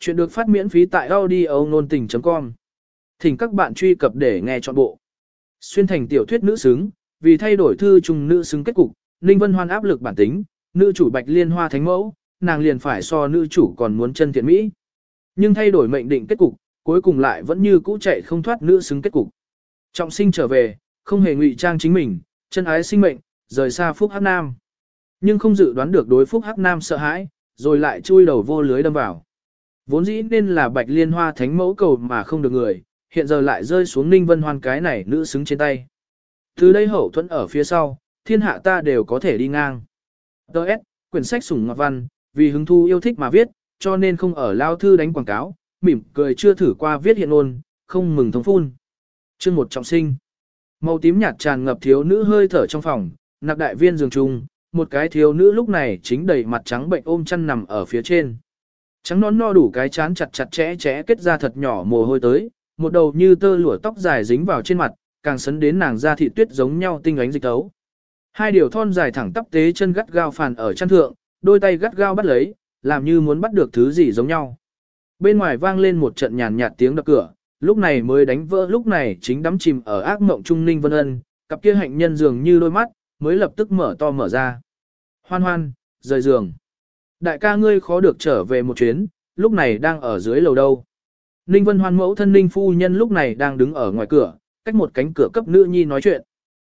Chuyện được phát miễn phí tại audio nôn tình.com. Thỉnh các bạn truy cập để nghe trọn bộ. Xuyên thành tiểu thuyết nữ xứng, vì thay đổi thư trùng nữ xứng kết cục, Ninh Vân Hoan áp lực bản tính, nữ chủ Bạch Liên Hoa thánh mẫu, nàng liền phải so nữ chủ còn muốn chân thiện mỹ. Nhưng thay đổi mệnh định kết cục, cuối cùng lại vẫn như cũ chạy không thoát nữ xứng kết cục. Trọng sinh trở về, không hề ngụy trang chính mình, chân ái sinh mệnh, rời xa Phúc Hắc Nam. Nhưng không dự đoán được đối Phúc Hắc Nam sợ hãi, rồi lại chui đầu vô lưới đâm vào. Vốn dĩ nên là bạch liên hoa thánh mẫu cầu mà không được người, hiện giờ lại rơi xuống ninh vân hoan cái này nữ xứng trên tay. Từ đây hậu thuẫn ở phía sau, thiên hạ ta đều có thể đi ngang. Đợt, quyển sách sủng ngọt văn, vì hứng thu yêu thích mà viết, cho nên không ở lao thư đánh quảng cáo, mỉm cười chưa thử qua viết hiện ôn, không mừng thống phun. Chương một trọng sinh. Màu tím nhạt tràn ngập thiếu nữ hơi thở trong phòng, nạc đại viên giường trung, một cái thiếu nữ lúc này chính đầy mặt trắng bệnh ôm chăn nằm ở phía trên. Trắng nón no đủ cái chán chặt chặt chẽ chẽ kết ra thật nhỏ mồ hôi tới, một đầu như tơ lụa tóc dài dính vào trên mặt, càng sấn đến nàng da thịt tuyết giống nhau tinh ánh dịch tấu. Hai điều thon dài thẳng tắp tế chân gắt gao phàn ở chân thượng, đôi tay gắt gao bắt lấy, làm như muốn bắt được thứ gì giống nhau. Bên ngoài vang lên một trận nhàn nhạt tiếng đập cửa, lúc này mới đánh vỡ lúc này chính đắm chìm ở ác mộng trung ninh vân ân, cặp kia hạnh nhân dường như đôi mắt, mới lập tức mở to mở ra. Hoan hoan, rời giường. Đại ca ngươi khó được trở về một chuyến, lúc này đang ở dưới lầu đâu. Ninh Vân Hoan mẫu thân Ninh Phu Nhân lúc này đang đứng ở ngoài cửa, cách một cánh cửa cấp nữ nhi nói chuyện.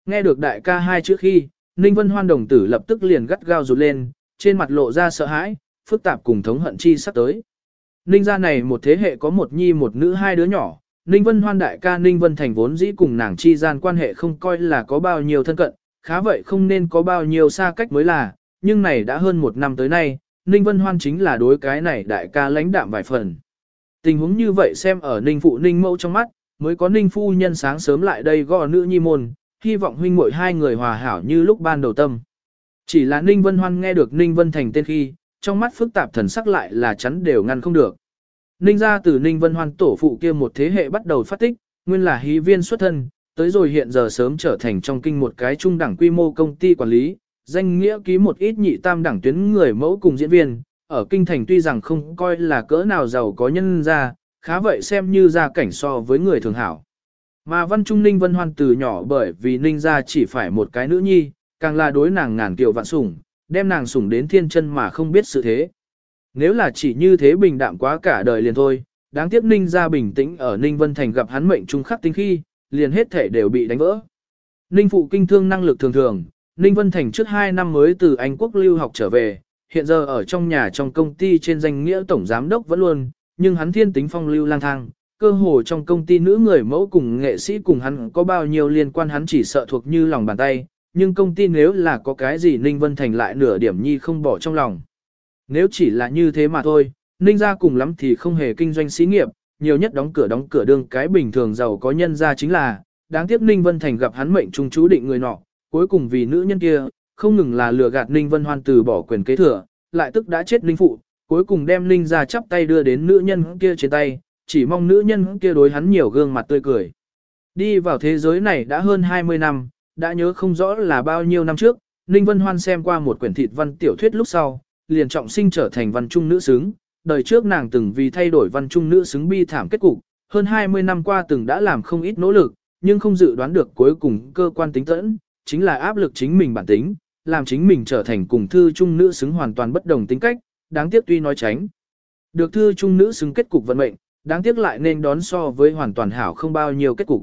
Nghe được đại ca hai chữ khi, Ninh Vân Hoan đồng tử lập tức liền gắt gao rụt lên, trên mặt lộ ra sợ hãi, phức tạp cùng thống hận chi sắp tới. Ninh gia này một thế hệ có một nhi một nữ hai đứa nhỏ, Ninh Vân Hoan đại ca Ninh Vân Thành vốn dĩ cùng nàng chi gian quan hệ không coi là có bao nhiêu thân cận, khá vậy không nên có bao nhiêu xa cách mới là, nhưng này đã hơn một năm tới nay, Ninh Vân Hoan chính là đối cái này đại ca lãnh đạm vài phần. Tình huống như vậy xem ở Ninh Phụ Ninh Mẫu trong mắt, mới có Ninh Phu nhân sáng sớm lại đây gõ nữ nhi môn, hy vọng huynh muội hai người hòa hảo như lúc ban đầu tâm. Chỉ là Ninh Vân Hoan nghe được Ninh Vân Thành tên khi, trong mắt phức tạp thần sắc lại là chắn đều ngăn không được. Ninh gia từ Ninh Vân Hoan tổ phụ kia một thế hệ bắt đầu phát tích, nguyên là hí viên xuất thân, tới rồi hiện giờ sớm trở thành trong kinh một cái trung đẳng quy mô công ty quản lý, danh nghĩa ký một ít nhị tam đẳng tuyến người mẫu cùng diễn viên, ở kinh thành tuy rằng không coi là cỡ nào giàu có nhân ra, khá vậy xem như ra cảnh so với người thường hảo. Mà Văn Trung Ninh Vân Hoan từ nhỏ bởi vì Ninh ra chỉ phải một cái nữ nhi, càng là đối nàng ngàn kiều vạn sủng, đem nàng sủng đến thiên chân mà không biết sự thế. Nếu là chỉ như thế bình đạm quá cả đời liền thôi, đáng tiếc Ninh ra bình tĩnh ở Ninh Vân Thành gặp hắn mệnh trung khắc tinh khi, liền hết thể đều bị đánh vỡ. Ninh phụ kinh thương năng lực thường thường, Ninh Vân Thành trước 2 năm mới từ Anh quốc lưu học trở về, hiện giờ ở trong nhà trong công ty trên danh nghĩa tổng giám đốc vẫn luôn, nhưng hắn thiên tính phong lưu lang thang, cơ hồ trong công ty nữ người mẫu cùng nghệ sĩ cùng hắn có bao nhiêu liên quan hắn chỉ sợ thuộc như lòng bàn tay, nhưng công ty nếu là có cái gì Ninh Vân Thành lại nửa điểm nhi không bỏ trong lòng. Nếu chỉ là như thế mà thôi, Ninh ra cùng lắm thì không hề kinh doanh xí nghiệp, nhiều nhất đóng cửa đóng cửa đương cái bình thường giàu có nhân ra chính là, đáng tiếc Ninh Vân Thành gặp hắn mệnh trung chú định người nọ, cuối cùng vì nữ nhân kia, không ngừng là lừa gạt Ninh Vân Hoan từ bỏ quyền kế thừa, lại tức đã chết Ninh Phụ, cuối cùng đem Ninh ra chắp tay đưa đến nữ nhân kia trên tay, chỉ mong nữ nhân kia đối hắn nhiều gương mặt tươi cười. Đi vào thế giới này đã hơn 20 năm, đã nhớ không rõ là bao nhiêu năm trước, Ninh Vân Hoan xem qua một quyển thịt văn tiểu thuyết lúc sau, liền trọng sinh trở thành văn trung nữ xứng, đời trước nàng từng vì thay đổi văn trung nữ xứng bi thảm kết cục, hơn 20 năm qua từng đã làm không ít nỗ lực, nhưng không dự đoán được cuối cùng cơ quan tính tẫn, chính là áp lực chính mình bản tính, làm chính mình trở thành cùng thư trung nữ xứng hoàn toàn bất đồng tính cách, đáng tiếc tuy nói tránh. Được thư trung nữ xứng kết cục vận mệnh, đáng tiếc lại nên đón so với hoàn toàn hảo không bao nhiêu kết cục.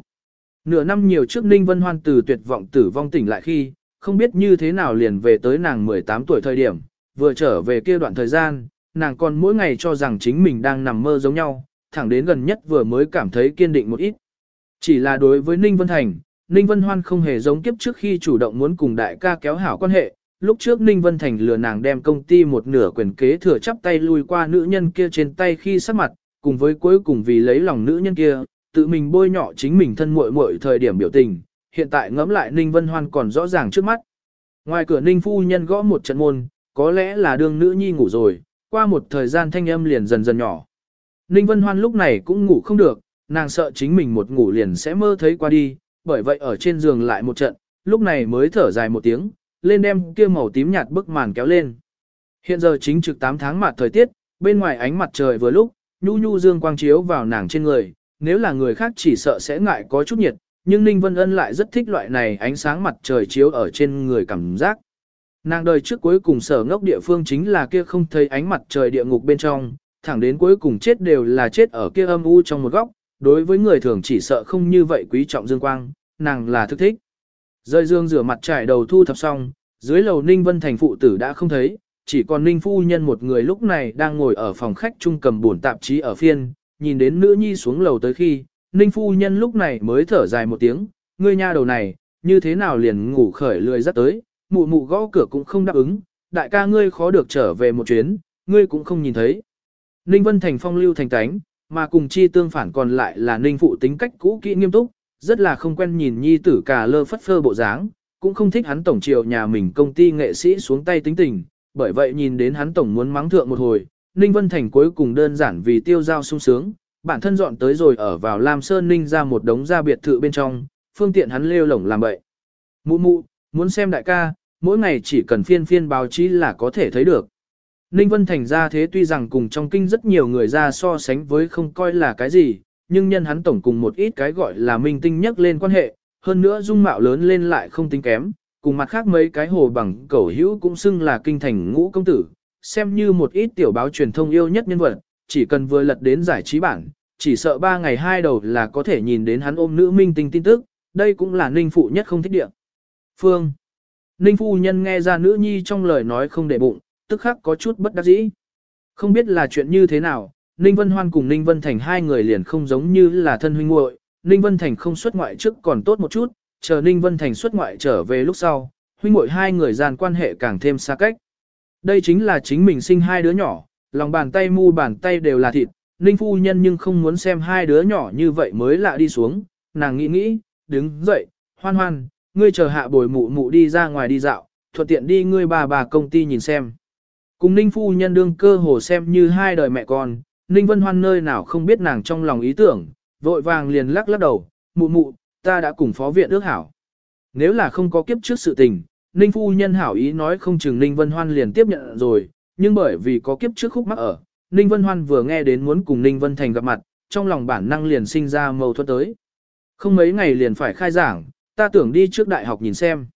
Nửa năm nhiều trước Ninh Vân Hoan từ tuyệt vọng tử vong tỉnh lại khi, không biết như thế nào liền về tới nàng 18 tuổi thời điểm, vừa trở về kia đoạn thời gian, nàng còn mỗi ngày cho rằng chính mình đang nằm mơ giống nhau, thẳng đến gần nhất vừa mới cảm thấy kiên định một ít. Chỉ là đối với Ninh Vân Thành, Ninh Vân Hoan không hề giống kiếp trước khi chủ động muốn cùng đại ca kéo hảo quan hệ, lúc trước Ninh Vân Thành lừa nàng đem công ty một nửa quyền kế thừa chắp tay lui qua nữ nhân kia trên tay khi sắc mặt, cùng với cuối cùng vì lấy lòng nữ nhân kia, tự mình bôi nhọ chính mình thân muội muội thời điểm biểu tình, hiện tại ngẫm lại Ninh Vân Hoan còn rõ ràng trước mắt. Ngoài cửa Ninh phu nhân gõ một trận môn, có lẽ là đương nữ nhi ngủ rồi, qua một thời gian thanh âm liền dần dần nhỏ. Ninh Vân Hoan lúc này cũng ngủ không được, nàng sợ chính mình một ngủ liền sẽ mơ thấy qua đi, bởi vậy ở trên giường lại một trận, lúc này mới thở dài một tiếng, lên đem kia màu tím nhạt bức màn kéo lên. Hiện giờ chính trực 8 tháng mặt thời tiết, bên ngoài ánh mặt trời vừa lúc, nhu nhu dương quang chiếu vào nàng trên người, nếu là người khác chỉ sợ sẽ ngại có chút nhiệt, nhưng Ninh Vân Ân lại rất thích loại này ánh sáng mặt trời chiếu ở trên người cảm giác. Nàng đời trước cuối cùng sở ngốc địa phương chính là kia không thấy ánh mặt trời địa ngục bên trong, thẳng đến cuối cùng chết đều là chết ở kia âm u trong một góc, đối với người thường chỉ sợ không như vậy quý trọng dương quang, nàng là thức thích. Rơi dương rửa mặt trải đầu thu thập xong, dưới lầu Ninh Vân Thành phụ tử đã không thấy, chỉ còn Ninh Phu Nhân một người lúc này đang ngồi ở phòng khách trung cầm buồn tạp chí ở phiên, nhìn đến nữ nhi xuống lầu tới khi, Ninh Phu Nhân lúc này mới thở dài một tiếng, ngươi nha đầu này, như thế nào liền ngủ khởi lười rất tới, mụ mụ gõ cửa cũng không đáp ứng, đại ca ngươi khó được trở về một chuyến, ngươi cũng không nhìn thấy. Ninh Vân Thành phong lưu thành tánh, mà cùng chi tương phản còn lại là Ninh Phụ tính cách cũ kỹ nghiêm túc, rất là không quen nhìn nhi tử cả lơ phất phơ bộ dáng, cũng không thích hắn tổng triều nhà mình công ty nghệ sĩ xuống tay tính tình, bởi vậy nhìn đến hắn tổng muốn mắng thượng một hồi, Ninh Vân Thành cuối cùng đơn giản vì tiêu giao sung sướng, bản thân dọn tới rồi ở vào Lam Sơn Ninh ra một đống gia biệt thự bên trong, phương tiện hắn lêu lổng làm bậy. Mụ mụ, muốn xem đại ca, mỗi ngày chỉ cần phiên phiên báo chí là có thể thấy được. Ninh Vân Thành ra thế tuy rằng cùng trong kinh rất nhiều người ra so sánh với không coi là cái gì, nhưng nhân hắn tổng cùng một ít cái gọi là minh tinh nhất lên quan hệ, hơn nữa dung mạo lớn lên lại không tính kém, cùng mặt khác mấy cái hồ bằng cẩu hữu cũng xưng là kinh thành ngũ công tử, xem như một ít tiểu báo truyền thông yêu nhất nhân vật, chỉ cần vừa lật đến giải trí bản, chỉ sợ ba ngày hai đầu là có thể nhìn đến hắn ôm nữ minh tinh tin tức, đây cũng là ninh phụ nhất không thích địa. Phương Ninh phu nhân nghe ra nữ nhi trong lời nói không để bụng, tức khắc có chút bất đắc dĩ. Không biết là chuyện như thế nào, Ninh Vân Hoan cùng Ninh Vân Thành hai người liền không giống như là thân huynh muội. Ninh Vân Thành không xuất ngoại trước còn tốt một chút, chờ Ninh Vân Thành xuất ngoại trở về lúc sau, huynh muội hai người dàn quan hệ càng thêm xa cách. Đây chính là chính mình sinh hai đứa nhỏ, lòng bàn tay mu bàn tay đều là thịt, Ninh phu nhân nhưng không muốn xem hai đứa nhỏ như vậy mới lạ đi xuống, nàng nghĩ nghĩ, đứng dậy, hoan hoan, ngươi chờ hạ bồi mụ mụ đi ra ngoài đi dạo, thuận tiện đi ngươi bà bà công ty nhìn xem. Cùng Ninh phu nhân đương cơ hồ xem như hai đời mẹ con, Ninh Vân Hoan nơi nào không biết nàng trong lòng ý tưởng, vội vàng liền lắc lắc đầu, mụ mụ, ta đã cùng phó viện ước hảo. Nếu là không có kiếp trước sự tình, Ninh phu nhân hảo ý nói không chừng Ninh Vân Hoan liền tiếp nhận rồi, nhưng bởi vì có kiếp trước khúc mắc ở, Ninh Vân Hoan vừa nghe đến muốn cùng Ninh Vân Thành gặp mặt, trong lòng bản năng liền sinh ra mâu thuẫn tới. Không mấy ngày liền phải khai giảng, ta tưởng đi trước đại học nhìn xem.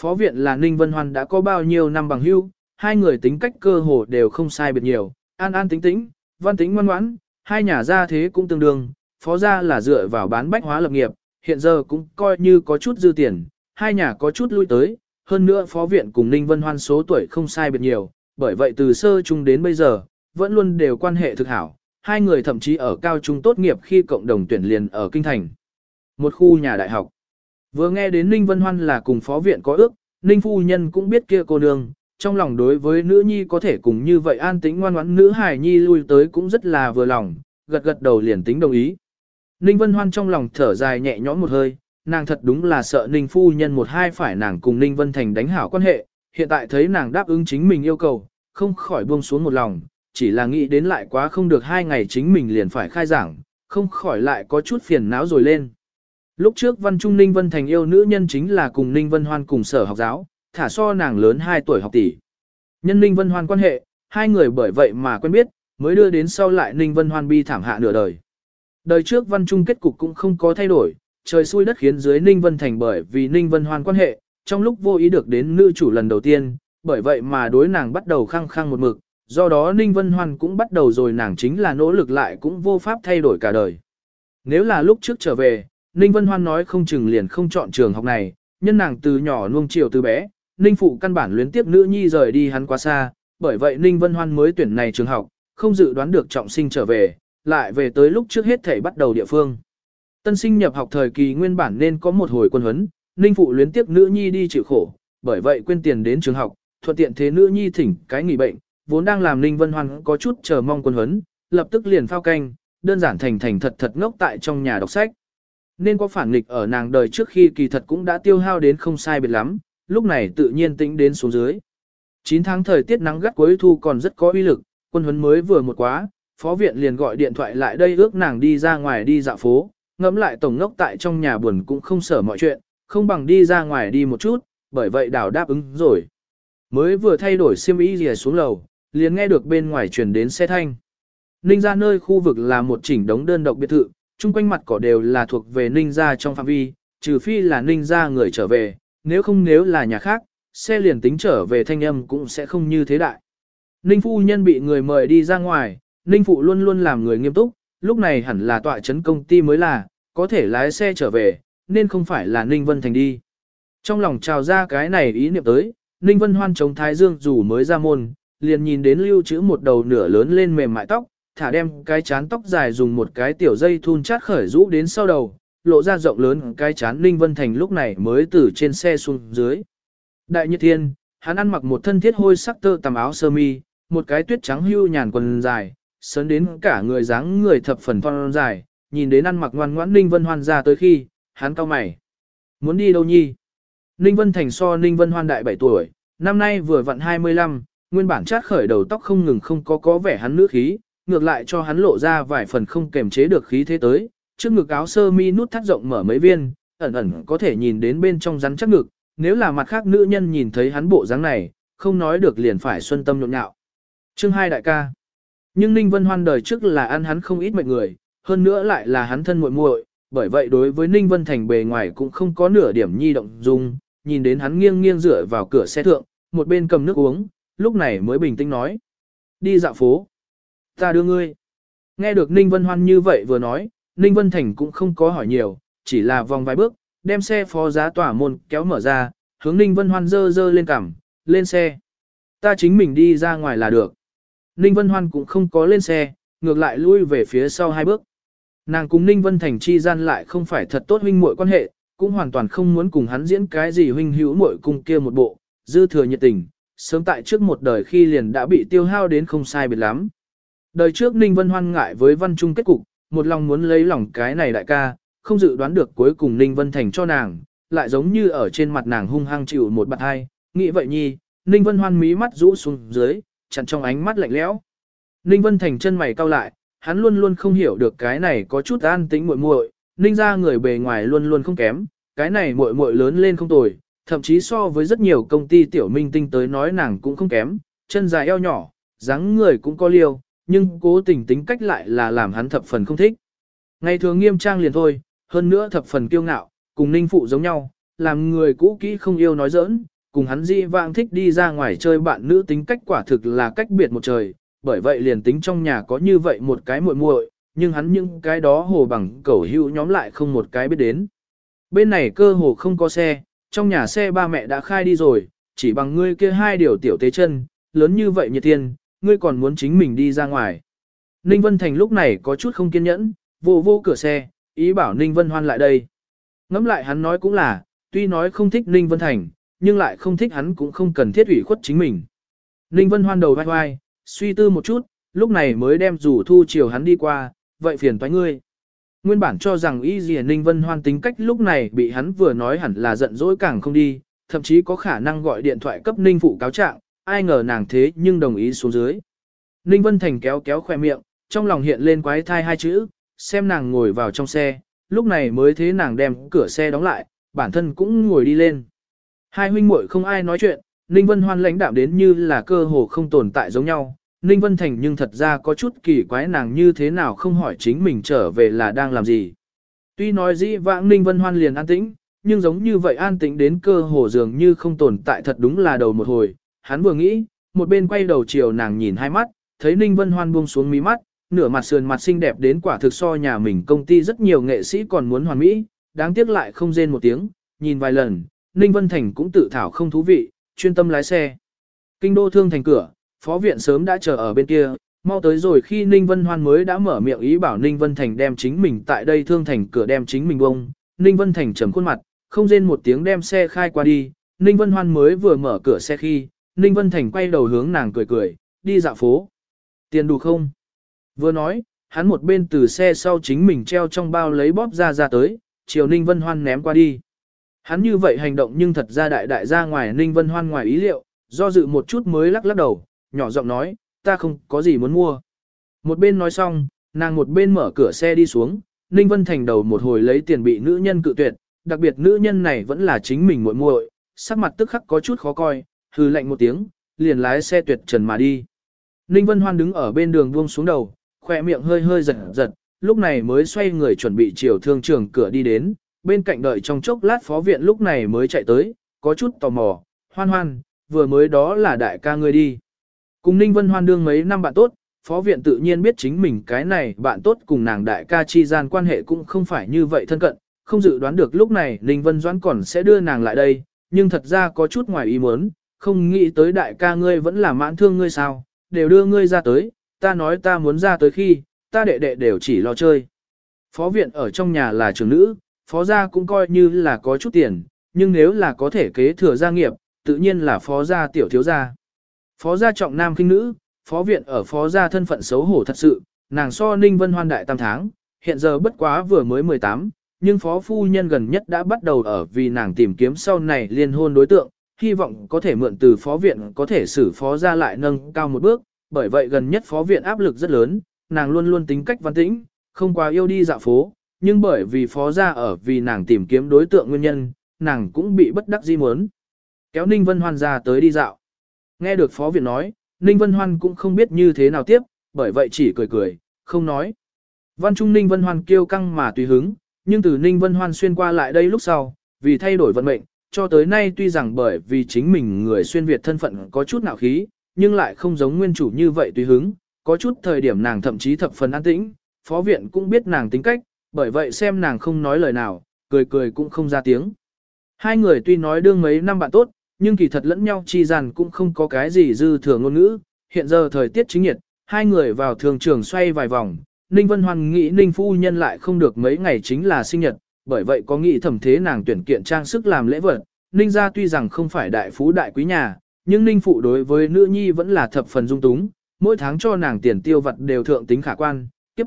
Phó viện là Ninh Vân Hoan đã có bao nhiêu năm bằng hưu, hai người tính cách cơ hồ đều không sai biệt nhiều, an an tính tĩnh, văn tính ngoan ngoãn, hai nhà gia thế cũng tương đương, phó gia là dựa vào bán bách hóa lập nghiệp, hiện giờ cũng coi như có chút dư tiền, hai nhà có chút lui tới, hơn nữa phó viện cùng Ninh Vân Hoan số tuổi không sai biệt nhiều, bởi vậy từ sơ trung đến bây giờ, vẫn luôn đều quan hệ thực hảo, hai người thậm chí ở cao trung tốt nghiệp khi cộng đồng tuyển liền ở Kinh Thành. Một khu nhà đại học. Vừa nghe đến Ninh Vân Hoan là cùng phó viện có ước, Ninh Phu Nhân cũng biết kia cô nương, trong lòng đối với nữ nhi có thể cùng như vậy an tĩnh ngoan ngoãn nữ hài nhi lui tới cũng rất là vừa lòng, gật gật đầu liền tính đồng ý. Ninh Vân Hoan trong lòng thở dài nhẹ nhõm một hơi, nàng thật đúng là sợ Ninh Phu Nhân một hai phải nàng cùng Ninh Vân Thành đánh hảo quan hệ, hiện tại thấy nàng đáp ứng chính mình yêu cầu, không khỏi buông xuống một lòng, chỉ là nghĩ đến lại quá không được hai ngày chính mình liền phải khai giảng, không khỏi lại có chút phiền não rồi lên. Lúc trước Văn Trung Ninh Vân Thành yêu nữ nhân chính là cùng Ninh Vân Hoan cùng sở học giáo, thả so nàng lớn 2 tuổi học tỷ. Nhân Ninh Vân Hoan quan hệ, hai người bởi vậy mà quen biết, mới đưa đến sau lại Ninh Vân Hoan bi thảm hạ nửa đời. Đời trước Văn Trung kết cục cũng không có thay đổi, trời xui đất khiến dưới Ninh Vân Thành bởi vì Ninh Vân Hoan quan hệ, trong lúc vô ý được đến nữ chủ lần đầu tiên, bởi vậy mà đối nàng bắt đầu khăng khăng một mực, do đó Ninh Vân Hoan cũng bắt đầu rồi nàng chính là nỗ lực lại cũng vô pháp thay đổi cả đời. Nếu là lúc trước trở về, Ninh Vân Hoan nói không chừng liền không chọn trường học này, nhân nàng từ nhỏ nuông chiều từ bé, Ninh Phụ căn bản luyến tiếp nữ nhi rời đi hắn quá xa, bởi vậy Ninh Vân Hoan mới tuyển này trường học, không dự đoán được trọng sinh trở về, lại về tới lúc trước hết thể bắt đầu địa phương. Tân sinh nhập học thời kỳ nguyên bản nên có một hồi quân huấn, Ninh Phụ luyến tiếp nữ nhi đi chịu khổ, bởi vậy quên tiền đến trường học, thuận tiện thế nữ nhi thỉnh cái nghỉ bệnh, vốn đang làm Ninh Vân Hoan có chút chờ mong quân huấn, lập tức liền phao canh, đơn giản thành thành thật thật ngốc tại trong nhà đọc sách. Nên có phản nghịch ở nàng đời trước khi kỳ thật cũng đã tiêu hao đến không sai biệt lắm, lúc này tự nhiên tĩnh đến xuống dưới. 9 tháng thời tiết nắng gắt cuối thu còn rất có uy lực, quân huấn mới vừa một quá, phó viện liền gọi điện thoại lại đây ước nàng đi ra ngoài đi dạo phố, ngẫm lại tổng ngốc tại trong nhà buồn cũng không sở mọi chuyện, không bằng đi ra ngoài đi một chút, bởi vậy đảo đáp ứng rồi. Mới vừa thay đổi xiêm y rìa xuống lầu, liền nghe được bên ngoài truyền đến xe thanh. Ninh gia nơi khu vực là một chỉnh đống đơn độc biệt thự, chung quanh mặt cỏ đều là thuộc về Ninh gia trong phạm vi, trừ phi là Ninh gia người trở về, nếu không nếu là nhà khác, xe liền tính trở về thanh âm cũng sẽ không như thế đại. Ninh phu nhân bị người mời đi ra ngoài, Ninh phụ luôn luôn làm người nghiêm túc, lúc này hẳn là tọa chấn công ty mới là, có thể lái xe trở về, nên không phải là Ninh Vân Thành đi. Trong lòng trào ra cái này ý niệm tới, Ninh Vân Hoan chống Thái Dương dù mới ra môn, liền nhìn đến lưu trữ một đầu nửa lớn lên mềm mại tóc, thả đem cái chán tóc dài dùng một cái tiểu dây thun chát khởi rũ đến sau đầu, lộ ra rộng lớn cái chán Ninh Vân Thành lúc này mới từ trên xe xuống dưới. Đại Nhật Thiên, hắn ăn mặc một thân thiết hôi sắc tơ tầm áo sơ mi, một cái tuyết trắng hưu nhàn quần dài, sớn đến cả người dáng người thập phần phong dài, nhìn đến ăn mặc ngoan ngoãn Ninh Vân Hoan ra tới khi, hắn cau mày. Muốn đi đâu nhi? Ninh Vân Thành so Ninh Vân Hoan đại 7 tuổi, năm nay vừa vặn 25, nguyên bản chát khởi đầu tóc không ngừng không có có vẻ hắn nữ khí, ngược lại cho hắn lộ ra vài phần không kềm chế được khí thế tới, trước ngực áo sơ mi nút thắt rộng mở mấy viên, ẩn ẩn có thể nhìn đến bên trong rắn chắc ngực, nếu là mặt khác nữ nhân nhìn thấy hắn bộ dáng này, không nói được liền phải xuân tâm nhộn nhạo. Chương hai đại ca. Nhưng Ninh Vân Hoan đời trước là ăn hắn không ít mệnh người, hơn nữa lại là hắn thân muội muội, bởi vậy đối với Ninh Vân Thành bề ngoài cũng không có nửa điểm nhi động dung, nhìn đến hắn nghiêng nghiêng dựa vào cửa xe thượng, một bên cầm nước uống, lúc này mới bình tĩnh nói. Đi dạo phố. Ta đưa ngươi. Nghe được Ninh Vân Hoan như vậy vừa nói, Ninh Vân Thành cũng không có hỏi nhiều, chỉ là vòng vài bước, đem xe phó giá tỏa môn kéo mở ra, hướng Ninh Vân Hoan dơ dơ lên cằm, lên xe. Ta chính mình đi ra ngoài là được. Ninh Vân Hoan cũng không có lên xe, ngược lại lui về phía sau hai bước. Nàng cùng Ninh Vân Thành chi gian lại không phải thật tốt huynh muội quan hệ, cũng hoàn toàn không muốn cùng hắn diễn cái gì huynh hữu muội cùng kia một bộ, dư thừa nhiệt tình, sớm tại trước một đời khi liền đã bị tiêu hao đến không sai biệt lắm. Đời trước Ninh Vân Hoan ngại với văn trung kết cục, một lòng muốn lấy lòng cái này đại ca, không dự đoán được cuối cùng Ninh Vân Thành cho nàng, lại giống như ở trên mặt nàng hung hăng chịu một bạn hai, nghĩ vậy nhi, Ninh Vân Hoan mí mắt rũ xuống dưới, chặn trong ánh mắt lạnh lẽo. Ninh Vân Thành chân mày cau lại, hắn luôn luôn không hiểu được cái này có chút an tĩnh muội muội, Ninh gia người bề ngoài luôn luôn không kém, cái này muội muội lớn lên không tồi, thậm chí so với rất nhiều công ty tiểu minh tinh tới nói nàng cũng không kém, chân dài eo nhỏ, dáng người cũng có liêu, nhưng cố tình tính cách lại là làm hắn thập phần không thích. Ngày thường nghiêm trang liền thôi, hơn nữa thập phần kiêu ngạo, cùng ninh phụ giống nhau, làm người cũ kỹ không yêu nói giỡn, cùng hắn di vãng thích đi ra ngoài chơi bạn nữ tính cách quả thực là cách biệt một trời, bởi vậy liền tính trong nhà có như vậy một cái muội muội, nhưng hắn những cái đó hồ bằng cẩu hữu nhóm lại không một cái biết đến. Bên này cơ hồ không có xe, trong nhà xe ba mẹ đã khai đi rồi, chỉ bằng ngươi kia hai điều tiểu tế chân, lớn như vậy nhiệt thiên, ngươi còn muốn chính mình đi ra ngoài. Ninh Vân Thành lúc này có chút không kiên nhẫn, vô vô cửa xe, ý bảo Ninh Vân Hoan lại đây. Ngắm lại hắn nói cũng là, tuy nói không thích Ninh Vân Thành, nhưng lại không thích hắn cũng không cần thiết ủy khuất chính mình. Ninh Vân Hoan đầu vai vai, suy tư một chút, lúc này mới đem rủ thu chiều hắn đi qua, vậy phiền toái ngươi. Nguyên bản cho rằng y dì Ninh Vân Hoan tính cách lúc này bị hắn vừa nói hẳn là giận dỗi càng không đi, thậm chí có khả năng gọi điện thoại cấp Ninh Phụ cáo trạng, ai ngờ nàng thế nhưng đồng ý xuống dưới. Ninh Vân Thành kéo kéo khoe miệng, trong lòng hiện lên quái thai hai chữ, xem nàng ngồi vào trong xe, lúc này mới thế nàng đem cửa xe đóng lại, bản thân cũng ngồi đi lên. Hai huynh muội không ai nói chuyện, Ninh Vân Hoan lãnh đạm đến như là cơ hồ không tồn tại giống nhau. Ninh Vân Thành nhưng thật ra có chút kỳ quái nàng như thế nào không hỏi chính mình trở về là đang làm gì. Tuy nói dĩ vãng Ninh Vân Hoan liền an tĩnh, nhưng giống như vậy an tĩnh đến cơ hồ dường như không tồn tại thật đúng là đầu một hồi. Hắn vừa nghĩ, một bên quay đầu chiều nàng nhìn hai mắt, thấy Ninh Vân Hoan buông xuống mí mắt, nửa mặt sườn mặt xinh đẹp đến quả thực so nhà mình công ty rất nhiều nghệ sĩ còn muốn hoàn mỹ, đáng tiếc lại không rên một tiếng, nhìn vài lần, Ninh Vân Thành cũng tự thảo không thú vị, chuyên tâm lái xe. Kinh đô thương thành cửa, phó viện sớm đã chờ ở bên kia, mau tới rồi khi Ninh Vân Hoan mới đã mở miệng ý bảo Ninh Vân Thành đem chính mình tại đây thương thành cửa đem chính mình bông. Ninh Vân Thành trầm khuôn mặt, không rên một tiếng đem xe khai qua đi, Ninh Vân Hoan mới vừa mở cửa xe khi, Ninh Vân Thành quay đầu hướng nàng cười cười, đi dạo phố. Tiền đủ không? Vừa nói, hắn một bên từ xe sau chính mình treo trong bao lấy bóp ra ra tới, chiều Ninh Vân Hoan ném qua đi. Hắn như vậy hành động nhưng thật ra đại đại ra ngoài Ninh Vân Hoan ngoài ý liệu, do dự một chút mới lắc lắc đầu, nhỏ giọng nói, ta không có gì muốn mua. Một bên nói xong, nàng một bên mở cửa xe đi xuống, Ninh Vân Thành đầu một hồi lấy tiền bị nữ nhân cự tuyệt, đặc biệt nữ nhân này vẫn là chính mình muội muội, sắc mặt tức khắc có chút khó coi, hừ lạnh một tiếng, liền lái xe tuyệt trần mà đi. Ninh Vân Hoan đứng ở bên đường buông xuống đầu, khỏe miệng hơi hơi giật giật, lúc này mới xoay người chuẩn bị chiều thương trường cửa đi đến, bên cạnh đợi trong chốc lát phó viện lúc này mới chạy tới, có chút tò mò, hoan hoan, vừa mới đó là đại ca ngươi đi. Cùng Ninh Vân Hoan đương mấy năm bạn tốt, phó viện tự nhiên biết chính mình cái này bạn tốt cùng nàng đại ca chi gian quan hệ cũng không phải như vậy thân cận, không dự đoán được lúc này Ninh Vân Doãn còn sẽ đưa nàng lại đây, nhưng thật ra có chút ngoài ý muốn, không nghĩ tới đại ca ngươi vẫn là mãn thương ngươi sao, đều đưa ngươi ra tới, ta nói ta muốn ra tới khi, ta đệ đệ đều chỉ lo chơi. Phó viện ở trong nhà là trưởng nữ, phó gia cũng coi như là có chút tiền, nhưng nếu là có thể kế thừa gia nghiệp, tự nhiên là phó gia tiểu thiếu gia. Phó gia trọng nam kinh nữ, phó viện ở phó gia thân phận xấu hổ thật sự, nàng so ninh vân hoan đại tam tháng, hiện giờ bất quá vừa mới 18, nhưng phó phu nhân gần nhất đã bắt đầu ở vì nàng tìm kiếm sau này liên hôn đối tượng, hy vọng có thể mượn từ phó viện có thể xử phó gia lại nâng cao một bước, bởi vậy gần nhất phó viện áp lực rất lớn, nàng luôn luôn tính cách văn tĩnh, không quá yêu đi dạo phố, nhưng bởi vì phó gia ở vì nàng tìm kiếm đối tượng nguyên nhân, nàng cũng bị bất đắc dĩ muốn. Kéo Ninh Vân Hoan ra tới đi dạo. Nghe được phó viện nói, Ninh Vân Hoan cũng không biết như thế nào tiếp, bởi vậy chỉ cười cười, không nói. Văn Trung Ninh Vân Hoan kêu căng mà tùy hứng, nhưng từ Ninh Vân Hoan xuyên qua lại đây lúc sau, vì thay đổi vận mệnh, cho tới nay tuy rằng bởi vì chính mình người xuyên Việt thân phận có chút nạo khí, nhưng lại không giống nguyên chủ như vậy tùy hứng, có chút thời điểm nàng thậm chí thập phần an tĩnh, phó viện cũng biết nàng tính cách, bởi vậy xem nàng không nói lời nào, cười cười cũng không ra tiếng. Hai người tuy nói đương mấy năm bạn tốt, nhưng kỳ thật lẫn nhau chi rằng cũng không có cái gì dư thừa ngôn ngữ, hiện giờ thời tiết chính nhiệt, hai người vào thường trường xoay vài vòng, Ninh Vân Hoan nghĩ Ninh Phu Nhân lại không được mấy ngày chính là sinh nhật, bởi vậy có nghĩ thẩm thế nàng tuyển kiện trang sức làm lễ vật, Ninh gia tuy rằng không phải đại phú đại quý nhà, nhưng Ninh Phụ đối với nữ nhi vẫn là thập phần dung túng, mỗi tháng cho nàng tiền tiêu vật đều thượng tính khả quan, tiếp.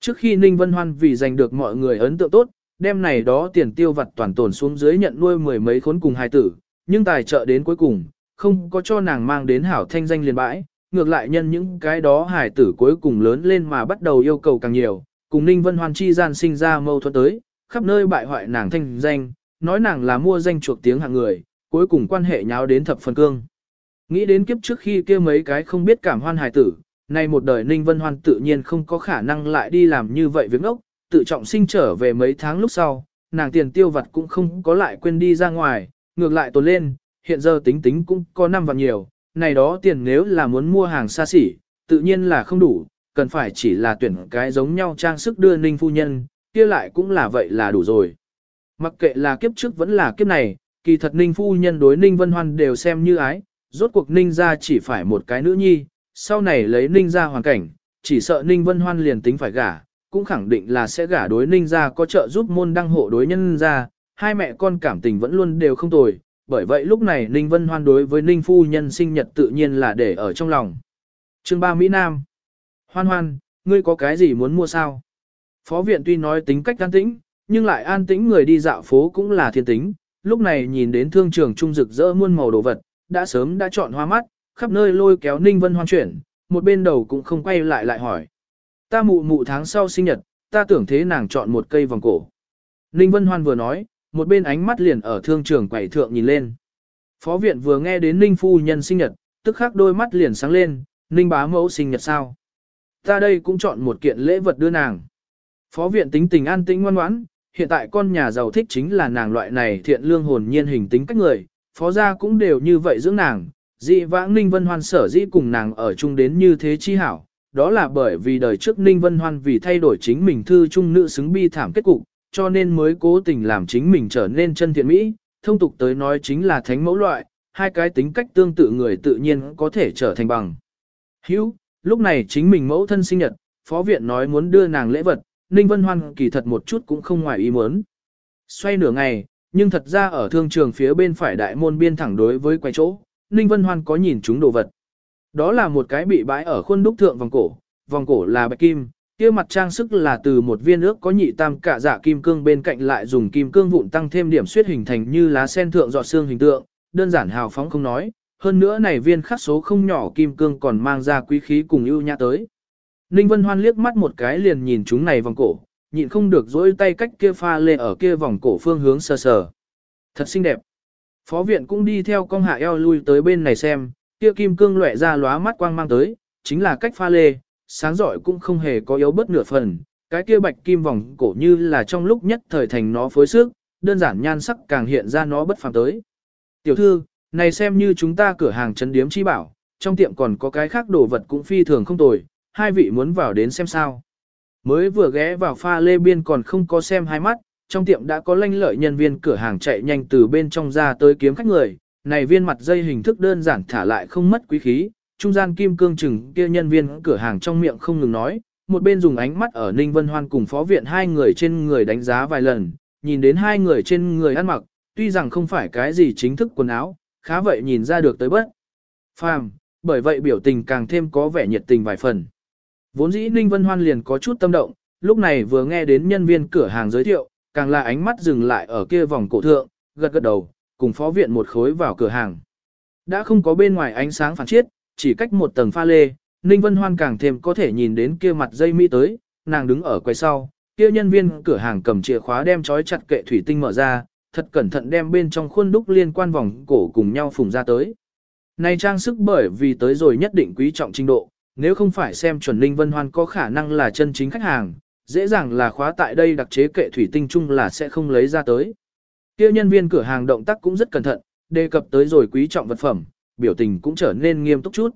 Trước khi Ninh Vân Hoan vì giành được mọi người ấn tượng tốt, đêm này đó tiền tiêu vật toàn tồn xuống dưới nhận nuôi mười mấy khốn cùng hai tử, nhưng tài trợ đến cuối cùng, không có cho nàng mang đến hảo thanh danh liền bãi, ngược lại nhân những cái đó hải tử cuối cùng lớn lên mà bắt đầu yêu cầu càng nhiều, cùng Ninh Vân Hoan chi gian sinh ra mâu thuẫn tới, khắp nơi bại hoại nàng thanh danh, nói nàng là mua danh chuộc tiếng hạng người, cuối cùng quan hệ nháo đến thập phần cương. Nghĩ đến kiếp trước khi kia mấy cái không biết cảm hoan hài tử, nay một đời Ninh Vân Hoan tự nhiên không có khả năng lại đi làm như vậy việc ốc, tự trọng sinh trở về mấy tháng lúc sau, nàng tiền tiêu vặt cũng không có lại quên đi ra ngoài, ngược lại tồn lên, hiện giờ tính tính cũng có năm vạn nhiều, này đó tiền nếu là muốn mua hàng xa xỉ, tự nhiên là không đủ, cần phải chỉ là tuyển cái giống nhau trang sức đưa Ninh phu nhân, kia lại cũng là vậy là đủ rồi. Mặc kệ là kiếp trước vẫn là kiếp này, kỳ thật Ninh phu nhân đối Ninh Vân Hoan đều xem như ái, rốt cuộc Ninh gia chỉ phải một cái nữ nhi, sau này lấy Ninh gia hoàn cảnh, chỉ sợ Ninh Vân Hoan liền tính phải gả, cũng khẳng định là sẽ gả đối Ninh gia có trợ giúp môn đăng hộ đối nhân gia, hai mẹ con cảm tình vẫn luôn đều không tồi, bởi vậy lúc này Ninh Vân Hoan đối với Ninh phu nhân sinh nhật tự nhiên là để ở trong lòng. Chương 3 Mỹ Nam Hoan hoan, ngươi có cái gì muốn mua sao? Phó viện tuy nói tính cách an tĩnh, nhưng lại an tĩnh người đi dạo phố cũng là thiên tính, lúc này nhìn đến thương trường trung rực rỡ muôn màu đồ vật, đã sớm đã chọn hoa mắt, khắp nơi lôi kéo Ninh Vân Hoan chuyển, một bên đầu cũng không quay lại lại hỏi. Ta mụ mụ tháng sau sinh nhật, ta tưởng thế nàng chọn một cây vòng cổ. Ninh Vân Hoan vừa nói, một bên ánh mắt liền ở thương trường quầy thượng nhìn lên. Phó viện vừa nghe đến Ninh phu nhân sinh nhật, tức khắc đôi mắt liền sáng lên, Ninh bá mẫu sinh nhật sao? Ta đây cũng chọn một kiện lễ vật đưa nàng. Phó viện tính tình an tĩnh ngoan ngoãn, hiện tại con nhà giàu thích chính là nàng loại này thiện lương hồn nhiên hình tính cách người, phó gia cũng đều như vậy dưỡng nàng, dị vãng Ninh Vân Hoan sở dĩ cùng nàng ở chung đến như thế chi hảo, đó là bởi vì đời trước Ninh Vân Hoan vì thay đổi chính mình thư trung nữ xứng bi thảm kết cục, cho nên mới cố tình làm chính mình trở nên chân thiện mỹ, thông tục tới nói chính là thánh mẫu loại, hai cái tính cách tương tự người tự nhiên có thể trở thành bằng. Hữu, lúc này chính mình mẫu thân sinh nhật, phó viện nói muốn đưa nàng lễ vật, Ninh Vân Hoan kỳ thật một chút cũng không ngoài ý muốn. Xoay nửa ngày, nhưng thật ra ở thương trường phía bên phải đại môn biên thẳng đối với quay chỗ, Ninh Vân Hoan có nhìn chúng đồ vật. Đó là một cái bị bãi ở khuôn đúc thượng vòng cổ, vòng cổ là bạch kim, kia mặt trang sức là từ một viên ước có nhị tam cả dạ kim cương bên cạnh lại dùng kim cương vụn tăng thêm điểm suyết hình thành như lá sen thượng dọa xương hình tượng, đơn giản hào phóng không nói, hơn nữa này viên khắc số không nhỏ kim cương còn mang ra quý khí cùng ưu nhã tới. Ninh Vân Hoan liếc mắt một cái liền nhìn chúng này vòng cổ, nhịn không được dỗi tay cách kia pha lê ở kia vòng cổ phương hướng sờ sờ. Thật xinh đẹp. Phó viện cũng đi theo con hạ eo lui tới bên này xem, kia kim cương lóe ra lóa mắt quang mang tới, chính là cách pha lê, sáng giỏi cũng không hề có yếu bớt nửa phần, cái kia bạch kim vòng cổ như là trong lúc nhất thời thành nó phối sức, đơn giản nhan sắc càng hiện ra nó bất phàm tới. Tiểu thư, này xem như chúng ta cửa hàng trấn điếm chi bảo, trong tiệm còn có cái khác đồ vật cũng phi thường không tồi, hai vị muốn vào đến xem sao. Mới vừa ghé vào pha lê biên còn không có xem hai mắt, trong tiệm đã có lanh lợi nhân viên cửa hàng chạy nhanh từ bên trong ra tới kiếm khách người, này viên mặt dây hình thức đơn giản thả lại không mất quý khí, trung gian kim cương chừng kia nhân viên cửa hàng trong miệng không ngừng nói, một bên dùng ánh mắt ở Ninh Vân Hoan cùng phó viện hai người trên người đánh giá vài lần, nhìn đến hai người trên người ăn mặc, tuy rằng không phải cái gì chính thức quần áo, khá vậy nhìn ra được tới bất. Phàm, bởi vậy biểu tình càng thêm có vẻ nhiệt tình vài phần. Vốn dĩ Ninh Vân Hoan liền có chút tâm động, lúc này vừa nghe đến nhân viên cửa hàng giới thiệu, càng là ánh mắt dừng lại ở kia vòng cổ thượng, gật gật đầu, cùng phó viện một khối vào cửa hàng. Đã không có bên ngoài ánh sáng phản chiết, chỉ cách một tầng pha lê, Ninh Vân Hoan càng thêm có thể nhìn đến kia mặt dây mỹ tới, nàng đứng ở quầy sau, kia nhân viên cửa hàng cầm chìa khóa đem trói chặt kệ thủy tinh mở ra, thật cẩn thận đem bên trong khuôn đúc liên quan vòng cổ cùng nhau phùng ra tới. Này trang sức bởi vì tới rồi nhất định quý trọng trình độ, nếu không phải xem chuẩn Ninh Vân Hoan có khả năng là chân chính khách hàng, dễ dàng là khóa tại đây đặc chế kệ thủy tinh chung là sẽ không lấy ra tới. Kia nhân viên cửa hàng động tác cũng rất cẩn thận, đề cập tới rồi quý trọng vật phẩm, biểu tình cũng trở nên nghiêm túc chút.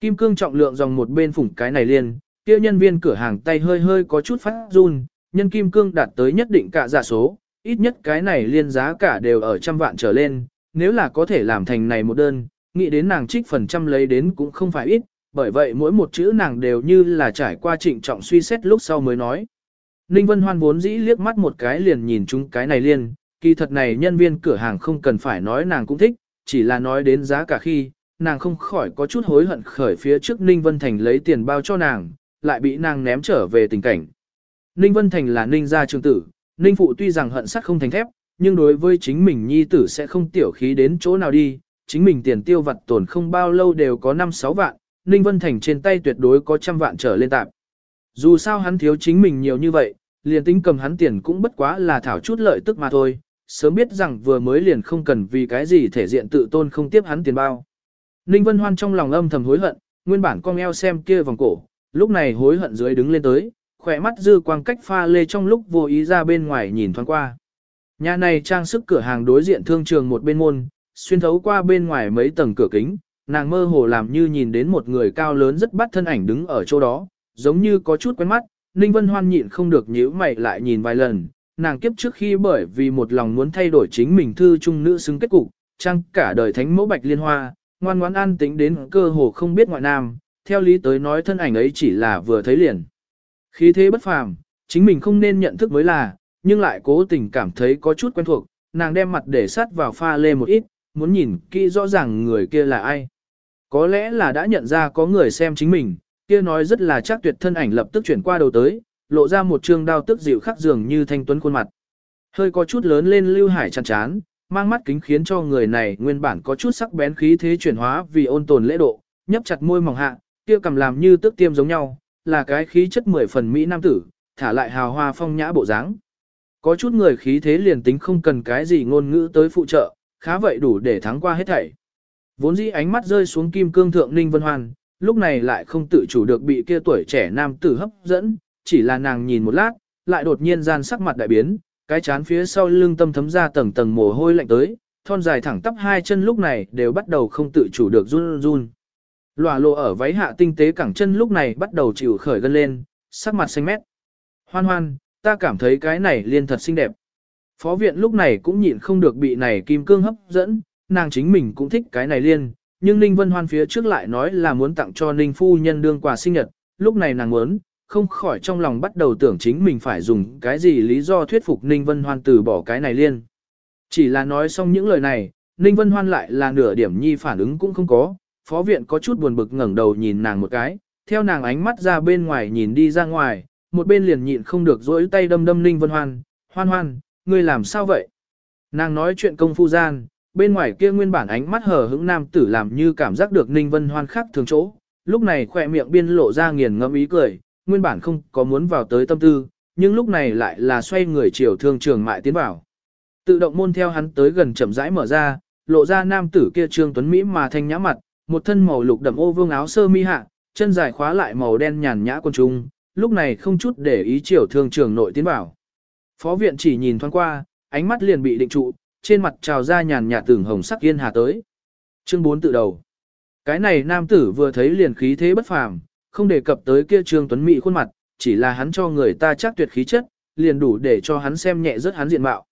Kim cương trọng lượng dòng một bên phủng cái này liên, kia nhân viên cửa hàng tay hơi hơi có chút phát run, nhân kim cương đạt tới nhất định cả giả số, ít nhất cái này liên giá cả đều ở trăm vạn trở lên, nếu là có thể làm thành này một đơn, nghĩ đến nàng trích phần trăm lấy đến cũng không phải ít, bởi vậy mỗi một chữ nàng đều như là trải qua trịnh trọng suy xét lúc sau mới nói. Ninh Vân Hoan vốn dĩ liếc mắt một cái liền nhìn chúng cái này liền kỳ thật này nhân viên cửa hàng không cần phải nói nàng cũng thích, chỉ là nói đến giá cả khi, nàng không khỏi có chút hối hận khởi phía trước Ninh Vân Thành lấy tiền bao cho nàng, lại bị nàng ném trở về tình cảnh. Ninh Vân Thành là Ninh gia trường tử, Ninh Phụ tuy rằng hận sắt không thành thép, nhưng đối với chính mình nhi tử sẽ không tiểu khí đến chỗ nào đi, chính mình tiền tiêu vặt tổn không bao lâu đều có 5-6 vạn, Ninh Vân Thành trên tay tuyệt đối có trăm vạn trở lên tạp. Dù sao hắn thiếu chính mình nhiều như vậy, liền tính cầm hắn tiền cũng bất quá là thảo chút lợi tức mà thôi, sớm biết rằng vừa mới liền không cần vì cái gì thể diện tự tôn không tiếp hắn tiền bao. Ninh Vân Hoan trong lòng âm thầm hối hận, nguyên bản con eo xem kia vòng cổ, lúc này hối hận dưới đứng lên tới, khỏe mắt dư quang cách pha lê trong lúc vô ý ra bên ngoài nhìn thoáng qua. Nhà này trang sức cửa hàng đối diện thương trường một bên môn, xuyên thấu qua bên ngoài mấy tầng cửa kính, nàng mơ hồ làm như nhìn đến một người cao lớn rất bắt thân ảnh đứng ở chỗ đó, giống như có chút quen mắt, Ninh Vân Hoan nhịn không được nhíu mày lại nhìn vài lần, nàng kiếp trước khi bởi vì một lòng muốn thay đổi chính mình thư trung nữ xứng kết cục, trang cả đời thánh mẫu bạch liên hoa, ngoan ngoãn an tĩnh đến cơ hồ không biết ngoại nam, theo lý tới nói thân ảnh ấy chỉ là vừa thấy liền. Khí thế bất phàm, chính mình không nên nhận thức mới là, nhưng lại cố tình cảm thấy có chút quen thuộc, nàng đem mặt để sát vào pha lê một ít, muốn nhìn kỹ rõ ràng người kia là ai. Có lẽ là đã nhận ra có người xem chính mình, kia nói rất là chắc tuyệt thân ảnh lập tức chuyển qua đầu tới, lộ ra một trương đao tức dịu khắc dường như thanh tuấn khuôn mặt. Hơi có chút lớn lên lưu hải chăn chán, mang mắt kính khiến cho người này nguyên bản có chút sắc bén khí thế chuyển hóa vì ôn tồn lễ độ, nhấp chặt môi mỏng hạ, kia cầm làm như tước tiêm giống nhau, là cái khí chất mười phần mỹ nam tử, thả lại hào hoa phong nhã bộ dáng. Có chút người khí thế liền tính không cần cái gì ngôn ngữ tới phụ trợ, khá vậy đủ để thắng qua hết thảy. Vốn dĩ ánh mắt rơi xuống kim cương thượng Ninh Vân Hoan, lúc này lại không tự chủ được bị kia tuổi trẻ nam tử hấp dẫn, chỉ là nàng nhìn một lát, lại đột nhiên gian sắc mặt đại biến, cái chán phía sau lưng tâm thấm ra tầng tầng mồ hôi lạnh tới, thon dài thẳng tắp hai chân lúc này đều bắt đầu không tự chủ được run run. Lòa lộ ở váy hạ tinh tế cẳng chân lúc này bắt đầu chịu khởi gân lên, sắc mặt xanh mét. Hoan hoan, ta cảm thấy cái này liên thật xinh đẹp. Phó viện lúc này cũng nhịn không được bị này kim cương hấp dẫn, nàng chính mình cũng thích cái này liên, nhưng Ninh Vân Hoan phía trước lại nói là muốn tặng cho Ninh Phu Nhân đương quà sinh nhật, lúc này nàng muốn, không khỏi trong lòng bắt đầu tưởng chính mình phải dùng cái gì lý do thuyết phục Ninh Vân Hoan từ bỏ cái này liên. Chỉ là nói xong những lời này, Ninh Vân Hoan lại là nửa điểm nhi phản ứng cũng không có, phó viện có chút buồn bực ngẩng đầu nhìn nàng một cái, theo nàng ánh mắt ra bên ngoài nhìn đi ra ngoài, một bên liền nhịn không được dỗi tay đâm đâm Ninh Vân Hoan, hoan hoan, ngươi làm sao vậy? Nàng nói chuyện công phu gian, bên ngoài kia nguyên bản ánh mắt hờ hững nam tử làm như cảm giác được Ninh Vân Hoan khác thường chỗ, lúc này khỏe miệng biên lộ ra nghiền ngẫm ý cười, nguyên bản không có muốn vào tới tâm tư, nhưng lúc này lại là xoay người chiều thương trường mại tiến vào. Tự động môn theo hắn tới gần chậm rãi mở ra, lộ ra nam tử kia trương tuấn mỹ mà thanh nhã mặt, một thân màu lục đậm ô vương áo sơ mi hạ, chân dài khóa lại màu đen nhàn nhã quân trung, lúc này không chút để ý chiều thương trường nội tiến bảo. Phó viện chỉ nhìn thoáng qua, ánh mắt liền bị định trụ, trên mặt trào ra nhàn nhạt tưởng hồng sắc yên hà tới. Chương 4 tự đầu. Cái này nam tử vừa thấy liền khí thế bất phàm, không đề cập tới kia Trương Tuấn Mỹ khuôn mặt, chỉ là hắn cho người ta chắc tuyệt khí chất, liền đủ để cho hắn xem nhẹ rất hắn diện mạo.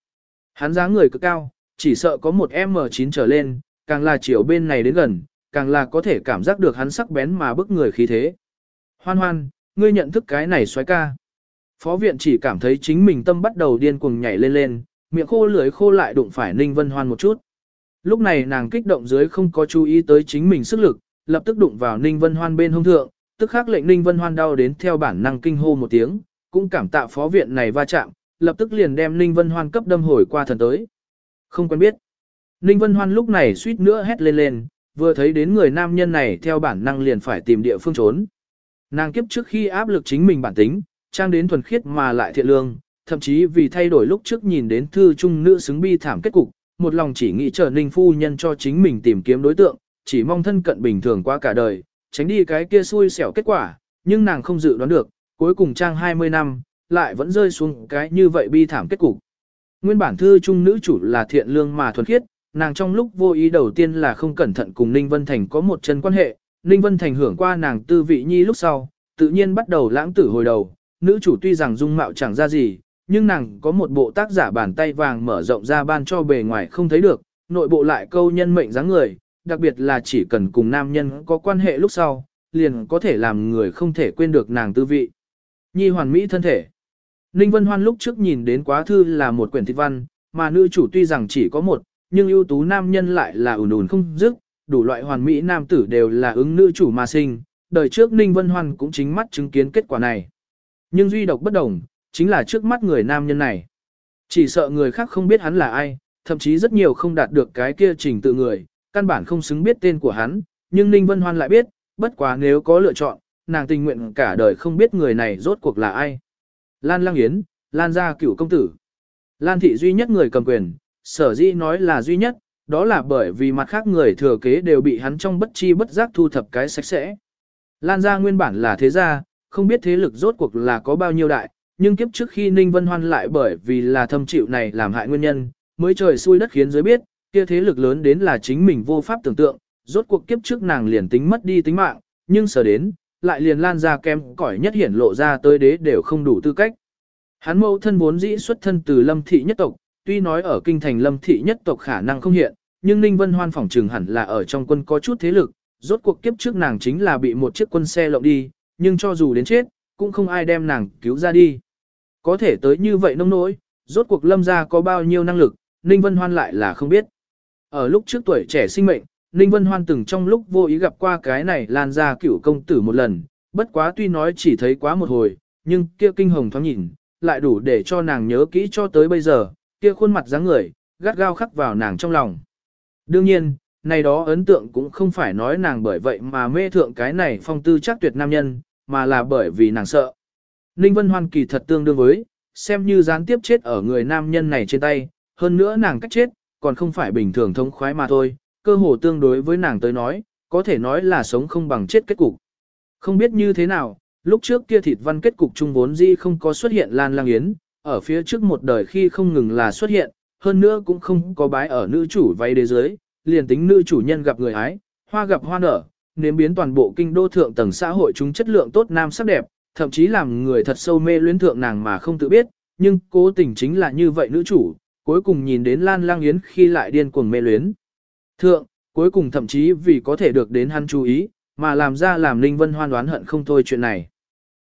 Hắn dáng người cực cao, chỉ sợ có một M9 trở lên, càng là chiều bên này đến gần, càng là có thể cảm giác được hắn sắc bén mà bức người khí thế. Hoan hoan, ngươi nhận thức cái này xoái ca. Phó viện chỉ cảm thấy chính mình tâm bắt đầu điên cuồng nhảy lên lên, miệng khô lưỡi khô lại đụng phải Ninh Vân Hoan một chút. Lúc này nàng kích động dưới không có chú ý tới chính mình sức lực, lập tức đụng vào Ninh Vân Hoan bên hông thượng, tức khắc lệnh Ninh Vân Hoan đau đến theo bản năng kinh hô một tiếng, cũng cảm tạ phó viện này va chạm, lập tức liền đem Ninh Vân Hoan cấp đâm hồi qua thần tới. Không quen biết. Ninh Vân Hoan lúc này suýt nữa hét lên lên, vừa thấy đến người nam nhân này theo bản năng liền phải tìm địa phương trốn. Nàng kiếp trước khi áp lực chính mình bản tính, trang đến thuần khiết mà lại thiện lương, thậm chí vì thay đổi lúc trước nhìn đến thư trung nữ xứng bi thảm kết cục, một lòng chỉ nghĩ chờ Ninh phu nhân cho chính mình tìm kiếm đối tượng, chỉ mong thân cận bình thường qua cả đời, tránh đi cái kia xui xẻo kết quả, nhưng nàng không dự đoán được, cuối cùng trang 20 năm, lại vẫn rơi xuống cái như vậy bi thảm kết cục. Nguyên bản thư trung nữ chủ là thiện lương mà thuần khiết, nàng trong lúc vô ý đầu tiên là không cẩn thận cùng Ninh Vân Thành có một chân quan hệ, Ninh Vân Thành hưởng qua nàng tư vị nhi lúc sau, tự nhiên bắt đầu lãng tử hồi đầu, nữ chủ tuy rằng dung mạo chẳng ra gì, nhưng nàng có một bộ tác giả bàn tay vàng mở rộng ra ban cho bề ngoài không thấy được, nội bộ lại câu nhân mệnh dáng người, đặc biệt là chỉ cần cùng nam nhân có quan hệ lúc sau, liền có thể làm người không thể quên được nàng tư vị. Nhi hoàn mỹ thân thể. Ninh Vân Hoan lúc trước nhìn đến quá thư là một quyển thịt văn, mà nữ chủ tuy rằng chỉ có một, nhưng ưu tú nam nhân lại là ủn ủn không dứt, đủ loại hoàn mỹ nam tử đều là ứng nữ chủ mà sinh, đời trước Ninh Vân Hoan cũng chính mắt chứng kiến kết quả này. Nhưng duy độc bất đồng, chính là trước mắt người nam nhân này. Chỉ sợ người khác không biết hắn là ai, thậm chí rất nhiều không đạt được cái kia trình tự người, căn bản không xứng biết tên của hắn, nhưng Ninh Vân Hoan lại biết, bất quá nếu có lựa chọn, nàng tình nguyện cả đời không biết người này rốt cuộc là ai. Lan Lang Yến, Lan gia cựu công tử. Lan thị duy nhất người cầm quyền, sở dĩ nói là duy nhất, đó là bởi vì mặt khác người thừa kế đều bị hắn trong bất chi bất giác thu thập cái sạch sẽ. Lan gia nguyên bản là thế gia, không biết thế lực rốt cuộc là có bao nhiêu đại, nhưng kiếp trước khi Ninh Vân Hoan lại bởi vì là thâm chịu này làm hại nguyên nhân, mới trời xui đất khiến giới biết, kia thế lực lớn đến là chính mình vô pháp tưởng tượng, rốt cuộc kiếp trước nàng liền tính mất đi tính mạng, nhưng sở đến, lại liền lan ra kem cỏi nhất hiển lộ ra tới đế đều không đủ tư cách. Hắn mẫu thân vốn dĩ xuất thân từ lâm thị nhất tộc, tuy nói ở kinh thành lâm thị nhất tộc khả năng không hiện, nhưng Ninh Vân Hoan phỏng trừng hẳn là ở trong quân có chút thế lực, rốt cuộc kiếp trước nàng chính là bị một chiếc quân xe lộng đi, nhưng cho dù đến chết, cũng không ai đem nàng cứu ra đi. Có thể tới như vậy nông nỗi, rốt cuộc lâm gia có bao nhiêu năng lực, Ninh Vân Hoan lại là không biết. Ở lúc trước tuổi trẻ sinh mệnh, Ninh Vân Hoan từng trong lúc vô ý gặp qua cái này lan ra cửu công tử một lần, bất quá tuy nói chỉ thấy quá một hồi, nhưng kia kinh hồng thoáng nhìn, lại đủ để cho nàng nhớ kỹ cho tới bây giờ, kia khuôn mặt dáng người, gắt gao khắc vào nàng trong lòng. Đương nhiên, này đó ấn tượng cũng không phải nói nàng bởi vậy mà mê thượng cái này phong tư chắc tuyệt nam nhân, mà là bởi vì nàng sợ. Ninh Vân Hoan kỳ thật tương đương với, xem như gián tiếp chết ở người nam nhân này trên tay, hơn nữa nàng cách chết, còn không phải bình thường thông khoái mà thôi, cơ hồ tương đối với nàng tới nói, có thể nói là sống không bằng chết kết cục. Không biết như thế nào, lúc trước kia thịt văn kết cục trung vốn di không có xuất hiện Lan Lang Yến, ở phía trước một đời khi không ngừng là xuất hiện, hơn nữa cũng không có bái ở nữ chủ váy đế dưới, liền tính nữ chủ nhân gặp người ái, hoa gặp hoa nở, nếm biến toàn bộ kinh đô thượng tầng xã hội chúng chất lượng tốt nam sắc đẹp, thậm chí làm người thật sâu mê luyến thượng nàng mà không tự biết, nhưng cố tình chính là như vậy nữ chủ, cuối cùng nhìn đến Lan Lang Yến khi lại điên cuồng mê luyến. Thượng, cuối cùng thậm chí vì có thể được đến hắn chú ý, mà làm ra làm Ninh Vân hoan đoán hận không thôi chuyện này.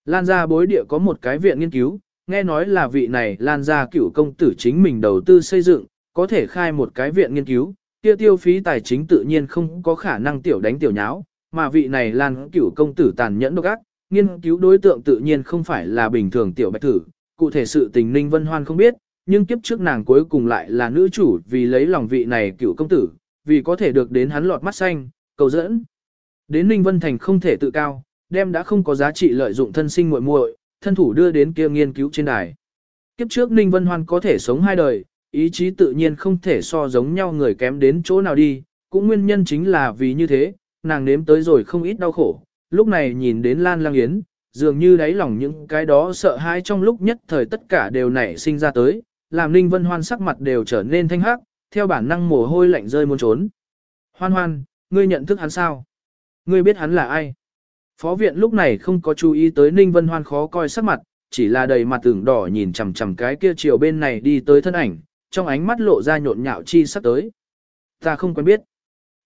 Lan gia bối địa có một cái viện nghiên cứu, nghe nói là vị này Lan gia cựu công tử chính mình đầu tư xây dựng, có thể khai một cái viện nghiên cứu, tiêu tiêu phí tài chính tự nhiên không có khả năng tiểu đánh tiểu nháo, mà vị này Lan cựu công tử tàn nhẫn độc ác, nghiên cứu đối tượng tự nhiên không phải là bình thường tiểu bạch thử, cụ thể sự tình Ninh Vân Hoan không biết, nhưng kiếp trước nàng cuối cùng lại là nữ chủ vì lấy lòng vị này cựu công tử, vì có thể được đến hắn lọt mắt xanh, cầu dẫn. Đến Ninh Vân Thành không thể tự cao, đem đã không có giá trị lợi dụng thân sinh muội muội, thân thủ đưa đến kia nghiên cứu trên đài. Kiếp trước Ninh Vân Hoan có thể sống hai đời, ý chí tự nhiên không thể so giống nhau người kém đến chỗ nào đi, cũng nguyên nhân chính là vì như thế, nàng nếm tới rồi không ít đau khổ, lúc này nhìn đến Lan Lang Yến, dường như đáy lòng những cái đó sợ hãi trong lúc nhất thời tất cả đều nảy sinh ra tới, làm Ninh Vân Hoan sắc mặt đều trở nên thanh hắc, theo bản năng mồ hôi lạnh rơi muốn trốn. Hoan hoan, ngươi nhận thức hắn sao? Ngươi biết hắn là ai? Phó viện lúc này không có chú ý tới Ninh Vân Hoan khó coi sắc mặt, chỉ là đầy mặt tưởng đỏ nhìn chằm chằm cái kia chiều bên này đi tới thân ảnh, trong ánh mắt lộ ra nhộn nhạo chi sắp tới. Ta không quen biết.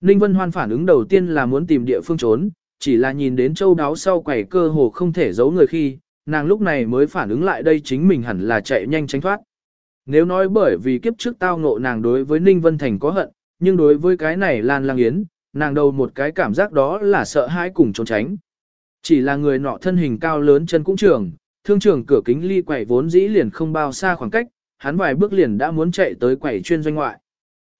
Ninh Vân Hoan phản ứng đầu tiên là muốn tìm địa phương trốn, chỉ là nhìn đến châu đáo sau quầy cơ hồ không thể giấu người khi, nàng lúc này mới phản ứng lại đây chính mình hẳn là chạy nhanh tránh thoát. Nếu nói bởi vì kiếp trước tao ngộ nàng đối với Ninh Vân Thành có hận, nhưng đối với cái này Lan Lang Yến, nàng đầu một cái cảm giác đó là sợ hãi cùng trốn tránh. Chỉ là người nọ thân hình cao lớn chân cũng trường, thương trường cửa kính ly quẩy vốn dĩ liền không bao xa khoảng cách, hắn vài bước liền đã muốn chạy tới quẩy chuyên doanh ngoại.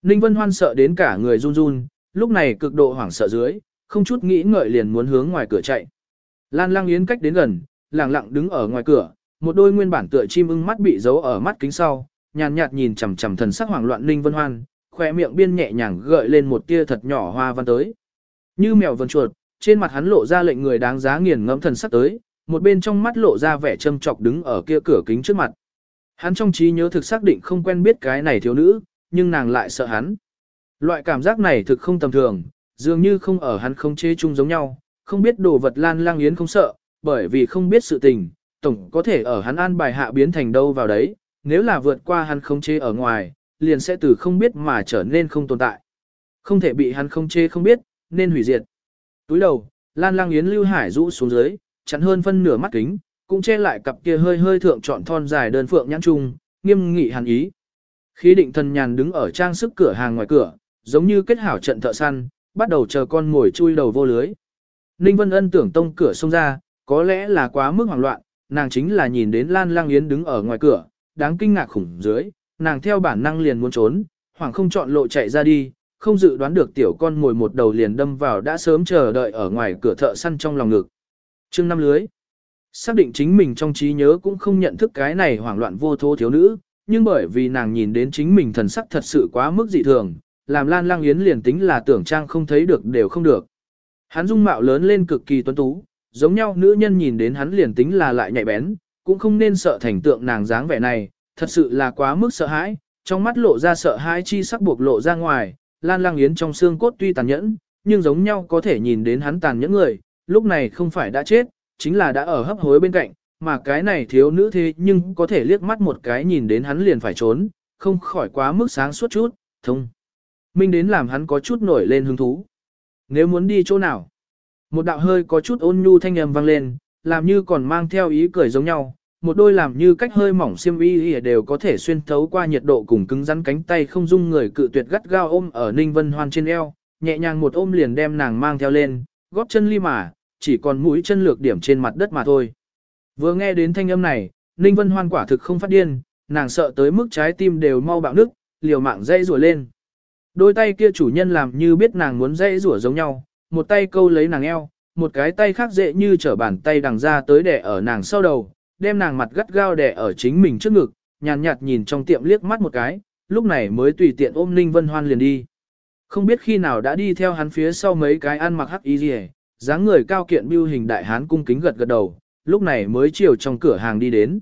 Ninh Vân Hoan sợ đến cả người run run, lúc này cực độ hoảng sợ dưới, không chút nghĩ ngợi liền muốn hướng ngoài cửa chạy. Lan Lang Yến cách đến gần, lặng lặng đứng ở ngoài cửa, một đôi nguyên bản tựa chim ưng mắt bị giấu ở mắt kính sau, nhàn nhạt nhìn chằm chằm thần sắc hoảng loạn Ninh Vân Hoan, khóe miệng biên nhẹ nhàng gợi lên một tia thật nhỏ hoa văn tới. Như mèo vần chuột, trên mặt hắn lộ ra lệnh người đáng giá nghiền ngẫm thần sắc tới, một bên trong mắt lộ ra vẻ châm chọc đứng ở kia cửa kính trước mặt. Hắn trong trí nhớ thực xác định không quen biết cái này thiếu nữ, nhưng nàng lại sợ hắn. Loại cảm giác này thực không tầm thường, dường như không ở hắn không chế chung giống nhau, không biết đồ vật lan lang yến không sợ, bởi vì không biết sự tình, tổng có thể ở hắn an bài hạ biến thành đâu vào đấy, nếu là vượt qua hắn không chế ở ngoài, liền sẽ từ không biết mà trở nên không tồn tại. Không thể bị hắn không chế không biết, nên hủy diệt. Túi đầu, Lan Lang Yến Lưu Hải rũ xuống dưới, chắn hơn phân nửa mắt kính, cũng che lại cặp kia hơi hơi thượng trọn thon dài đơn phượng nhãn trung, nghiêm nghị hàn ý. Khí định thần nhàn đứng ở trang sức cửa hàng ngoài cửa, giống như kết hảo trận thợ săn, bắt đầu chờ con ngồi chui đầu vô lưới. Ninh Vân Ân tưởng tông cửa xông ra, có lẽ là quá mức hoảng loạn, nàng chính là nhìn đến Lan Lang Yến đứng ở ngoài cửa, đáng kinh ngạc khủng dưới, nàng theo bản năng liền muốn trốn, hoảng không chọn lộ chạy ra đi, không dự đoán được tiểu con ngồi một đầu liền đâm vào đã sớm chờ đợi ở ngoài cửa thợ săn trong lòng ngực. Chương năm lưới. Xác định chính mình trong trí nhớ cũng không nhận thức cái này hoảng loạn vô thố thiếu nữ, nhưng bởi vì nàng nhìn đến chính mình thần sắc thật sự quá mức dị thường, làm Lan Lang Yến liền tính là tưởng trang không thấy được đều không được. Hắn dung mạo lớn lên cực kỳ tuấn tú, giống nhau nữ nhân nhìn đến hắn liền tính là lại nhạy bén, cũng không nên sợ thành tượng nàng dáng vẻ này, thật sự là quá mức sợ hãi, trong mắt lộ ra sợ hãi chi sắc buộc lộ ra ngoài, Lan Lang Yến trong xương cốt tuy tàn nhẫn, nhưng giống nhau có thể nhìn đến hắn tàn nhẫn người, lúc này không phải đã chết, chính là đã ở hấp hối bên cạnh, mà cái này thiếu nữ thế nhưng có thể liếc mắt một cái nhìn đến hắn liền phải trốn, không khỏi quá mức sáng suốt chút, thông. Minh đến làm hắn có chút nổi lên hứng thú. Nếu muốn đi chỗ nào? Một đạo hơi có chút ôn nhu thanh âm vang lên, làm như còn mang theo ý cười giống nhau, một đôi làm như cách hơi mỏng xiêm y đều có thể xuyên thấu qua nhiệt độ cùng cứng rắn cánh tay không dung người cự tuyệt gắt gao ôm ở Ninh Vân Hoan trên eo, nhẹ nhàng một ôm liền đem nàng mang theo lên, góp chân ly mà, chỉ còn mũi chân lược điểm trên mặt đất mà thôi. Vừa nghe đến thanh âm này, Ninh Vân Hoan quả thực không phát điên, nàng sợ tới mức trái tim đều mau bạo nức, liều mạng dây rùa lên. Đôi tay kia chủ nhân làm như biết nàng muốn dễ rủa giống nhau, một tay câu lấy nàng eo, một cái tay khác dễ như trở bàn tay đằng ra tới đẻ ở nàng sau đầu, đem nàng mặt gắt gao đè ở chính mình trước ngực, nhàn nhạt, nhìn trong tiệm liếc mắt một cái, lúc này mới tùy tiện ôm Ninh Vân Hoan liền đi. Không biết khi nào đã đi theo hắn phía sau mấy cái ăn mặc hắc y rìa, dáng người cao kiện biêu hình đại hán cung kính gật gật đầu, lúc này mới chiều trong cửa hàng đi đến.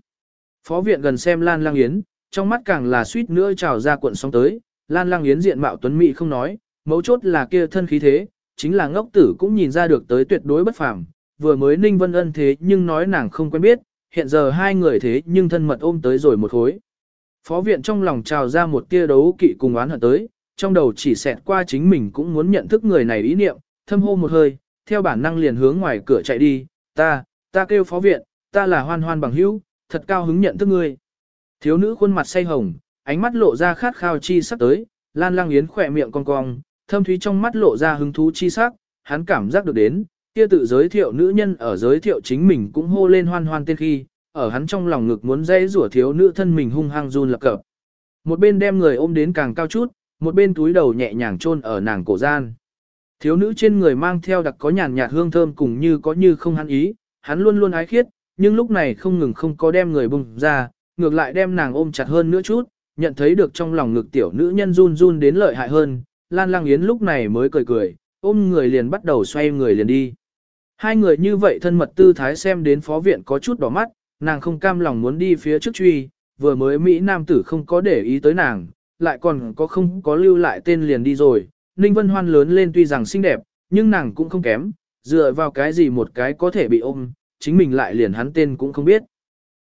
Phó viện gần xem Lan Lang Yến, trong mắt càng là suýt nữa trào ra cuộn sóng tới, Lan Lang Yến diện mạo tuấn mỹ không nói, mấu chốt là kia thân khí thế, chính là ngốc tử cũng nhìn ra được tới tuyệt đối bất phàm, vừa mới Ninh Vân Ân thế nhưng nói nàng không quen biết, hiện giờ hai người thế nhưng thân mật ôm tới rồi một khối. Phó viện trong lòng trào ra một tia đấu kỵ cùng oán hận tới, trong đầu chỉ xẹt qua chính mình cũng muốn nhận thức người này ý niệm, thâm hô một hơi, theo bản năng liền hướng ngoài cửa chạy đi, ta, ta kêu phó viện, ta là hoan hoan bằng hữu, thật cao hứng nhận thức ngươi. Thiếu nữ khuôn mặt say hồng, ánh mắt lộ ra khát khao chi sắc tới, lan lang yến khỏe miệng cong cong, thâm thúy trong mắt lộ ra hứng thú chi sắc, hắn cảm giác được đến, Kia tự giới thiệu nữ nhân ở giới thiệu chính mình cũng hô lên hoan hoan tên khi, ở hắn trong lòng ngực muốn dây rủa thiếu nữ thân mình hung hăng run lập cập. Một bên đem người ôm đến càng cao chút, một bên túi đầu nhẹ nhàng chôn ở nàng cổ gian. Thiếu nữ trên người mang theo đặc có nhàn nhạt hương thơm cùng như có như không hắn ý, hắn luôn luôn ái khiết, nhưng lúc này không ngừng không có đem người bùng ra, ngược lại đem nàng ôm chặt hơn nữa chút, nhận thấy được trong lòng ngực tiểu nữ nhân run run đến lợi hại hơn, Lan Lang Yến lúc này mới cười cười, ôm người liền bắt đầu xoay người liền đi. Hai người như vậy thân mật tư thái xem đến phó viện có chút đỏ mắt, nàng không cam lòng muốn đi phía trước truy, vừa mới Mỹ Nam tử không có để ý tới nàng, lại còn có không có lưu lại tên liền đi rồi. Ninh Vân Hoan lớn lên tuy rằng xinh đẹp, nhưng nàng cũng không kém, dựa vào cái gì một cái có thể bị ôm, chính mình lại liền hắn tên cũng không biết.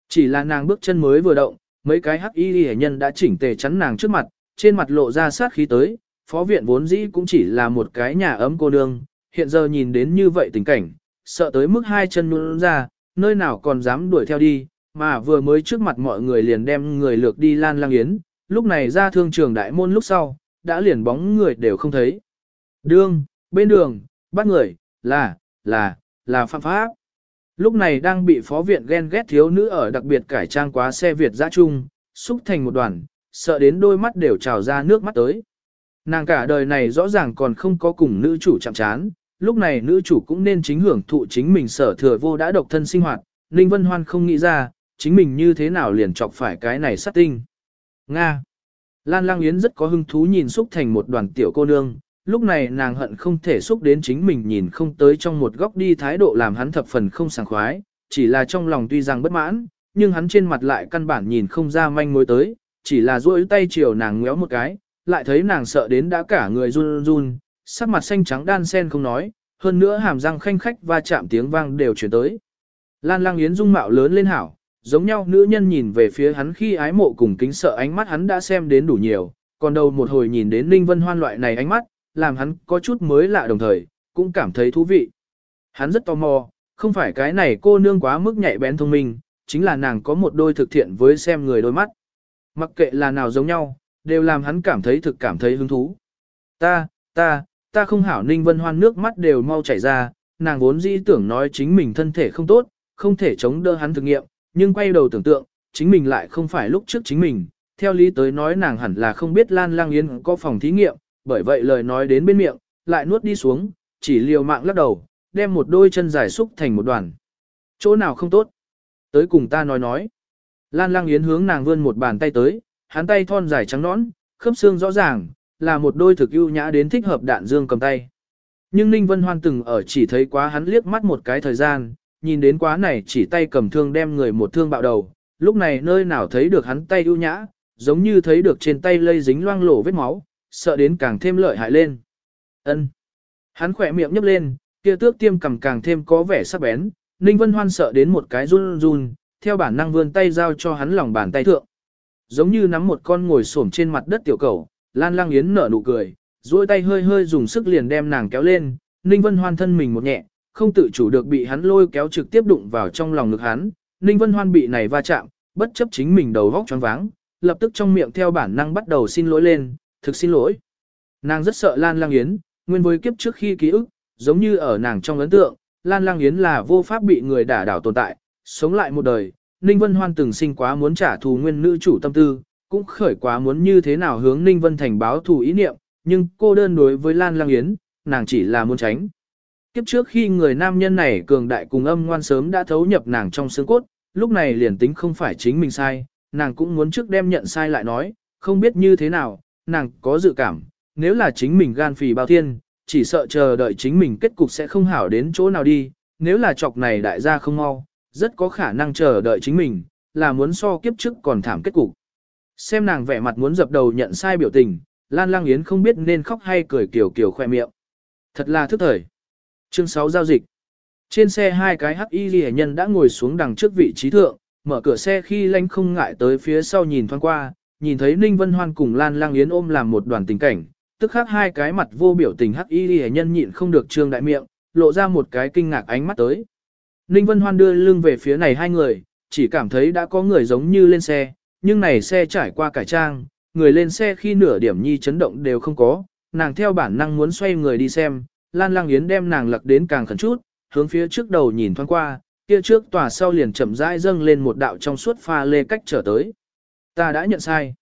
Chỉ là nàng bước chân mới vừa động, mấy cái hắc y hệ nhân đã chỉnh tề chắn nàng trước mặt, trên mặt lộ ra sát khí tới, phó viện vốn dĩ cũng chỉ là một cái nhà ấm cô nương, hiện giờ nhìn đến như vậy tình cảnh, sợ tới mức hai chân nhún ra, nơi nào còn dám đuổi theo đi, mà vừa mới trước mặt mọi người liền đem người lược đi lan lang yến, lúc này ra thương trường đại môn lúc sau, đã liền bóng người đều không thấy. Đương, bên đường, bắt người, là, là, là phạm pháp. Lúc này đang bị phó viện ghen ghét thiếu nữ ở đặc biệt cải trang quá xe Việt giã chung, xúc thành một đoàn, sợ đến đôi mắt đều trào ra nước mắt tới. Nàng cả đời này rõ ràng còn không có cùng nữ chủ chạm chán, lúc này nữ chủ cũng nên chính hưởng thụ chính mình sở thừa vô đã độc thân sinh hoạt, Ninh Vân Hoan không nghĩ ra, chính mình như thế nào liền chọc phải cái này sát tinh. Nga Lan Lang Yến rất có hứng thú nhìn xúc thành một đoàn tiểu cô nương, lúc này nàng hận không thể xúc đến chính mình nhìn không tới trong một góc đi thái độ làm hắn thập phần không sảng khoái, chỉ là trong lòng tuy rằng bất mãn, nhưng hắn trên mặt lại căn bản nhìn không ra manh mối tới, chỉ là duỗi tay chiều nàng ngéo một cái, lại thấy nàng sợ đến đã cả người run run, sắc mặt xanh trắng đan sen không nói, hơn nữa hàm răng khanh khách và chạm tiếng vang đều chuyển tới. Lan Lang Yến dung mạo lớn lên hảo, giống nhau nữ nhân nhìn về phía hắn khi ái mộ cùng kính sợ ánh mắt hắn đã xem đến đủ nhiều, còn đầu một hồi nhìn đến Ninh Vân Hoan loại này ánh mắt, làm hắn có chút mới lạ đồng thời, cũng cảm thấy thú vị. Hắn rất tò mò, không phải cái này cô nương quá mức nhạy bén thông minh, chính là nàng có một đôi thực thiện với xem người đôi mắt. Mặc kệ là nào giống nhau, đều làm hắn cảm thấy thực cảm thấy hứng thú. Ta, ta, ta không hảo Ninh Vân Hoan nước mắt đều mau chảy ra, nàng vốn dĩ tưởng nói chính mình thân thể không tốt, không thể chống đỡ hắn thực nghiệm, nhưng quay đầu tưởng tượng, chính mình lại không phải lúc trước chính mình. Theo lý tới nói nàng hẳn là không biết Lan Lang Yến có phòng thí nghiệm, bởi vậy lời nói đến bên miệng, lại nuốt đi xuống, chỉ liều mạng lắc đầu, đem một đôi chân dài xúc thành một đoàn. Chỗ nào không tốt? Tới cùng ta nói nói. Lan Lang Yến hướng nàng vươn một bàn tay tới, hắn tay thon dài trắng nõn, khớp xương rõ ràng, là một đôi thực ưu nhã đến thích hợp đạn dương cầm tay. Nhưng Ninh Vân Hoan từng ở chỉ thấy quá hắn liếc mắt một cái thời gian, nhìn đến quá này chỉ tay cầm thương đem người một thương bạo đầu, lúc này nơi nào thấy được hắn tay ưu nhã, giống như thấy được trên tay lây dính loang lổ vết máu, sợ đến càng thêm lợi hại lên. Ân. Hắn khỏe miệng nhấp lên, kia tước tiêm cầm càng thêm có vẻ sắc bén, Ninh Vân Hoan sợ đến một cái run run, theo bản năng vươn tay giao cho hắn lòng bàn tay thượng. Giống như nắm một con ngồi xổm trên mặt đất tiểu cầu, Lan Lang Yến nở nụ cười, duỗi tay hơi hơi dùng sức liền đem nàng kéo lên, Ninh Vân Hoan thân mình một nhẹ, không tự chủ được bị hắn lôi kéo trực tiếp đụng vào trong lòng ngực hắn. Ninh Vân Hoan bị này va chạm, bất chấp chính mình đầu vóc choáng váng, lập tức trong miệng theo bản năng bắt đầu xin lỗi lên, thực xin lỗi. Nàng rất sợ Lan Lang Yến, nguyên với kiếp trước khi ký ức, giống như ở nàng trong ấn tượng, Lan Lang Yến là vô pháp bị người đả đảo tồn tại, sống lại một đời. Ninh Vân Hoan từng sinh quá muốn trả thù nguyên nữ chủ tâm tư, cũng khởi quá muốn như thế nào hướng Ninh Vân Thành báo thù ý niệm, nhưng cô đơn đối với Lan Lang Yến, nàng chỉ là muốn tránh. Kiếp trước khi người nam nhân này cường đại cùng âm ngoan sớm đã thấu nhập nàng trong xương cốt, lúc này liền tính không phải chính mình sai, nàng cũng muốn trước đem nhận sai lại nói, không biết như thế nào, nàng có dự cảm, nếu là chính mình gan phì bao thiên, chỉ sợ chờ đợi chính mình kết cục sẽ không hảo đến chỗ nào đi, nếu là chọc này đại gia không mau, rất có khả năng chờ đợi chính mình, là muốn so kiếp trước còn thảm kết cục. Xem nàng vẻ mặt muốn dập đầu nhận sai biểu tình, Lan Lang Yến không biết nên khóc hay cười kiểu kiểu khoe miệng. Thật là thức thời. Chương 6 giao dịch. Trên xe hai cái hắc y ghi nhân đã ngồi xuống đằng trước vị trí thượng, mở cửa xe khi lanh không ngại tới phía sau nhìn thoáng qua, nhìn thấy Ninh Vân Hoan cùng Lan Lang Yến ôm làm một đoàn tình cảnh, tức khắc hai cái mặt vô biểu tình hắc y ghi nhân nhịn không được trương đại miệng, lộ ra một cái kinh ngạc ánh mắt tới. Ninh Vân Hoan đưa lưng về phía này hai người, chỉ cảm thấy đã có người giống như lên xe, nhưng này xe trải qua cải trang, người lên xe khi nửa điểm nhi chấn động đều không có, nàng theo bản năng muốn xoay người đi xem, Lan Lang Yến đem nàng lật đến càng khẩn chút, hướng phía trước đầu nhìn thoáng qua, kia trước tòa sau liền chậm rãi dâng lên một đạo trong suốt pha lê cách trở tới. Ta đã nhận sai.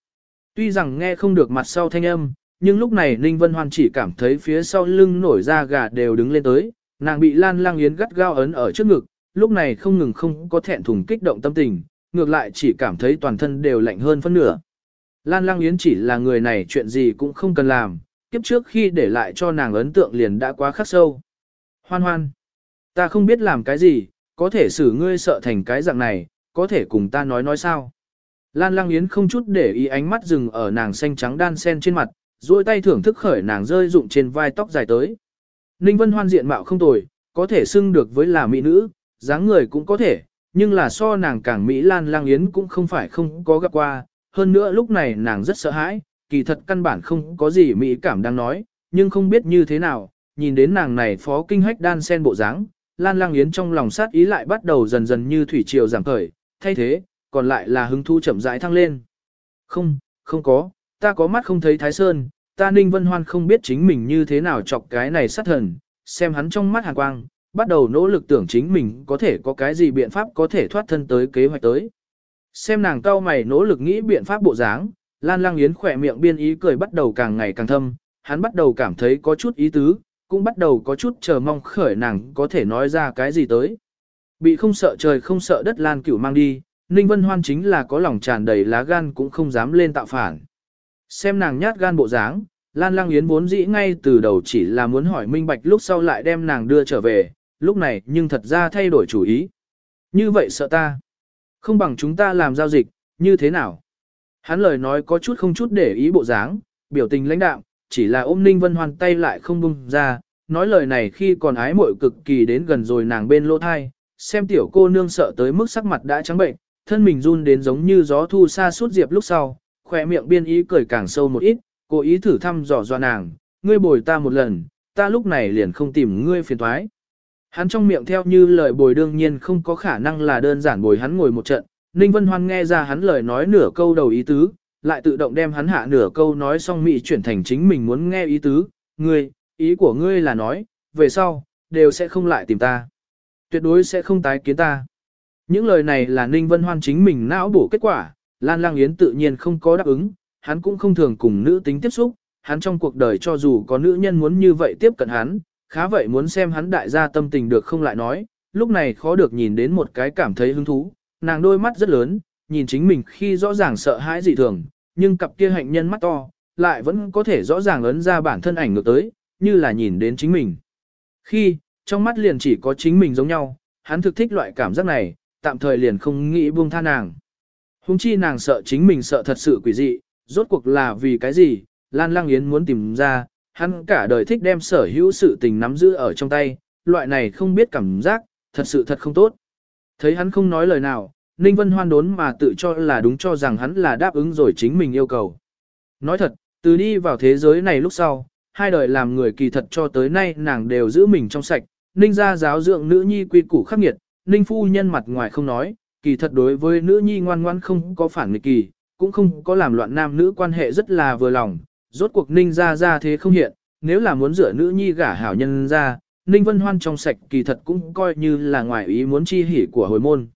Tuy rằng nghe không được mặt sau thanh âm, nhưng lúc này Ninh Vân Hoan chỉ cảm thấy phía sau lưng nổi ra gà đều đứng lên tới, nàng bị Lan Lang Yến gắt gao ấn ở trước ngực, lúc này không ngừng không có thẹn thùng kích động tâm tình, ngược lại chỉ cảm thấy toàn thân đều lạnh hơn phân nửa. Lan Lang Yến chỉ là người này chuyện gì cũng không cần làm, kiếp trước khi để lại cho nàng ấn tượng liền đã quá khắc sâu. Hoan hoan. Ta không biết làm cái gì, có thể xử ngươi sợ thành cái dạng này, có thể cùng ta nói nói sao. Lan Lang Yến không chút để ý ánh mắt dừng ở nàng xanh trắng đan sen trên mặt, duỗi tay thưởng thức khởi nàng rơi rụng trên vai tóc dài tới. Ninh Vân Hoan diện mạo không tồi, có thể xưng được với là mỹ nữ, dáng người cũng có thể, nhưng là so nàng càng Mỹ Lan Lang Yến cũng không phải không có gặp qua, hơn nữa lúc này nàng rất sợ hãi, kỳ thật căn bản không có gì Mỹ cảm đang nói, nhưng không biết như thế nào, nhìn đến nàng này phó kinh hách đan sen bộ dáng, Lan Lang Yến trong lòng sát ý lại bắt đầu dần dần như thủy triều giảm khởi, thay thế, còn lại là hứng thu chậm rãi thăng lên. Không, không có, ta có mắt không thấy Thái Sơn, ta Ninh Vân Hoan không biết chính mình như thế nào chọc cái này sát thần, xem hắn trong mắt hàn quang, bắt đầu nỗ lực tưởng chính mình có thể có cái gì biện pháp có thể thoát thân tới kế hoạch tới. Xem nàng cao mày nỗ lực nghĩ biện pháp bộ dáng, Lan Lang Yến khỏe miệng biên ý cười bắt đầu càng ngày càng thâm, hắn bắt đầu cảm thấy có chút ý tứ, cũng bắt đầu có chút chờ mong khởi nàng có thể nói ra cái gì tới. Bị không sợ trời không sợ đất Lan Cửu mang đi, Ninh Vân Hoan chính là có lòng tràn đầy lá gan cũng không dám lên tạo phản. Xem nàng nhát gan bộ dáng, Lan Lang Yến vốn dĩ ngay từ đầu chỉ là muốn hỏi minh bạch lúc sau lại đem nàng đưa trở về, lúc này nhưng thật ra thay đổi chủ ý. Như vậy sợ ta. Không bằng chúng ta làm giao dịch, như thế nào? Hắn lời nói có chút không chút để ý bộ dáng, biểu tình lãnh đạm, chỉ là ôm Ninh Vân Hoan tay lại không buông ra, nói lời này khi còn ái muội cực kỳ đến gần rồi nàng bên lỗ thai, xem tiểu cô nương sợ tới mức sắc mặt đã trắng bệnh, thân mình run đến giống như gió thu xa suốt diệp lúc sau, khỏe miệng biên ý cười càng sâu một ít, cố ý thử thăm dò dò nàng, ngươi bồi ta một lần, ta lúc này liền không tìm ngươi phiền thoái. Hắn trong miệng theo như lời bồi đương nhiên không có khả năng là đơn giản bồi hắn ngồi một trận, Ninh Vân Hoan nghe ra hắn lời nói nửa câu đầu ý tứ, lại tự động đem hắn hạ nửa câu nói xong mị chuyển thành chính mình muốn nghe ý tứ, ngươi, ý của ngươi là nói, về sau, đều sẽ không lại tìm ta. Tuyệt đối sẽ không tái kiến ta. Những lời này là Ninh Vân Hoan chính mình não bổ kết quả, Lan Lang Yến tự nhiên không có đáp ứng, hắn cũng không thường cùng nữ tính tiếp xúc, hắn trong cuộc đời cho dù có nữ nhân muốn như vậy tiếp cận hắn, khá vậy muốn xem hắn đại gia tâm tình được không lại nói, lúc này khó được nhìn đến một cái cảm thấy hứng thú, nàng đôi mắt rất lớn, nhìn chính mình khi rõ ràng sợ hãi dị thường, nhưng cặp kia hạnh nhân mắt to, lại vẫn có thể rõ ràng ấn ra bản thân ảnh ngược tới, như là nhìn đến chính mình. Khi, trong mắt liền chỉ có chính mình giống nhau, hắn thực thích loại cảm giác này, tạm thời liền không nghĩ buông tha nàng. Hùng chi nàng sợ chính mình sợ thật sự quỷ dị, rốt cuộc là vì cái gì, Lan Lang Yến muốn tìm ra, hắn cả đời thích đem sở hữu sự tình nắm giữ ở trong tay, loại này không biết cảm giác, thật sự thật không tốt. Thấy hắn không nói lời nào, Ninh Vân hoan đốn mà tự cho là đúng cho rằng hắn là đáp ứng rồi chính mình yêu cầu. Nói thật, từ đi vào thế giới này lúc sau, hai đời làm người kỳ thật cho tới nay nàng đều giữ mình trong sạch, Ninh gia giáo dưỡng nữ nhi quy củ khắc nghiệt, Ninh phu nhân mặt ngoài không nói, kỳ thật đối với nữ nhi ngoan ngoan không có phản nghịch kỳ, cũng không có làm loạn nam nữ quan hệ rất là vừa lòng, rốt cuộc Ninh gia ra thế không hiện, nếu là muốn rửa nữ nhi gả hảo nhân ra, Ninh Vân Hoan trong sạch kỳ thật cũng coi như là ngoài ý muốn chi hỉ của hồi môn.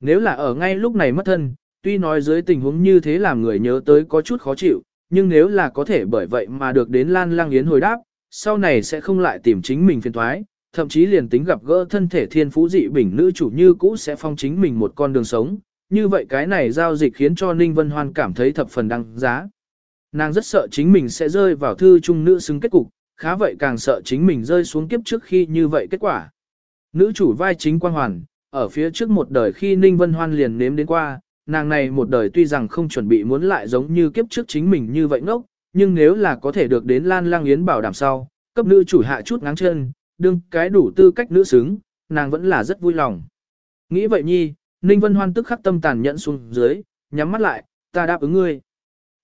Nếu là ở ngay lúc này mất thân, tuy nói dưới tình huống như thế làm người nhớ tới có chút khó chịu, nhưng nếu là có thể bởi vậy mà được đến Lan Lang Yến hồi đáp, sau này sẽ không lại tìm chính mình phiền thoái, thậm chí liền tính gặp gỡ thân thể thiên phú dị bình nữ chủ như cũ sẽ phong chính mình một con đường sống. Như vậy cái này giao dịch khiến cho Ninh Vân Hoan cảm thấy thập phần đăng giá. Nàng rất sợ chính mình sẽ rơi vào thư trung nữ xứng kết cục, khá vậy càng sợ chính mình rơi xuống kiếp trước khi như vậy kết quả. Nữ chủ vai chính quan hoàn, ở phía trước một đời khi Ninh Vân Hoan liền nếm đến qua, nàng này một đời tuy rằng không chuẩn bị muốn lại giống như kiếp trước chính mình như vậy ngốc, nhưng nếu là có thể được đến Lan Lang Yến bảo đảm sau, cấp nữ chủ hạ chút ngáng chân, đương cái đủ tư cách nữ xứng, nàng vẫn là rất vui lòng. Nghĩ vậy nhi, Ninh Vân Hoan tức khắc tâm tàn nhẫn xuống dưới, nhắm mắt lại, ta đáp ứng ngươi.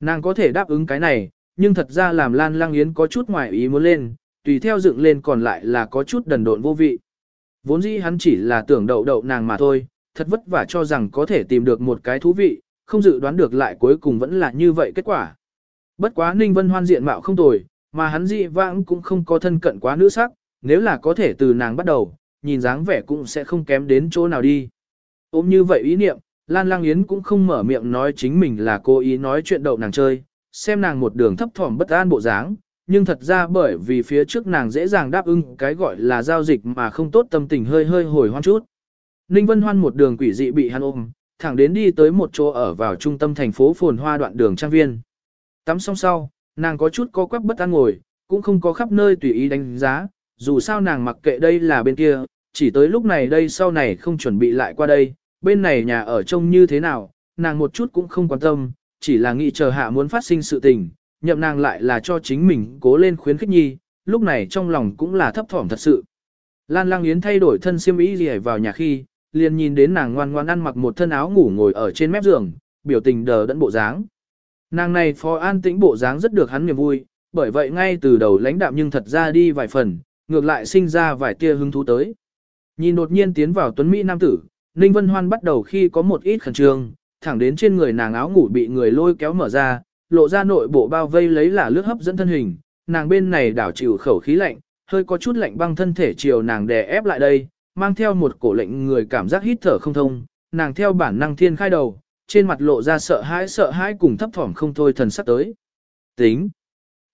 Nàng có thể đáp ứng cái này, nhưng thật ra làm Lan Lang Yến có chút ngoài ý muốn lên, tùy theo dựng lên còn lại là có chút đần độn vô vị. Vốn dĩ hắn chỉ là tưởng đậu đậu nàng mà thôi, thật vất vả cho rằng có thể tìm được một cái thú vị, không dự đoán được lại cuối cùng vẫn là như vậy kết quả. Bất quá Ninh Vân Hoan diện mạo không tồi, mà hắn dị vãng cũng không có thân cận quá nữ sắc, nếu là có thể từ nàng bắt đầu, nhìn dáng vẻ cũng sẽ không kém đến chỗ nào đi. Ôm như vậy ý niệm, Lan Lang Yến cũng không mở miệng nói chính mình là cố ý nói chuyện đậu nàng chơi, xem nàng một đường thấp thỏm bất an bộ dáng, nhưng thật ra bởi vì phía trước nàng dễ dàng đáp ứng cái gọi là giao dịch mà không tốt tâm tình hơi hơi hồi hoan chút. Ninh Vân Hoan một đường quỷ dị bị hắn ôm, thẳng đến đi tới một chỗ ở vào trung tâm thành phố phồn hoa đoạn đường trang viên. Tắm xong sau, nàng có chút co quắp bất an ngồi, cũng không có khắp nơi tùy ý đánh giá, dù sao nàng mặc kệ đây là bên kia, chỉ tới lúc này đây sau này không chuẩn bị lại qua đây, bên này nhà ở trông như thế nào, nàng một chút cũng không quan tâm, chỉ là nghĩ chờ hạ muốn phát sinh sự tình, nhậm nàng lại là cho chính mình cố lên khuyến khích nhi, lúc này trong lòng cũng là thấp thỏm thật sự. Lan Lang Yến thay đổi thân xiêm y gì vào nhà khi, liền nhìn đến nàng ngoan ngoan ăn mặc một thân áo ngủ ngồi ở trên mép giường, biểu tình đờ đẫn bộ dáng. Nàng này phó an tĩnh bộ dáng rất được hắn niềm vui, bởi vậy ngay từ đầu lãnh đạm nhưng thật ra đi vài phần, ngược lại sinh ra vài tia hứng thú tới. Nhìn đột nhiên tiến vào tuấn Mỹ nam tử, Ninh Vân Hoan bắt đầu khi có một ít khẩn trương, thẳng đến trên người nàng áo ngủ bị người lôi kéo mở ra, lộ ra nội bộ bao vây lấy là lướt hấp dẫn thân hình, nàng bên này đảo chịu khẩu khí lạnh, hơi có chút lạnh băng thân thể chiều nàng đè ép lại đây, mang theo một cổ lệnh người cảm giác hít thở không thông, nàng theo bản năng thiên khai đầu, trên mặt lộ ra sợ hãi sợ hãi cùng thấp thỏm không thôi thần sắc tới. Tính.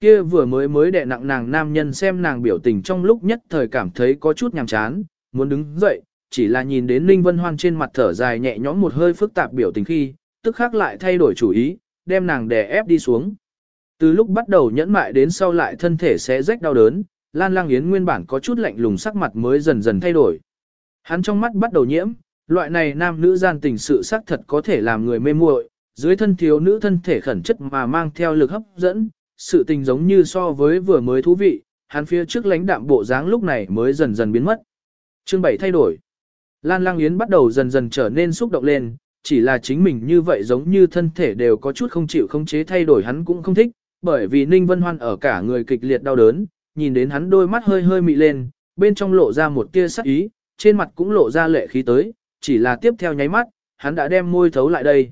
Kia vừa mới mới đè nặng nàng nam nhân xem nàng biểu tình trong lúc nhất thời cảm thấy có chút nhàm chán, muốn đứng dậy, chỉ là nhìn đến Ninh Vân Hoan trên mặt thở dài nhẹ nhõm một hơi phức tạp biểu tình khi, tức khắc lại thay đổi chủ ý, đem nàng đè ép đi xuống. Từ lúc bắt đầu nhẫn mại đến sau lại thân thể sẽ rách đau đớn, Lan Lang Yến nguyên bản có chút lạnh lùng sắc mặt mới dần dần thay đổi. Hắn trong mắt bắt đầu nhiễm, loại này nam nữ gian tình sự sắc thật có thể làm người mê muội, dưới thân thiếu nữ thân thể khẩn chất mà mang theo lực hấp dẫn, sự tình giống như so với vừa mới thú vị, hắn phía trước lãnh đạm bộ dáng lúc này mới dần dần biến mất. Chương 7 thay đổi. Lan Lang Yến bắt đầu dần dần trở nên xúc động lên, chỉ là chính mình như vậy giống như thân thể đều có chút không chịu không chế thay đổi hắn cũng không thích, bởi vì Ninh Vân Hoan ở cả người kịch liệt đau đớn, nhìn đến hắn đôi mắt hơi hơi mị lên, bên trong lộ ra một tia sắc ý, trên mặt cũng lộ ra lệ khí tới, chỉ là tiếp theo nháy mắt, hắn đã đem môi thấu lại đây.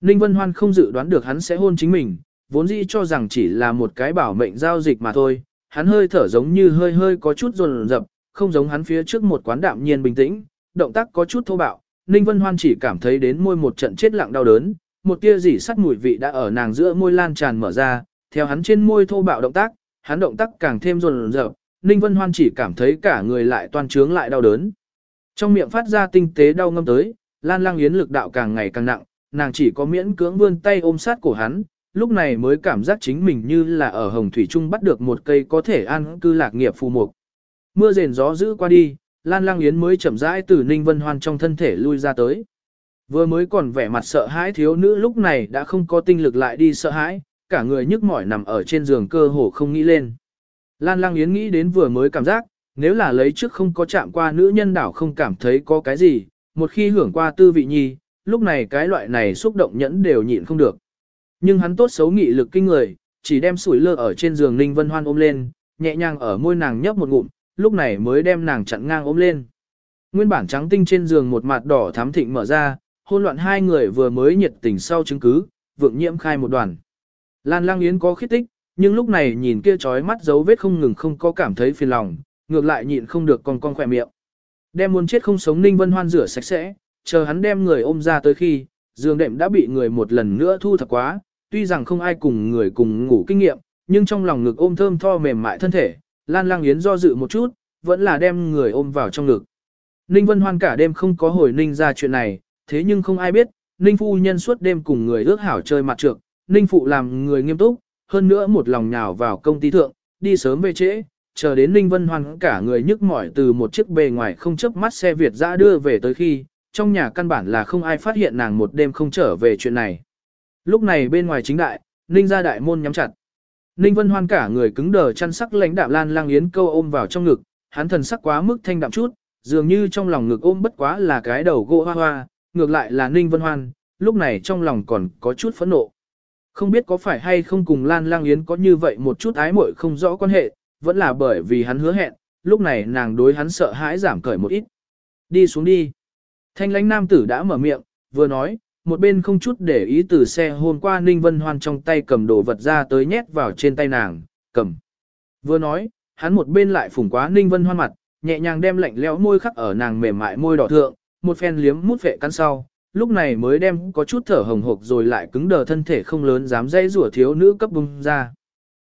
Ninh Vân Hoan không dự đoán được hắn sẽ hôn chính mình, vốn dĩ cho rằng chỉ là một cái bảo mệnh giao dịch mà thôi, hắn hơi thở giống như hơi hơi có chút rồn rập, không giống hắn phía trước một quán đạm nhiên bình tĩnh, động tác có chút thô bạo, Ninh Vân Hoan chỉ cảm thấy đến môi một trận chết lặng đau đớn, một tia dỉ sắt mùi vị đã ở nàng giữa môi lan tràn mở ra, theo hắn trên môi thô bạo động tác, hắn động tác càng thêm rồn rập, Ninh Vân Hoan chỉ cảm thấy cả người lại toan trướng lại đau đớn. Trong miệng phát ra tinh tế đau ngâm tới, Lan Lang Yến lực đạo càng ngày càng nặng, nàng chỉ có miễn cưỡng vươn tay ôm sát cổ hắn, lúc này mới cảm giác chính mình như là ở hồng thủy trung bắt được một cây có thể ăn cư lạc nghiệp phù mục. Mưa rền gió giữ qua đi, Lan Lang Yến mới chậm rãi từ Ninh Vân Hoan trong thân thể lui ra tới. Vừa mới còn vẻ mặt sợ hãi thiếu nữ lúc này đã không có tinh lực lại đi sợ hãi, cả người nhức mỏi nằm ở trên giường cơ hồ không nghĩ lên. Lan Lang Yến nghĩ đến vừa mới cảm giác, nếu là lấy trước không có chạm qua nữ nhân đảo không cảm thấy có cái gì, một khi hưởng qua tư vị nhi, lúc này cái loại này xúc động nhẫn đều nhịn không được. Nhưng hắn tốt xấu nghị lực kinh người, chỉ đem sủi lơ ở trên giường Ninh Vân Hoan ôm lên, nhẹ nhàng ở môi nàng nhấp một ngụm, lúc này mới đem nàng chặn ngang ôm lên. Nguyên bản trắng tinh trên giường một mặt đỏ thắm thịnh mở ra, hôn loạn hai người vừa mới nhiệt tình sau chứng cứ, vượng nhiễm khai một đoàn. Lan Lang Yến có khít tích, nhưng lúc này nhìn kia trói mắt dấu vết không ngừng không có cảm thấy phiền lòng, ngược lại nhịn không được còn con khỏe miệng. Đem muốn chết không sống Ninh Vân Hoan rửa sạch sẽ, chờ hắn đem người ôm ra tới khi, giường đệm đã bị người một lần nữa thu thập quá, tuy rằng không ai cùng người cùng ngủ kinh nghiệm, nhưng trong lòng ngực ôm thơm tho mềm mại thân thể, Lan Lang Yến do dự một chút, vẫn là đem người ôm vào trong ngực. Ninh Vân Hoan cả đêm không có hồi Ninh ra chuyện này, thế nhưng không ai biết, Ninh Phu Nhân suốt đêm cùng người ước hảo chơi mặt trược, Ninh Phụ làm người nghiêm túc, hơn nữa một lòng nhào vào công ty thượng, đi sớm về trễ, chờ đến Ninh Vân Hoan cả người nhức mỏi từ một chiếc bề ngoài không chấp mắt xe Việt ra đưa về tới khi, trong nhà căn bản là không ai phát hiện nàng một đêm không trở về chuyện này. Lúc này bên ngoài chính đại, Ninh ra đại môn nhắm chặt. Ninh Vân Hoan cả người cứng đờ chăn sắc lãnh đạm lan lang yến câu ôm vào trong ngực, hắn thần sắc quá mức thanh đạm chút, dường như trong lòng ngực ôm bất quá là cái đầu gỗ hoa hoa, ngược lại là Ninh Vân Hoan, lúc này trong lòng còn có chút phẫn nộ. Không biết có phải hay không cùng Lan Lang Yến có như vậy một chút ái muội không rõ quan hệ, vẫn là bởi vì hắn hứa hẹn, lúc này nàng đối hắn sợ hãi giảm cởi một ít. Đi xuống đi. Thanh lãnh nam tử đã mở miệng, vừa nói, một bên không chút để ý từ xe hôm qua Ninh Vân Hoan trong tay cầm đồ vật ra tới nhét vào trên tay nàng, cầm. Vừa nói, hắn một bên lại phủng quá Ninh Vân Hoan mặt, nhẹ nhàng đem lạnh lẽo môi khắc ở nàng mềm mại môi đỏ thượng, một phen liếm mút vệ cắn sau, lúc này mới đem có chút thở hồng hộc rồi lại cứng đờ thân thể không lớn dám dây rủa thiếu nữ cấp bung ra.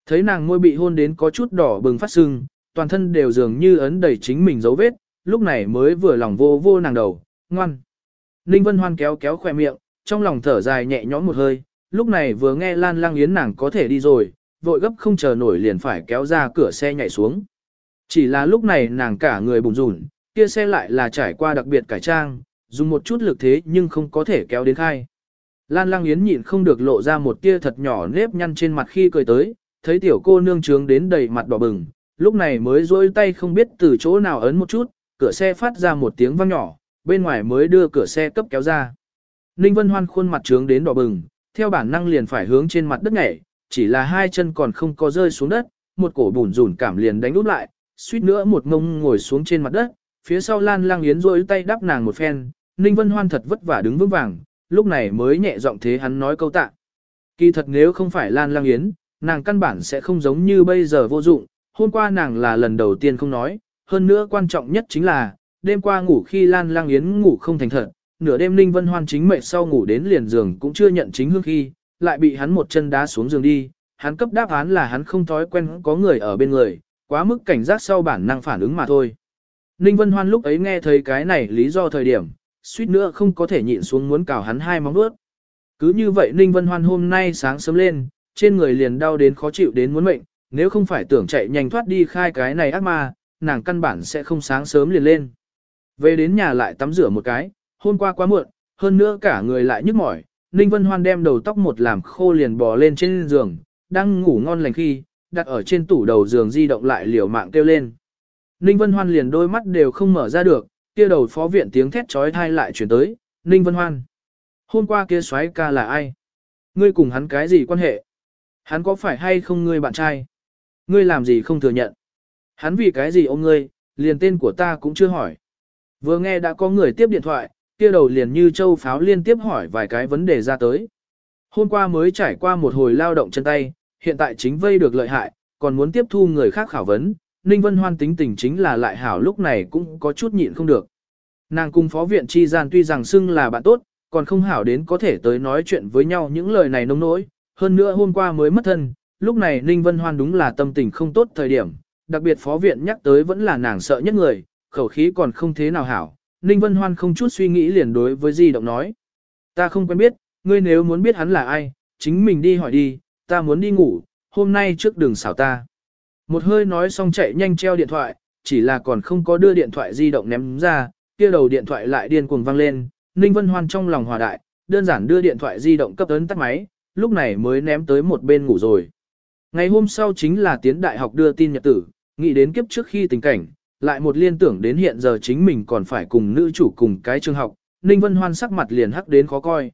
Thấy nàng môi bị hôn đến có chút đỏ bừng phát sưng, toàn thân đều dường như ấn đầy chính mình dấu vết, lúc này mới vừa lòng vô vô nàng đầu, ngoan. Ninh Vân Hoan kéo kéo khỏe miệng, trong lòng thở dài nhẹ nhõm một hơi, lúc này vừa nghe Lan Lang Yến nàng có thể đi rồi, vội gấp không chờ nổi liền phải kéo ra cửa xe nhảy xuống. Chỉ là lúc này nàng cả người bùn rùn, kia xe lại là trải qua đặc biệt cải trang, dùng một chút lực thế nhưng không có thể kéo đến khai. Lan Lang Yến nhịn không được lộ ra một tia thật nhỏ nếp nhăn trên mặt khi cười tới, thấy tiểu cô nương trướng đến đầy mặt đỏ bừng, lúc này mới rôi tay không biết từ chỗ nào ấn một chút, cửa xe phát ra một tiếng vang nhỏ, bên ngoài mới đưa cửa xe cấp kéo ra. Ninh Vân Hoan khuôn mặt trướng đến đỏ bừng, theo bản năng liền phải hướng trên mặt đất nhảy, chỉ là hai chân còn không có rơi xuống đất, một cổ bùn rủn cảm liền đánh úp lại, suýt nữa một ngông ngồi xuống trên mặt đất, phía sau Lan Lang Yến rôi tay đắp nàng một phen, Ninh Vân Hoan thật vất vả đứng vững vàng, lúc này mới nhẹ giọng thế hắn nói câu tạ. Kỳ thật nếu không phải Lan Lang Yến, nàng căn bản sẽ không giống như bây giờ vô dụng, hôm qua nàng là lần đầu tiên không nói, hơn nữa quan trọng nhất chính là, đêm qua ngủ khi Lan Lang Yến ngủ không thành thật, nửa đêm Ninh Vân Hoan chính mệt sau ngủ đến liền giường cũng chưa nhận chính hương khi, lại bị hắn một chân đá xuống giường đi, hắn cấp đáp án là hắn không thói quen có người ở bên người, quá mức cảnh giác sau bản năng phản ứng mà thôi. Ninh Vân Hoan lúc ấy nghe thấy cái này lý do thời điểm, suýt nữa không có thể nhịn xuống muốn cào hắn hai móng vuốt. Cứ như vậy Ninh Vân Hoan hôm nay sáng sớm lên, trên người liền đau đến khó chịu đến muốn mệnh, nếu không phải tưởng chạy nhanh thoát đi khai cái này ác ma, nàng căn bản sẽ không sáng sớm liền lên. Về đến nhà lại tắm rửa một cái, hôm qua quá muộn, hơn nữa cả người lại nhức mỏi, Ninh Vân Hoan đem đầu tóc một làm khô liền bò lên trên giường, đang ngủ ngon lành khi, đặt ở trên tủ đầu giường di động lại liều mạng kêu lên. Ninh Vân Hoan liền đôi mắt đều không mở ra được, kia đầu phó viện tiếng thét chói tai lại chuyển tới, Ninh Vân Hoan. Hôm qua kia soái ca là ai? Ngươi cùng hắn cái gì quan hệ? Hắn có phải hay không ngươi bạn trai? Ngươi làm gì không thừa nhận? Hắn vì cái gì ôm ngươi, liền tên của ta cũng chưa hỏi. Vừa nghe đã có người tiếp điện thoại, kia đầu liền như châu pháo liên tiếp hỏi vài cái vấn đề ra tới. Hôm qua mới trải qua một hồi lao động chân tay, hiện tại chính vây được lợi hại, còn muốn tiếp thu người khác khảo vấn, Ninh Vân Hoan tính tình chính là lại hảo lúc này cũng có chút nhịn không được. Nàng cùng phó viện chi gian tuy rằng xưng là bạn tốt, còn không hảo đến có thể tới nói chuyện với nhau những lời này nông nỗi, hơn nữa hôm qua mới mất thân, lúc này Ninh Vân Hoan đúng là tâm tình không tốt thời điểm, đặc biệt phó viện nhắc tới vẫn là nàng sợ nhất người, khẩu khí còn không thế nào hảo. Ninh Vân Hoan không chút suy nghĩ liền đối với Di Động nói. Ta không quen biết, ngươi nếu muốn biết hắn là ai, chính mình đi hỏi đi, ta muốn đi ngủ, hôm nay trước đường xảo ta. Một hơi nói xong chạy nhanh treo điện thoại, chỉ là còn không có đưa điện thoại di động ném ra, kia đầu điện thoại lại điên cuồng vang lên, Ninh Vân Hoan trong lòng hòa đại, đơn giản đưa điện thoại di động cấp ấn tắt máy, lúc này mới ném tới một bên ngủ rồi. Ngày hôm sau chính là tiến đại học đưa tin nhật tử, nghĩ đến kiếp trước khi tình cảnh, lại một liên tưởng đến hiện giờ chính mình còn phải cùng nữ chủ cùng cái trường học, Ninh Vân Hoan sắc mặt liền hắc đến khó coi.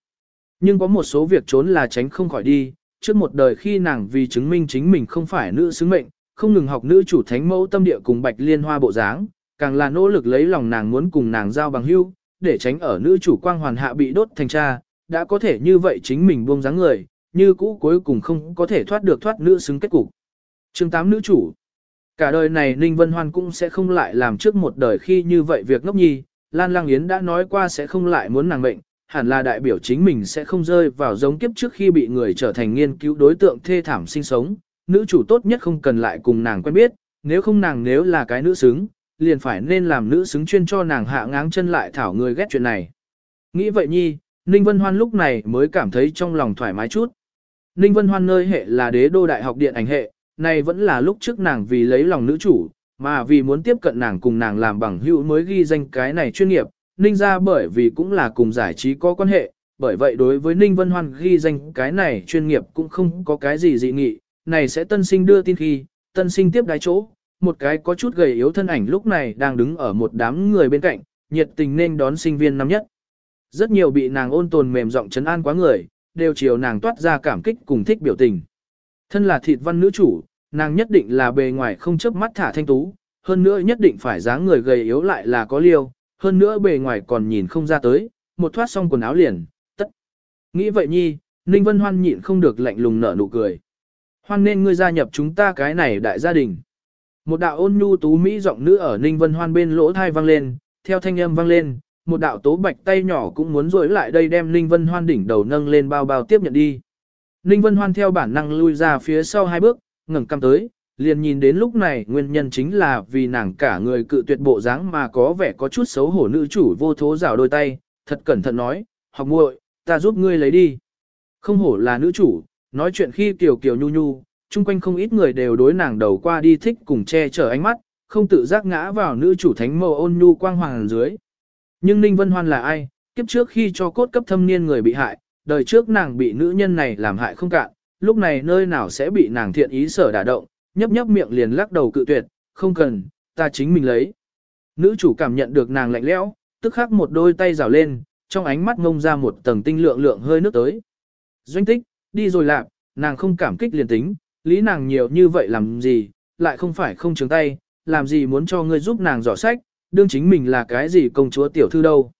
Nhưng có một số việc trốn là tránh không khỏi đi, trước một đời khi nàng vì chứng minh chính mình không phải nữ xứng mệnh, không ngừng học nữ chủ thánh mẫu tâm địa cùng bạch liên hoa bộ dáng, càng là nỗ lực lấy lòng nàng muốn cùng nàng giao bằng hữu, để tránh ở nữ chủ quang hoàn hạ bị đốt thành cha, đã có thể như vậy chính mình buông dáng người, như cũ cuối cùng không có thể thoát được thoát nữ xứng kết cục. Chương 8 nữ chủ Cả đời này Ninh Vân Hoan cũng sẽ không lại làm trước một đời khi như vậy việc ngốc nhi, Lan Lang Yến đã nói qua sẽ không lại muốn nàng mệnh, hẳn là đại biểu chính mình sẽ không rơi vào giống kiếp trước khi bị người trở thành nghiên cứu đối tượng thê thảm sinh sống, nữ chủ tốt nhất không cần lại cùng nàng quen biết, nếu không nàng nếu là cái nữ xứng, liền phải nên làm nữ xứng chuyên cho nàng hạ ngáng chân lại thảo người ghét chuyện này. Nghĩ vậy nhi, Ninh Vân Hoan lúc này mới cảm thấy trong lòng thoải mái chút. Ninh Vân Hoan nơi hệ là đế đô đại học điện ảnh hệ, này vẫn là lúc trước nàng vì lấy lòng nữ chủ, mà vì muốn tiếp cận nàng cùng nàng làm bằng hữu mới ghi danh cái này chuyên nghiệp, Ninh ra bởi vì cũng là cùng giải trí có quan hệ, bởi vậy đối với Ninh Vân Hoan ghi danh cái này chuyên nghiệp cũng không có cái gì dị nghị, này sẽ tân sinh đưa tin khi, tân sinh tiếp đái chỗ, một cái có chút gầy yếu thân ảnh lúc này đang đứng ở một đám người bên cạnh, nhiệt tình nên đón sinh viên năm nhất. Rất nhiều bị nàng ôn tồn mềm giọng chấn an quá người, đều chiều nàng toát ra cảm kích cùng thích biểu tình. Thân là thịt văn nữ chủ, nàng nhất định là bề ngoài không chớp mắt thả thanh tú, hơn nữa nhất định phải dáng người gầy yếu lại là có liêu, hơn nữa bề ngoài còn nhìn không ra tới, một thoát xong quần áo liền, tất. Nghĩ vậy nhi, Ninh Vân Hoan nhịn không được lạnh lùng nở nụ cười. Hoan nên ngươi gia nhập chúng ta cái này đại gia đình. Một đạo ôn nhu tú mỹ giọng nữ ở Ninh Vân Hoan bên lỗ thai vang lên, theo thanh âm vang lên, một đạo tố bạch tay nhỏ cũng muốn rối lại đây đem Ninh Vân Hoan đỉnh đầu nâng lên bao bao tiếp nhận đi. Ninh Vân Hoan theo bản năng lui ra phía sau hai bước, ngẩng cằm tới, liền nhìn đến lúc này nguyên nhân chính là vì nàng cả người cự tuyệt bộ dáng mà có vẻ có chút xấu hổ nữ chủ vô thố rào đôi tay, thật cẩn thận nói, học muội, ta giúp ngươi lấy đi. Không hổ là nữ chủ, nói chuyện khi kiều kiều nhu nhu, chung quanh không ít người đều đối nàng đầu qua đi thích cùng che chở ánh mắt, không tự giác ngã vào nữ chủ thánh mâu ôn nhu quang hoàng dưới. Nhưng Ninh Vân Hoan là ai? Kiếp trước khi cho cốt cấp thâm niên người bị hại, đời trước nàng bị nữ nhân này làm hại không cạn, lúc này nơi nào sẽ bị nàng thiện ý sở đả động, nhấp nhấp miệng liền lắc đầu cự tuyệt, không cần, ta chính mình lấy. Nữ chủ cảm nhận được nàng lạnh lẽo, tức khắc một đôi tay rào lên, trong ánh mắt ngông ra một tầng tinh lượng lượng hơi nước tới. Doanh tích, đi rồi lạc, nàng không cảm kích liền tính, lý nàng nhiều như vậy làm gì, lại không phải không chứng tay, làm gì muốn cho ngươi giúp nàng dò sách, đương chính mình là cái gì công chúa tiểu thư đâu.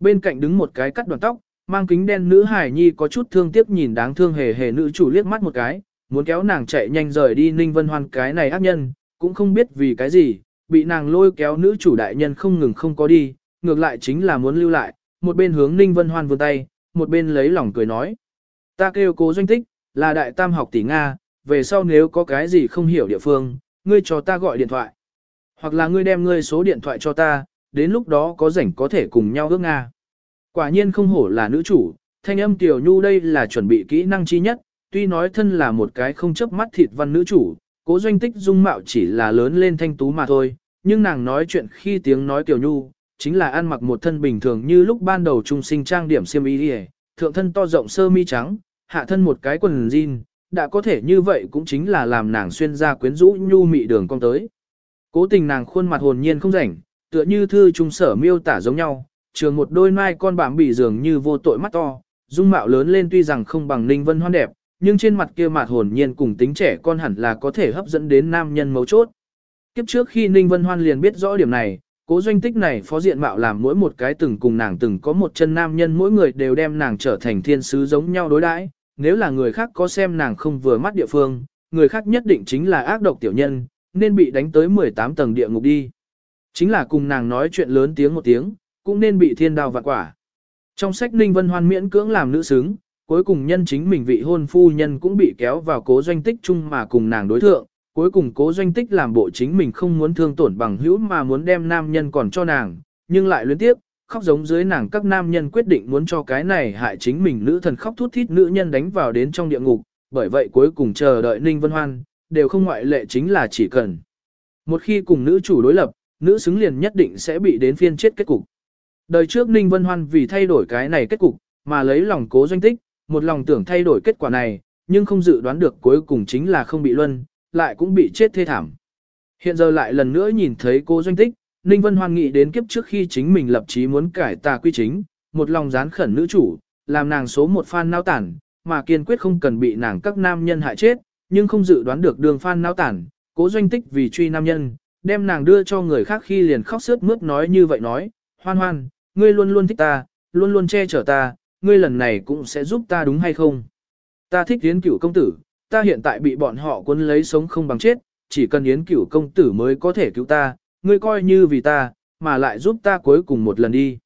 Bên cạnh đứng một cái cắt đoàn tóc, mang kính đen nữ hải nhi có chút thương tiếc nhìn đáng thương hề hề nữ chủ liếc mắt một cái, muốn kéo nàng chạy nhanh rời đi Ninh Vân Hoan cái này ác nhân, cũng không biết vì cái gì, bị nàng lôi kéo nữ chủ đại nhân không ngừng không có đi, ngược lại chính là muốn lưu lại, một bên hướng Ninh Vân Hoan vươn tay, một bên lấy lòng cười nói. Ta kêu cố doanh tích, là đại tam học tỷ Nga, về sau nếu có cái gì không hiểu địa phương, ngươi cho ta gọi điện thoại. Hoặc là ngươi đem ngươi số điện thoại cho ta, đến lúc đó có rảnh có thể cùng nhau ước Nga. Quả nhiên không hổ là nữ chủ, thanh âm tiểu nhu đây là chuẩn bị kỹ năng chi nhất, tuy nói thân là một cái không chấp mắt thịt văn nữ chủ, cố doanh tích dung mạo chỉ là lớn lên thanh tú mà thôi, nhưng nàng nói chuyện khi tiếng nói tiểu nhu, chính là ăn mặc một thân bình thường như lúc ban đầu trung sinh trang điểm xiêm y đi thượng thân to rộng sơ mi trắng, hạ thân một cái quần jean, đã có thể như vậy cũng chính là làm nàng xuyên ra quyến rũ nhu mị đường cong tới. Cố tình nàng khuôn mặt hồn nhiên không rảnh, tựa như thư trung sở miêu tả giống nhau, trường một đôi mai con bảm bị dường như vô tội mắt to, dung mạo lớn lên tuy rằng không bằng Ninh Vân Hoan đẹp, nhưng trên mặt kia mặt hồn nhiên cùng tính trẻ con hẳn là có thể hấp dẫn đến nam nhân mấu chốt. Kiếp trước khi Ninh Vân Hoan liền biết rõ điểm này, cố doanh tích này phó diện mạo làm mỗi một cái từng cùng nàng từng có một chân nam nhân mỗi người đều đem nàng trở thành thiên sứ giống nhau đối đãi. Nếu là người khác có xem nàng không vừa mắt địa phương, người khác nhất định chính là ác độc tiểu nhân, nên bị đánh tới 18 tầng địa ngục đi. Chính là cùng nàng nói chuyện lớn tiếng một tiếng, cũng nên bị thiên đao vạn quả. Trong sách Ninh Vân Hoan miễn cưỡng làm nữ xứng, cuối cùng nhân chính mình vị hôn phu nhân cũng bị kéo vào cố doanh tích chung mà cùng nàng đối thượng, cuối cùng cố doanh tích làm bộ chính mình không muốn thương tổn bằng hữu mà muốn đem nam nhân còn cho nàng, nhưng lại luyến tiếp, khóc giống dưới nàng các nam nhân quyết định muốn cho cái này hại chính mình nữ thần khóc thút thít nữ nhân đánh vào đến trong địa ngục, bởi vậy cuối cùng chờ đợi Ninh Vân Hoan, đều không ngoại lệ chính là chỉ cần. Một khi cùng nữ chủ đối lập, nữ xứng liền nhất định sẽ bị đến phiên chết kết cục. Đời trước Ninh Vân Hoan vì thay đổi cái này kết cục, mà lấy lòng cố doanh tích, một lòng tưởng thay đổi kết quả này, nhưng không dự đoán được cuối cùng chính là không bị luân, lại cũng bị chết thê thảm. Hiện giờ lại lần nữa nhìn thấy cô doanh tích, Ninh Vân Hoan nghĩ đến kiếp trước khi chính mình lập chí muốn cải tà quy chính, một lòng dán khẩn nữ chủ, làm nàng số một fan nao tản, mà kiên quyết không cần bị nàng các nam nhân hại chết, nhưng không dự đoán được đường fan nao tản, cố doanh tích vì truy nam nhân, đem nàng đưa cho người khác khi liền khóc sướt mướt nói như vậy nói, hoan hoan, ngươi luôn luôn thích ta, luôn luôn che chở ta, ngươi lần này cũng sẽ giúp ta đúng hay không? Ta thích yến cửu công tử, ta hiện tại bị bọn họ cuốn lấy sống không bằng chết, chỉ cần yến cửu công tử mới có thể cứu ta, ngươi coi như vì ta, mà lại giúp ta cuối cùng một lần đi.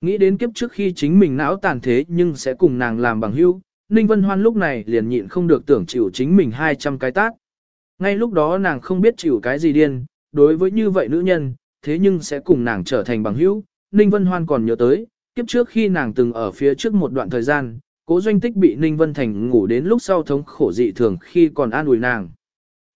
Nghĩ đến kiếp trước khi chính mình não tàn thế nhưng sẽ cùng nàng làm bằng hữu, Ninh Vân Hoan lúc này liền nhịn không được tưởng chịu chính mình 200 cái tác. Ngay lúc đó nàng không biết chịu cái gì điên, đối với như vậy nữ nhân, thế nhưng sẽ cùng nàng trở thành bằng hữu. Ninh Vân Hoan còn nhớ tới, kiếp trước khi nàng từng ở phía trước một đoạn thời gian, cố doanh tích bị Ninh Vân Thành ngủ đến lúc sau thống khổ dị thường khi còn an ủi nàng.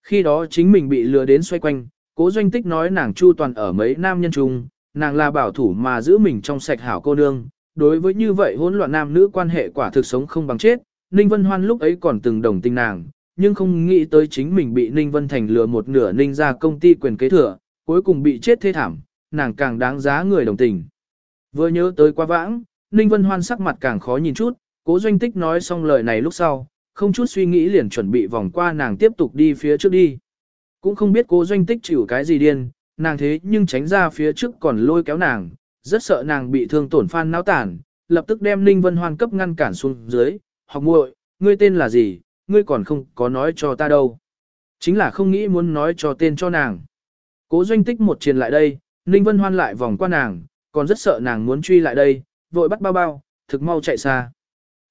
Khi đó chính mình bị lừa đến xoay quanh, cố doanh tích nói nàng chu toàn ở mấy nam nhân chung, nàng là bảo thủ mà giữ mình trong sạch hảo cô nương. Đối với như vậy hỗn loạn nam nữ quan hệ quả thực sống không bằng chết, Ninh Vân Hoan lúc ấy còn từng đồng tình nàng, nhưng không nghĩ tới chính mình bị Ninh Vân Thành lừa một nửa Ninh ra công ty quyền kế thừa, cuối cùng bị chết thê thảm, nàng càng đáng giá người đồng tình. Vừa nhớ tới quá vãng, Ninh Vân Hoan sắc mặt càng khó nhìn chút, cố doanh tích nói xong lời này lúc sau, không chút suy nghĩ liền chuẩn bị vòng qua nàng tiếp tục đi phía trước đi. Cũng không biết cố doanh tích chịu cái gì điên, nàng thế nhưng tránh ra phía trước còn lôi kéo nàng, rất sợ nàng bị thương tổn phan náo tản, lập tức đem Ninh Vân Hoan cấp ngăn cản xuống dưới, học muội, ngươi tên là gì, ngươi còn không có nói cho ta đâu. Chính là không nghĩ muốn nói cho tên cho nàng. Cố doanh tích một truyền lại đây, Ninh Vân Hoan lại vòng qua nàng, còn rất sợ nàng muốn truy lại đây, vội bắt bao bao, thực mau chạy xa.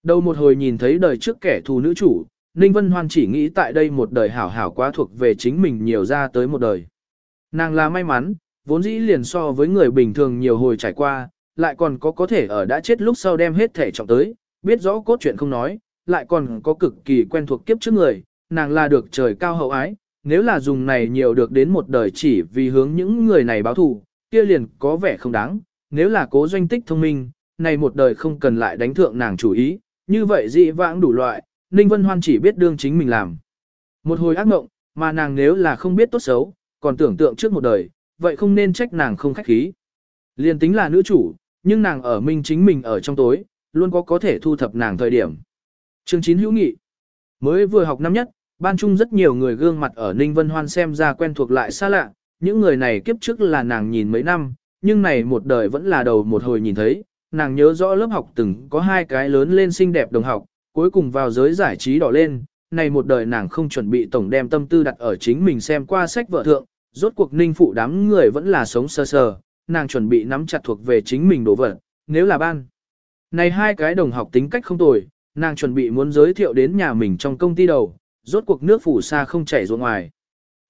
Đầu một hồi nhìn thấy đời trước kẻ thù nữ chủ, Ninh Vân Hoan chỉ nghĩ tại đây một đời hảo hảo quá thuộc về chính mình nhiều ra tới một đời. Nàng là may mắn, vốn dĩ liền so với người bình thường nhiều hồi trải qua, lại còn có có thể ở đã chết lúc sau đem hết thể trọng tới, biết rõ cốt truyện không nói, lại còn có cực kỳ quen thuộc kiếp trước người, nàng là được trời cao hậu ái, nếu là dùng này nhiều được đến một đời chỉ vì hướng những người này báo thù, kia liền có vẻ không đáng, nếu là cố doanh tích thông minh, này một đời không cần lại đánh thượng nàng chủ ý, như vậy dị vãng đủ loại, Ninh Vân Hoan chỉ biết đương chính mình làm. Một hồi ác mộng, mà nàng nếu là không biết tốt xấu, còn tưởng tượng trước một đời, vậy không nên trách nàng không khách khí. Liên tính là nữ chủ, nhưng nàng ở minh chính mình ở trong tối, luôn có có thể thu thập nàng thời điểm. Chương 9 hữu nghị. Mới vừa học năm nhất, ban chung rất nhiều người gương mặt ở Ninh Vân Hoan xem ra quen thuộc lại xa lạ, những người này kiếp trước là nàng nhìn mấy năm, nhưng này một đời vẫn là đầu một hồi nhìn thấy, nàng nhớ rõ lớp học từng có hai cái lớn lên xinh đẹp đồng học, cuối cùng vào giới giải trí đỏ lên, này một đời nàng không chuẩn bị tổng đem tâm tư đặt ở chính mình xem qua sách vợ thượng, rốt cuộc ninh phụ đám người vẫn là sống sơ sờ, nàng chuẩn bị nắm chặt thuộc về chính mình đổ vật, nếu là ban. Này hai cái đồng học tính cách không tồi, nàng chuẩn bị muốn giới thiệu đến nhà mình trong công ty đầu, rốt cuộc nước phủ xa không chảy ruộng ngoài.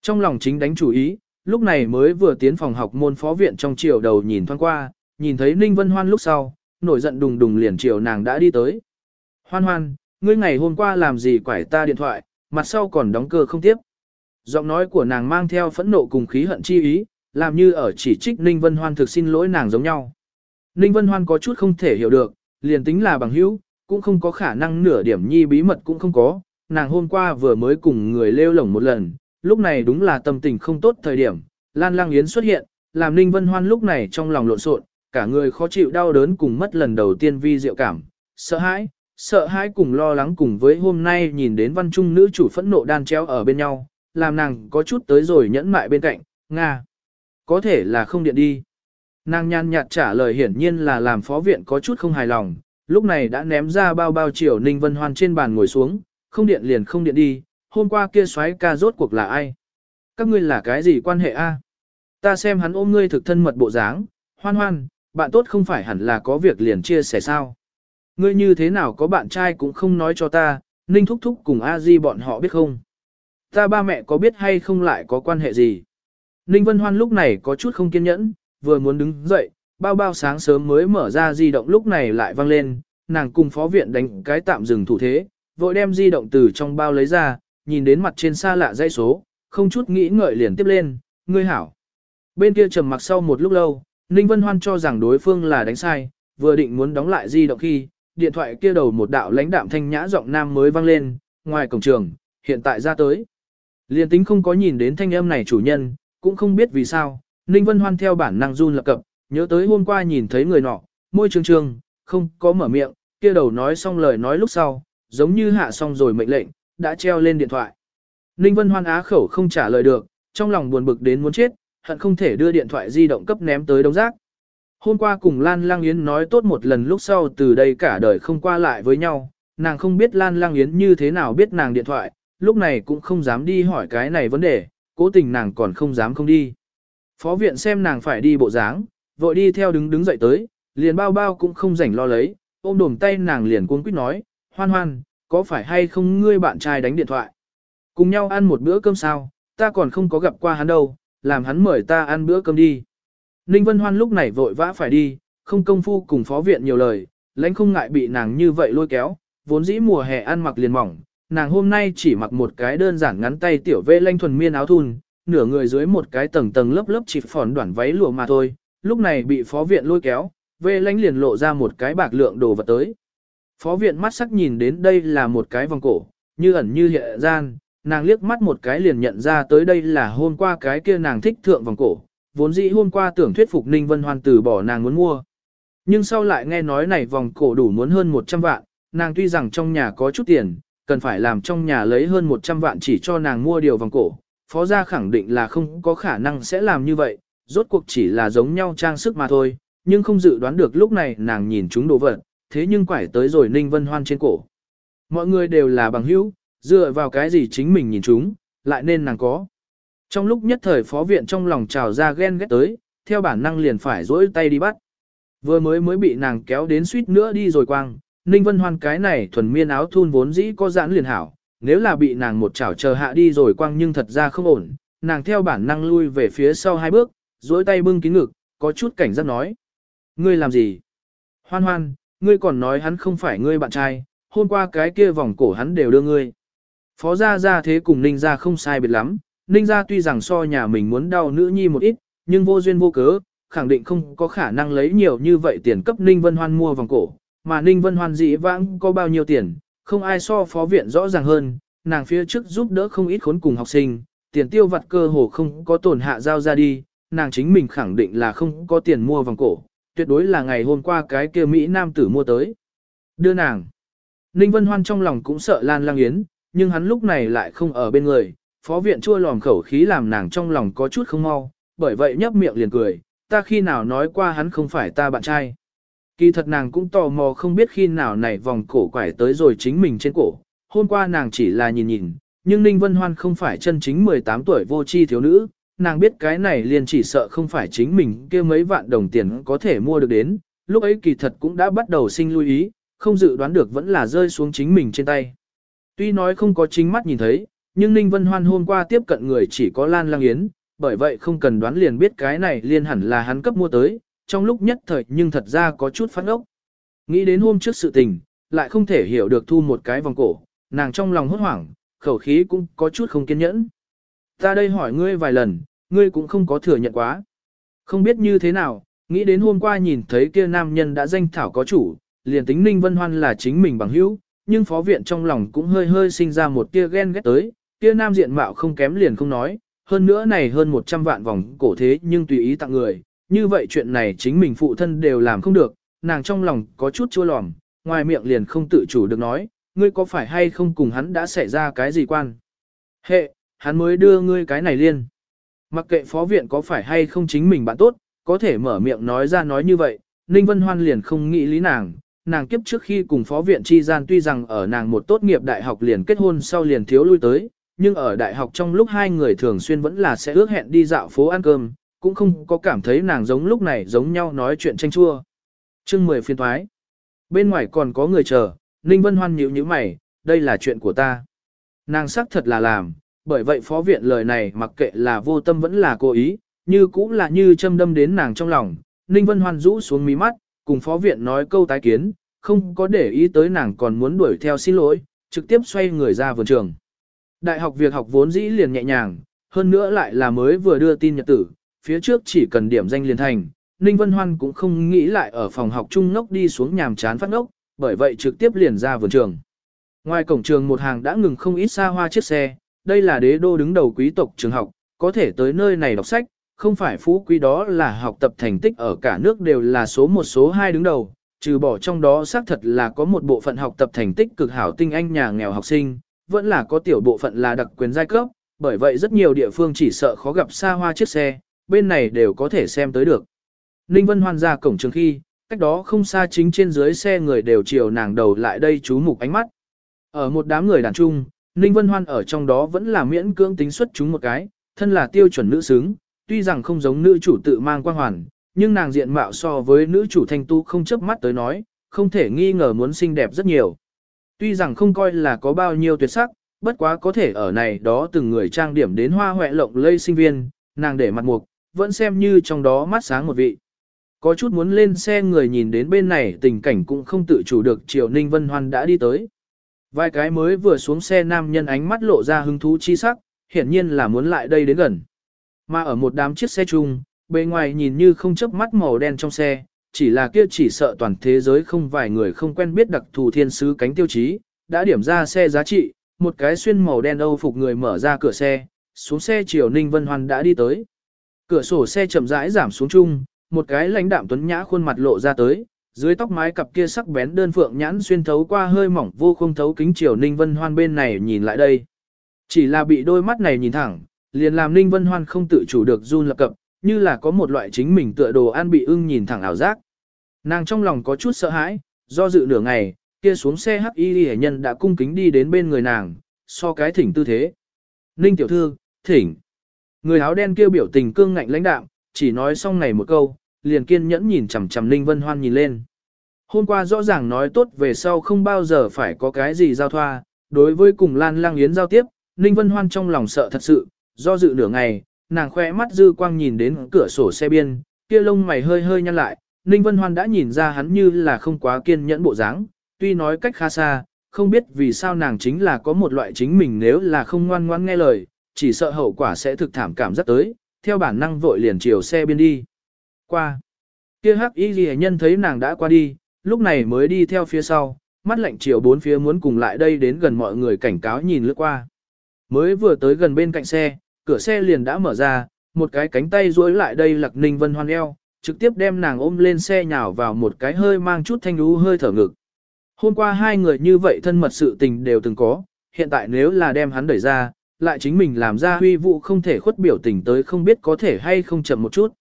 Trong lòng chính đánh chủ ý, lúc này mới vừa tiến phòng học môn phó viện trong chiều đầu nhìn thoáng qua, nhìn thấy Ninh Vân Hoan lúc sau, nổi giận đùng đùng liền chiều nàng đã đi tới. Hoan hoan, ngươi ngày hôm qua làm gì quải ta điện thoại, mặt sau còn đóng cơ không tiếp. Giọng nói của nàng mang theo phẫn nộ cùng khí hận chi ý, làm như ở chỉ trích Ninh Vân Hoan thực xin lỗi nàng giống nhau. Ninh Vân Hoan có chút không thể hiểu được, liền tính là bằng hữu, cũng không có khả năng nửa điểm nhi bí mật cũng không có. Nàng hôm qua vừa mới cùng người lêu lổng một lần, lúc này đúng là tâm tình không tốt thời điểm. Lan Lang Yến xuất hiện, làm Ninh Vân Hoan lúc này trong lòng lộn xộn, cả người khó chịu đau đớn cùng mất lần đầu tiên vi diệu cảm, sợ hãi, sợ hãi cùng lo lắng cùng với hôm nay nhìn đến văn trung nữ chủ phẫn nộ đan treo ở bên nhau, làm nàng có chút tới rồi nhẫn mại bên cạnh, Nga. Có thể là không điện đi. Nàng nhàn nhạt trả lời hiển nhiên là làm phó viện có chút không hài lòng, lúc này đã ném ra bao bao chiều Ninh Vân Hoan trên bàn ngồi xuống, không điện liền không điện đi, hôm qua kia xoáy ca rốt cuộc là ai? Các ngươi là cái gì quan hệ a? Ta xem hắn ôm ngươi thực thân mật bộ dáng, hoan hoan, bạn tốt không phải hẳn là có việc liền chia sẻ sao? Ngươi như thế nào có bạn trai cũng không nói cho ta, Ninh Thúc Thúc cùng A Di bọn họ biết không? Ta ba mẹ có biết hay không lại có quan hệ gì? Ninh Vân Hoan lúc này có chút không kiên nhẫn, vừa muốn đứng dậy, bao bao sáng sớm mới mở ra di động lúc này lại vang lên, nàng cùng phó viện đánh cái tạm dừng thủ thế, vội đem di động từ trong bao lấy ra, nhìn đến mặt trên xa lạ dây số, không chút nghĩ ngợi liền tiếp lên, ngươi hảo. Bên kia trầm mặc sau một lúc lâu, Ninh Vân Hoan cho rằng đối phương là đánh sai, vừa định muốn đóng lại di động khi, điện thoại kia đầu một đạo lãnh đạm thanh nhã giọng nam mới vang lên, ngoài cổng trường, hiện tại ra tới. Liên tính không có nhìn đến thanh âm này chủ nhân, cũng không biết vì sao, Ninh Vân Hoan theo bản năng run lập cập, nhớ tới hôm qua nhìn thấy người nọ, môi trương trương, không có mở miệng, kia đầu nói xong lời nói lúc sau, giống như hạ xong rồi mệnh lệnh, đã treo lên điện thoại. Ninh Vân Hoan á khẩu không trả lời được, trong lòng buồn bực đến muốn chết, hận không thể đưa điện thoại di động cấp ném tới đống rác. Hôm qua cùng Lan Lang Yến nói tốt một lần lúc sau từ đây cả đời không qua lại với nhau, nàng không biết Lan Lang Yến như thế nào biết nàng điện thoại, lúc này cũng không dám đi hỏi cái này vấn đề, cố tình nàng còn không dám không đi. Phó viện xem nàng phải đi bộ dáng, vội đi theo đứng đứng dậy tới, liền bao bao cũng không rảnh lo lấy, ôm đồm tay nàng liền cuống quýt nói, hoan hoan, có phải hay không ngươi bạn trai đánh điện thoại? Cùng nhau ăn một bữa cơm sao, ta còn không có gặp qua hắn đâu, làm hắn mời ta ăn bữa cơm đi. Ninh Vân Hoan lúc này vội vã phải đi, không công phu cùng phó viện nhiều lời, lãnh không ngại bị nàng như vậy lôi kéo, vốn dĩ mùa hè ăn mặc liền mỏng, nàng hôm nay chỉ mặc một cái đơn giản ngắn tay tiểu vệ lanh thuần miên áo thun, nửa người dưới một cái tầng tầng lớp lớp chỉ phòn đoạn váy lụa mà thôi, lúc này bị phó viện lôi kéo, vệ lanh liền lộ ra một cái bạc lượng đồ vật tới. Phó viện mắt sắc nhìn đến đây là một cái vòng cổ, như ẩn như hiện gian, nàng liếc mắt một cái liền nhận ra tới đây là hôm qua cái kia nàng thích thượng vòng cổ, vốn dĩ hôm qua tưởng thuyết phục Ninh Vân Hoan từ bỏ nàng muốn mua. Nhưng sau lại nghe nói này vòng cổ đủ muốn hơn 100 vạn, nàng tuy rằng trong nhà có chút tiền, cần phải làm trong nhà lấy hơn 100 vạn chỉ cho nàng mua điều vòng cổ. Phó gia khẳng định là không có khả năng sẽ làm như vậy, rốt cuộc chỉ là giống nhau trang sức mà thôi, nhưng không dự đoán được lúc này nàng nhìn chúng đồ vật, thế nhưng quải tới rồi Ninh Vân Hoan trên cổ. Mọi người đều là bằng hữu, dựa vào cái gì chính mình nhìn chúng, lại nên nàng có. Trong lúc nhất thời phó viện trong lòng trào ra ghen ghét tới, theo bản năng liền phải rỗi tay đi bắt. Vừa mới mới bị nàng kéo đến suýt nữa đi rồi quang, Ninh Vân Hoan cái này thuần miên áo thun vốn dĩ có giãn liền hảo, nếu là bị nàng một chảo chờ hạ đi rồi quang nhưng thật ra không ổn, nàng theo bản năng lui về phía sau hai bước, dỗi tay bưng kín ngực, có chút cảnh giác nói. Ngươi làm gì? Hoan hoan, ngươi còn nói hắn không phải ngươi bạn trai, hôm qua cái kia vòng cổ hắn đều đưa ngươi. Phó gia gia thế cùng Ninh gia không sai biệt lắm, Ninh gia tuy rằng so nhà mình muốn đau nữ nhi một ít, nhưng vô duyên vô cớ, khẳng định không có khả năng lấy nhiều như vậy tiền cấp Ninh Vân Hoan mua vòng cổ, mà Ninh Vân Hoan dĩ vãng có bao nhiêu tiền, không ai so phó viện rõ ràng hơn, nàng phía trước giúp đỡ không ít khốn cùng học sinh, tiền tiêu vặt cơ hồ không có tổn hạ giao ra đi, nàng chính mình khẳng định là không có tiền mua vòng cổ, tuyệt đối là ngày hôm qua cái kia Mỹ Nam tử mua tới. Đưa nàng. Ninh Vân Hoan trong lòng cũng sợ Lan Lang Yến, nhưng hắn lúc này lại không ở bên người, phó viện chua lòm khẩu khí làm nàng trong lòng có chút không mau, bởi vậy nhấp miệng liền cười, ta khi nào nói qua hắn không phải ta bạn trai. Kỳ thật nàng cũng tò mò không biết khi nào này vòng cổ quải tới rồi chính mình trên cổ, hôm qua nàng chỉ là nhìn nhìn, nhưng Ninh Vân Hoan không phải chân chính 18 tuổi vô tri thiếu nữ, nàng biết cái này liền chỉ sợ không phải chính mình kia mấy vạn đồng tiền có thể mua được đến, lúc ấy kỳ thật cũng đã bắt đầu sinh lưu ý, không dự đoán được vẫn là rơi xuống chính mình trên tay. Tuy nói không có chính mắt nhìn thấy, nhưng Ninh Vân Hoan hôm qua tiếp cận người chỉ có Lan Lang Yến, bởi vậy không cần đoán liền biết cái này liên hẳn là hắn cấp mua tới, trong lúc nhất thời nhưng thật ra có chút phát ốc. Nghĩ đến hôm trước sự tình, lại không thể hiểu được thu một cái vòng cổ, nàng trong lòng hốt hoảng, khẩu khí cũng có chút không kiên nhẫn. Ta đây hỏi ngươi vài lần, ngươi cũng không có thừa nhận quá. Không biết như thế nào, nghĩ đến hôm qua nhìn thấy kia nam nhân đã danh thảo có chủ, liền tính Ninh Vân Hoan là chính mình bằng hữu, nhưng phó viện trong lòng cũng hơi hơi sinh ra một tia ghen ghét tới, kia nam diện mạo không kém liền không nói, hơn nữa này hơn 100 vạn vòng cổ thế nhưng tùy ý tặng người, như vậy chuyện này chính mình phụ thân đều làm không được, nàng trong lòng có chút chua lòm, ngoài miệng liền không tự chủ được nói, ngươi có phải hay không cùng hắn đã xảy ra cái gì quan? Hệ, hắn mới đưa ngươi cái này liên. Mặc kệ phó viện có phải hay không chính mình bạn tốt, có thể mở miệng nói ra nói như vậy, Ninh Vân Hoan liền không nghĩ lý nàng. Nàng kiếp trước khi cùng phó viện chi gian tuy rằng ở nàng một tốt nghiệp đại học liền kết hôn sau liền thiếu lui tới, nhưng ở đại học trong lúc hai người thường xuyên vẫn là sẽ ước hẹn đi dạo phố ăn cơm, cũng không có cảm thấy nàng giống lúc này giống nhau nói chuyện tranh chua. chương 10 phiên thoái. Bên ngoài còn có người chờ, Ninh Vân Hoan nhíu nhíu mày, đây là chuyện của ta. Nàng xác thật là làm, bởi vậy phó viện lời này mặc kệ là vô tâm vẫn là cố ý, như cũng là như châm đâm đến nàng trong lòng. Ninh Vân Hoan rũ xuống mí mắt, cùng phó viện nói câu tái kiến, không có để ý tới nàng còn muốn đuổi theo xin lỗi, trực tiếp xoay người ra vườn trường. Đại học việc học vốn dĩ liền nhẹ nhàng, hơn nữa lại là mới vừa đưa tin nhật tử, phía trước chỉ cần điểm danh liền thành. Ninh Vân Hoan cũng không nghĩ lại ở phòng học trung ngốc đi xuống nhàm chán phát ngốc, bởi vậy trực tiếp liền ra vườn trường. Ngoài cổng trường một hàng đã ngừng không ít xa hoa chiếc xe, đây là đế đô đứng đầu quý tộc trường học, có thể tới nơi này đọc sách, không phải phú quý đó là học tập thành tích ở cả nước đều là số một số hai đứng đầu, trừ bỏ trong đó xác thật là có một bộ phận học tập thành tích cực hảo tinh anh nhà nghèo học sinh, vẫn là có tiểu bộ phận là đặc quyền giai cấp, bởi vậy rất nhiều địa phương chỉ sợ khó gặp xa hoa chiếc xe, bên này đều có thể xem tới được. Ninh Vân Hoan ra cổng trường khi, cách đó không xa chính trên dưới xe người đều chiều nàng đầu lại đây chú mục ánh mắt. Ở một đám người đàn trung, Ninh Vân Hoan ở trong đó vẫn là miễn cưỡng tính xuất chúng một cái, thân là tiêu chuẩn nữ xứng, tuy rằng không giống nữ chủ tự mang quang hoàn, nhưng nàng diện mạo so với nữ chủ thanh tu không chớp mắt tới nói, không thể nghi ngờ muốn xinh đẹp rất nhiều. Tuy rằng không coi là có bao nhiêu tuyệt sắc, bất quá có thể ở này đó từng người trang điểm đến hoa hoẹ lộng lây sinh viên, nàng để mặt mục, vẫn xem như trong đó mắt sáng một vị. Có chút muốn lên xe người nhìn đến bên này tình cảnh cũng không tự chủ được Triều Ninh Vân Hoan đã đi tới. Vài cái mới vừa xuống xe nam nhân ánh mắt lộ ra hứng thú chi sắc, hiển nhiên là muốn lại đây đến gần. Mà ở một đám chiếc xe chung, bề ngoài nhìn như không chớp mắt màu đen trong xe, chỉ là kia chỉ sợ toàn thế giới không vài người không quen biết đặc thù thiên sứ cánh tiêu chí, đã điểm ra xe giá trị, một cái xuyên màu đen âu phục người mở ra cửa xe, xuống xe chiều Ninh Vân Hoan đã đi tới. Cửa sổ xe chậm rãi giảm xuống chung, một cái lãnh đạm tuấn nhã khuôn mặt lộ ra tới, dưới tóc mái cặp kia sắc bén đơn phượng nhãn xuyên thấu qua hơi mỏng vô không thấu kính chiều Ninh Vân Hoan bên này nhìn lại đây. Chỉ là bị đôi mắt này nhìn thẳng, liền làm Ninh Vân Hoan không tự chủ được run lập cập, như là có một loại chính mình tựa đồ ăn bị ưng nhìn thẳng ảo giác. Nàng trong lòng có chút sợ hãi, do dự nửa ngày, kia xuống xe hắc y hệ nhân đã cung kính đi đến bên người nàng, so cái thỉnh tư thế. Ninh tiểu thư, thỉnh. Người áo đen kia biểu tình cương ngạnh lãnh đạm, chỉ nói xong này một câu, liền kiên nhẫn nhìn chằm chằm Ninh Vân Hoan nhìn lên. Hôm qua rõ ràng nói tốt về sau không bao giờ phải có cái gì giao thoa, đối với cùng Lan Lang Yến giao tiếp, Ninh Vân Hoan trong lòng sợ thật sự, do dự nửa ngày, nàng khoe mắt dư quang nhìn đến cửa sổ xe biên, kia lông mày hơi hơi nhăn lại, Ninh Vân Hoan đã nhìn ra hắn như là không quá kiên nhẫn bộ dáng, tuy nói cách khá xa, không biết vì sao nàng chính là có một loại chính mình nếu là không ngoan ngoãn nghe lời, chỉ sợ hậu quả sẽ thực thảm cảm rất tới, theo bản năng vội liền chiều xe biên đi. Qua. Kia hắc y ghi nhân thấy nàng đã qua đi, lúc này mới đi theo phía sau, mắt lạnh chiều bốn phía muốn cùng lại đây đến gần mọi người cảnh cáo nhìn lướt qua. Mới vừa tới gần bên cạnh xe, cửa xe liền đã mở ra, một cái cánh tay duỗi lại đây lặc ninh vân hoan eo, trực tiếp đem nàng ôm lên xe nhào vào một cái hơi mang chút thanh lú hơi thở ngực. Hôm qua hai người như vậy thân mật sự tình đều từng có, hiện tại nếu là đem hắn đẩy ra, lại chính mình làm ra huy vụ không thể khuất biểu tình tới không biết có thể hay không chậm một chút.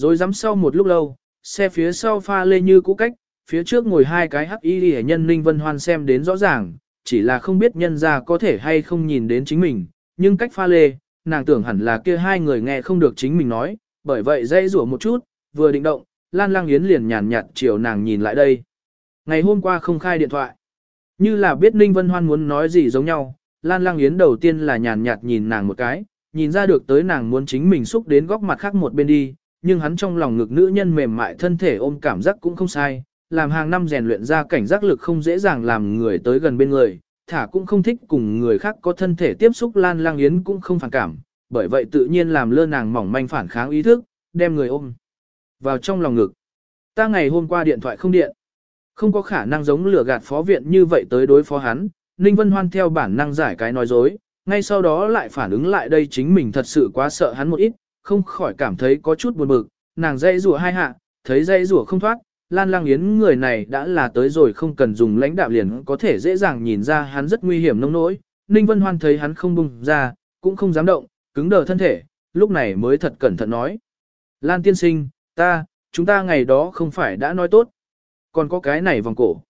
Rồi dám sau một lúc lâu, xe phía sau pha lê như cũ cách, phía trước ngồi hai cái hắc y hệ nhân Ninh Vân Hoan xem đến rõ ràng, chỉ là không biết nhân ra có thể hay không nhìn đến chính mình, nhưng cách pha lê, nàng tưởng hẳn là kia hai người nghe không được chính mình nói, bởi vậy dây rủa một chút, vừa định động, Lan Lang Yến liền nhàn nhạt chiều nàng nhìn lại đây. Ngày hôm qua không khai điện thoại, như là biết Ninh Vân Hoan muốn nói gì giống nhau, Lan Lang Yến đầu tiên là nhàn nhạt nhìn nàng một cái, nhìn ra được tới nàng muốn chính mình xúc đến góc mặt khác một bên đi, nhưng hắn trong lòng ngực nữ nhân mềm mại thân thể ôm cảm giác cũng không sai, làm hàng năm rèn luyện ra cảnh giác lực không dễ dàng làm người tới gần bên người, thả cũng không thích cùng người khác có thân thể tiếp xúc Lan Lang Yến cũng không phản cảm, bởi vậy tự nhiên làm lơ nàng mỏng manh phản kháng ý thức, đem người ôm vào trong lòng ngực. Ta ngày hôm qua điện thoại không điện, không có khả năng giống lừa gạt phó viện như vậy tới đối phó hắn, Ninh Vân Hoan theo bản năng giải cái nói dối, ngay sau đó lại phản ứng lại đây chính mình thật sự quá sợ hắn một ít, không khỏi cảm thấy có chút buồn bực, nàng dây rùa hai hạ, thấy dây rùa không thoát, Lan Lang Yến người này đã là tới rồi không cần dùng lãnh đạo liền có thể dễ dàng nhìn ra hắn rất nguy hiểm nông nỗi. Ninh Vân Hoan thấy hắn không bùng ra, cũng không dám động, cứng đờ thân thể, lúc này mới thật cẩn thận nói. Lan tiên sinh, ta, chúng ta ngày đó không phải đã nói tốt. Còn có cái này vòng cổ.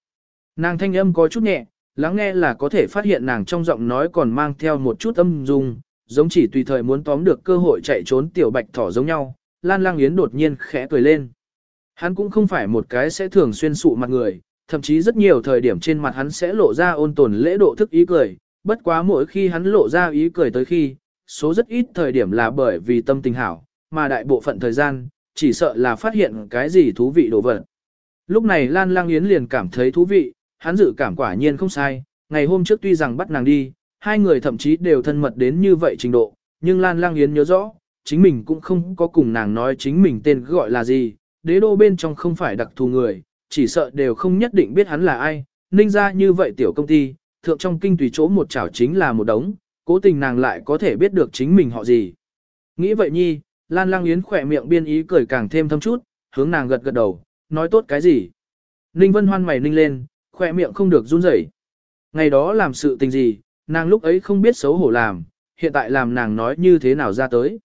Nàng thanh âm có chút nhẹ, lắng nghe là có thể phát hiện nàng trong giọng nói còn mang theo một chút âm dung, giống chỉ tùy thời muốn tóm được cơ hội chạy trốn tiểu bạch thỏ giống nhau. Lan Lang Yến đột nhiên khẽ cười lên. Hắn cũng không phải một cái sẽ thường xuyên sụ mặt người, thậm chí rất nhiều thời điểm trên mặt hắn sẽ lộ ra ôn tồn lễ độ thức ý cười, bất quá mỗi khi hắn lộ ra ý cười tới khi, số rất ít thời điểm là bởi vì tâm tình hảo, mà đại bộ phận thời gian, chỉ sợ là phát hiện cái gì thú vị đồ vật. Lúc này Lan Lang Yến liền cảm thấy thú vị, hắn dự cảm quả nhiên không sai, ngày hôm trước tuy rằng bắt nàng đi, hai người thậm chí đều thân mật đến như vậy trình độ, nhưng Lan Lang Yến nhớ rõ, chính mình cũng không có cùng nàng nói chính mình tên gọi là gì, đế đô bên trong không phải đặc thù người, chỉ sợ đều không nhất định biết hắn là ai, ninh ra như vậy tiểu công ty, thượng trong kinh tùy chỗ một chảo chính là một đống, cố tình nàng lại có thể biết được chính mình họ gì. Nghĩ vậy nhi, Lan Lang Yến khỏe miệng biên ý cười càng thêm thâm chút, hướng nàng gật gật đầu, nói tốt cái gì. Ninh Vân Hoan mày ninh lên, khỏe miệng không được run rẩy. Ngày đó làm sự tình gì, nàng lúc ấy không biết xấu hổ làm, hiện tại làm nàng nói như thế nào ra tới.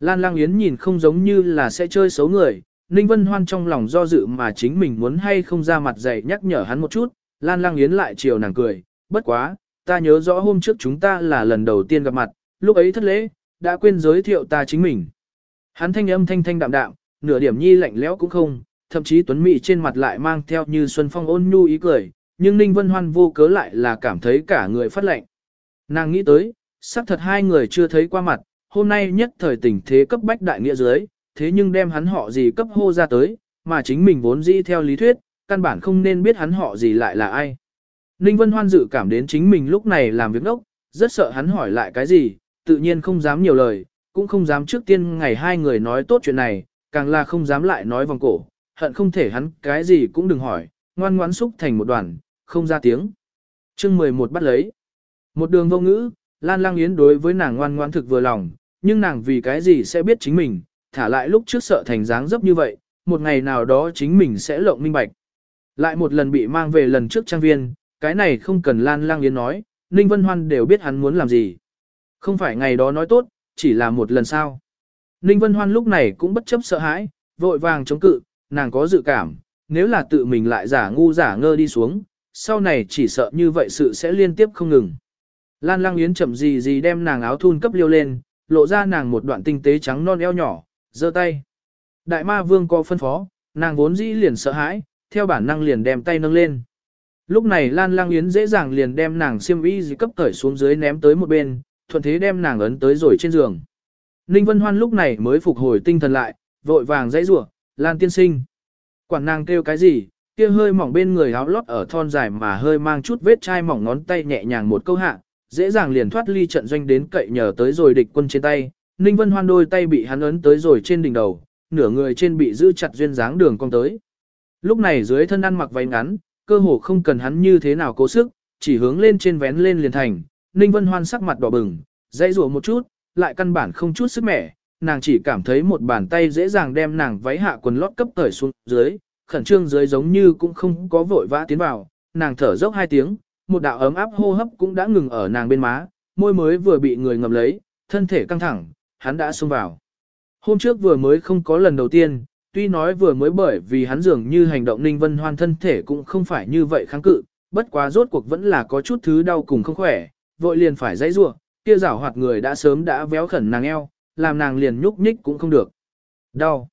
Lan Lang Yến nhìn không giống như là sẽ chơi xấu người, Ninh Vân Hoan trong lòng do dự mà chính mình muốn hay không ra mặt dày nhắc nhở hắn một chút, Lan Lang Yến lại chiều nàng cười, bất quá, ta nhớ rõ hôm trước chúng ta là lần đầu tiên gặp mặt, lúc ấy thất lễ, đã quên giới thiệu ta chính mình. Hắn thanh âm thanh thanh đạm đạm, nửa điểm nhi lạnh lẽo cũng không, thậm chí Tuấn Mỹ trên mặt lại mang theo như Xuân Phong ôn nhu ý cười, nhưng Ninh Vân Hoan vô cớ lại là cảm thấy cả người phát lạnh. Nàng nghĩ tới, xác thật hai người chưa thấy qua mặt, hôm nay nhất thời tình thế cấp bách đại nghĩa dưới, thế nhưng đem hắn họ gì cấp hô ra tới, mà chính mình vốn dĩ theo lý thuyết, căn bản không nên biết hắn họ gì lại là ai. Ninh Vân Hoan dự cảm đến chính mình lúc này làm việc ngốc, rất sợ hắn hỏi lại cái gì, tự nhiên không dám nhiều lời, cũng không dám trước tiên ngày hai người nói tốt chuyện này, càng là không dám lại nói vòng cổ, hận không thể hắn cái gì cũng đừng hỏi, ngoan ngoãn xúc thành một đoàn, không ra tiếng. chương 11 bắt lấy. Một đường vô ngữ, Lan Lang Yến đối với nàng ngoan ngoan thực vừa lòng, nhưng nàng vì cái gì sẽ biết chính mình, thả lại lúc trước sợ thành dáng dấp như vậy, một ngày nào đó chính mình sẽ lộng minh bạch. Lại một lần bị mang về lần trước trang viên, cái này không cần Lan Lang Yến nói, Ninh Vân Hoan đều biết hắn muốn làm gì. Không phải ngày đó nói tốt, chỉ là một lần sao? Ninh Vân Hoan lúc này cũng bất chấp sợ hãi, vội vàng chống cự, nàng có dự cảm, nếu là tự mình lại giả ngu giả ngơ đi xuống, sau này chỉ sợ như vậy sự sẽ liên tiếp không ngừng. Lan Lang Yến chậm gì gì đem nàng áo thun cấp liêu lên, lộ ra nàng một đoạn tinh tế trắng non eo nhỏ, giơ tay. Đại ma vương có phân phó, nàng vốn dĩ liền sợ hãi, theo bản năng liền đem tay nâng lên. Lúc này Lan Lang Yến dễ dàng liền đem nàng xiêm y gì cấp cởi xuống dưới ném tới một bên, thuận thế đem nàng ấn tới rồi trên giường. Ninh Vân Hoan lúc này mới phục hồi tinh thần lại, vội vàng dãy rủa, Lan tiên sinh. Quản nàng kêu cái gì, kia hơi mỏng bên người áo lót ở thon dài mà hơi mang chút vết chai mỏng ngón tay nhẹ nhàng một câu hạ, dễ dàng liền thoát ly trận doanh đến cậy nhờ tới rồi địch quân trên tay, Ninh Vân Hoan đôi tay bị hắn ấn tới rồi trên đỉnh đầu, nửa người trên bị giữ chặt duyên dáng đường cong tới. Lúc này dưới thân ăn mặc váy ngắn, cơ hồ không cần hắn như thế nào cố sức, chỉ hướng lên trên vén lên liền thành. Ninh Vân Hoan sắc mặt đỏ bừng, dãy rủa một chút, lại căn bản không chút sức mẻ, nàng chỉ cảm thấy một bàn tay dễ dàng đem nàng váy hạ quần lót cấp cởi xuống dưới, khẩn trương dưới giống như cũng không có vội vã tiến vào, nàng thở dốc hai tiếng, một đạo ấm áp hô hấp cũng đã ngừng ở nàng bên má, môi mới vừa bị người ngầm lấy, thân thể căng thẳng, hắn đã xông vào. Hôm trước vừa mới không có lần đầu tiên, tuy nói vừa mới bởi vì hắn dường như hành động Ninh Vân Hoan thân thể cũng không phải như vậy kháng cự, bất quá rốt cuộc vẫn là có chút thứ đau cùng không khỏe, vội liền phải dãy rủa, kia giảo hoạt người đã sớm đã véo khẩn nàng eo, làm nàng liền nhúc nhích cũng không được. Đau.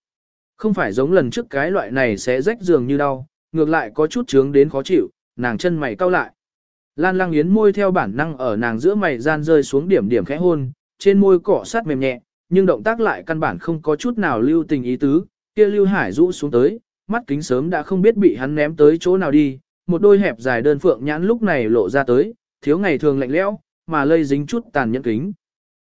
Không phải giống lần trước cái loại này sẽ rách giường như đau, ngược lại có chút chướng đến khó chịu, nàng chân mày cau lại. Lan Lang Yến môi theo bản năng ở nàng giữa mày gian rơi xuống điểm điểm khẽ hôn, trên môi cỏ sát mềm nhẹ, nhưng động tác lại căn bản không có chút nào lưu tình ý tứ, kia Lưu Hải rũ xuống tới, mắt kính sớm đã không biết bị hắn ném tới chỗ nào đi, một đôi hẹp dài đơn phượng nhãn lúc này lộ ra tới, thiếu ngày thường lạnh lẽo, mà lây dính chút tàn nhẫn kính.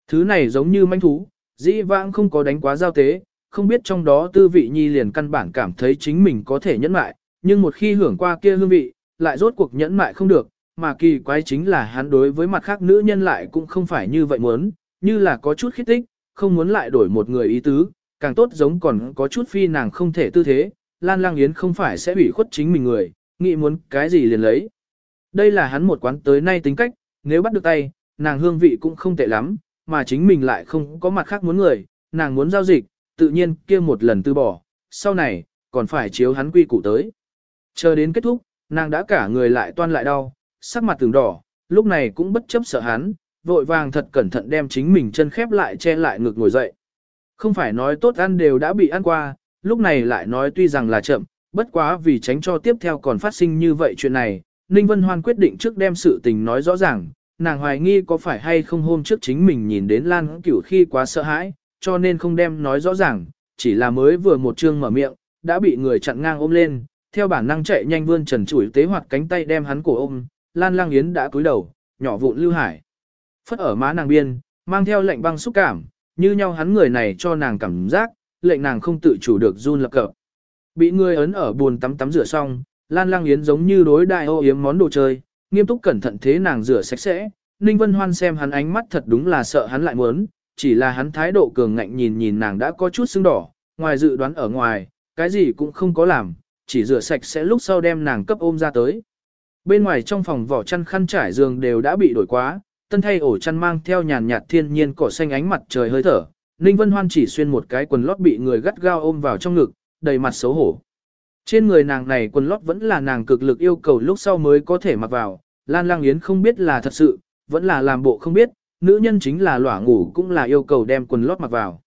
Thứ này giống như manh thú, dĩ vãng không có đánh quá giao tế, không biết trong đó tư vị nhi liền căn bản cảm thấy chính mình có thể nhẫn mại, nhưng một khi hưởng qua kia hương vị, lại rốt cuộc nhẫn mại không được, mà kỳ quái chính là hắn đối với mặt khác nữ nhân lại cũng không phải như vậy muốn, như là có chút khích tích, không muốn lại đổi một người ý tứ, càng tốt giống còn có chút phi nàng không thể tư thế, Lan Lang Yến không phải sẽ ủy khuất chính mình người, nghĩ muốn cái gì liền lấy. Đây là hắn một quán tới nay tính cách, nếu bắt được tay, nàng hương vị cũng không tệ lắm, mà chính mình lại không có mặt khác muốn người, nàng muốn giao dịch, tự nhiên kia một lần từ bỏ, sau này, còn phải chiếu hắn quy củ tới. Chờ đến kết thúc, nàng đã cả người lại toan lại đau, sắc mặt từng đỏ, lúc này cũng bất chấp sợ hắn, vội vàng thật cẩn thận đem chính mình chân khép lại che lại ngực ngồi dậy. Không phải nói tốt ăn đều đã bị ăn qua, lúc này lại nói tuy rằng là chậm, bất quá vì tránh cho tiếp theo còn phát sinh như vậy chuyện này, Ninh Vân Hoan quyết định trước đem sự tình nói rõ ràng, nàng hoài nghi có phải hay không hôm trước chính mình nhìn đến Lan Cửu khi quá sợ hãi, cho nên không đem nói rõ ràng, chỉ là mới vừa một chương mở miệng, đã bị người chặn ngang ôm lên, theo bản năng chạy nhanh vươn trần chủi tế hoạt cánh tay đem hắn cổ ôm, Lan Lang Yến đã cúi đầu, nhỏ vụn lưu hải. Phất ở má nàng biên, mang theo lệnh băng xúc cảm, như nhau hắn người này cho nàng cảm giác, lệnh nàng không tự chủ được run lập cập. Bị người ấn ở buồn tắm tắm rửa xong, Lan Lang Yến giống như đối đại ô yếm món đồ chơi, nghiêm túc cẩn thận thế nàng rửa sạch sẽ. Ninh Vân Hoan xem hắn ánh mắt thật đúng là sợ hắn lại muốn, chỉ là hắn thái độ cường ngạnh nhìn nhìn nàng đã có chút sưng đỏ, ngoài dự đoán ở ngoài, cái gì cũng không có làm, chỉ rửa sạch sẽ lúc sau đem nàng cấp ôm ra tới. Bên ngoài trong phòng vỏ chăn khăn trải giường đều đã bị đổi quá, tân thay ổ chăn mang theo nhàn nhạt thiên nhiên cỏ xanh ánh mặt trời hơi thở. Ninh Vân Hoan chỉ xuyên một cái quần lót bị người gắt gao ôm vào trong ngực, đầy mặt xấu hổ. Trên người nàng này quần lót vẫn là nàng cực lực yêu cầu lúc sau mới có thể mặc vào, Lan Lang Yến không biết là thật sự, vẫn là làm bộ không biết, nữ nhân chính là lỏa ngủ cũng là yêu cầu đem quần lót mặc vào.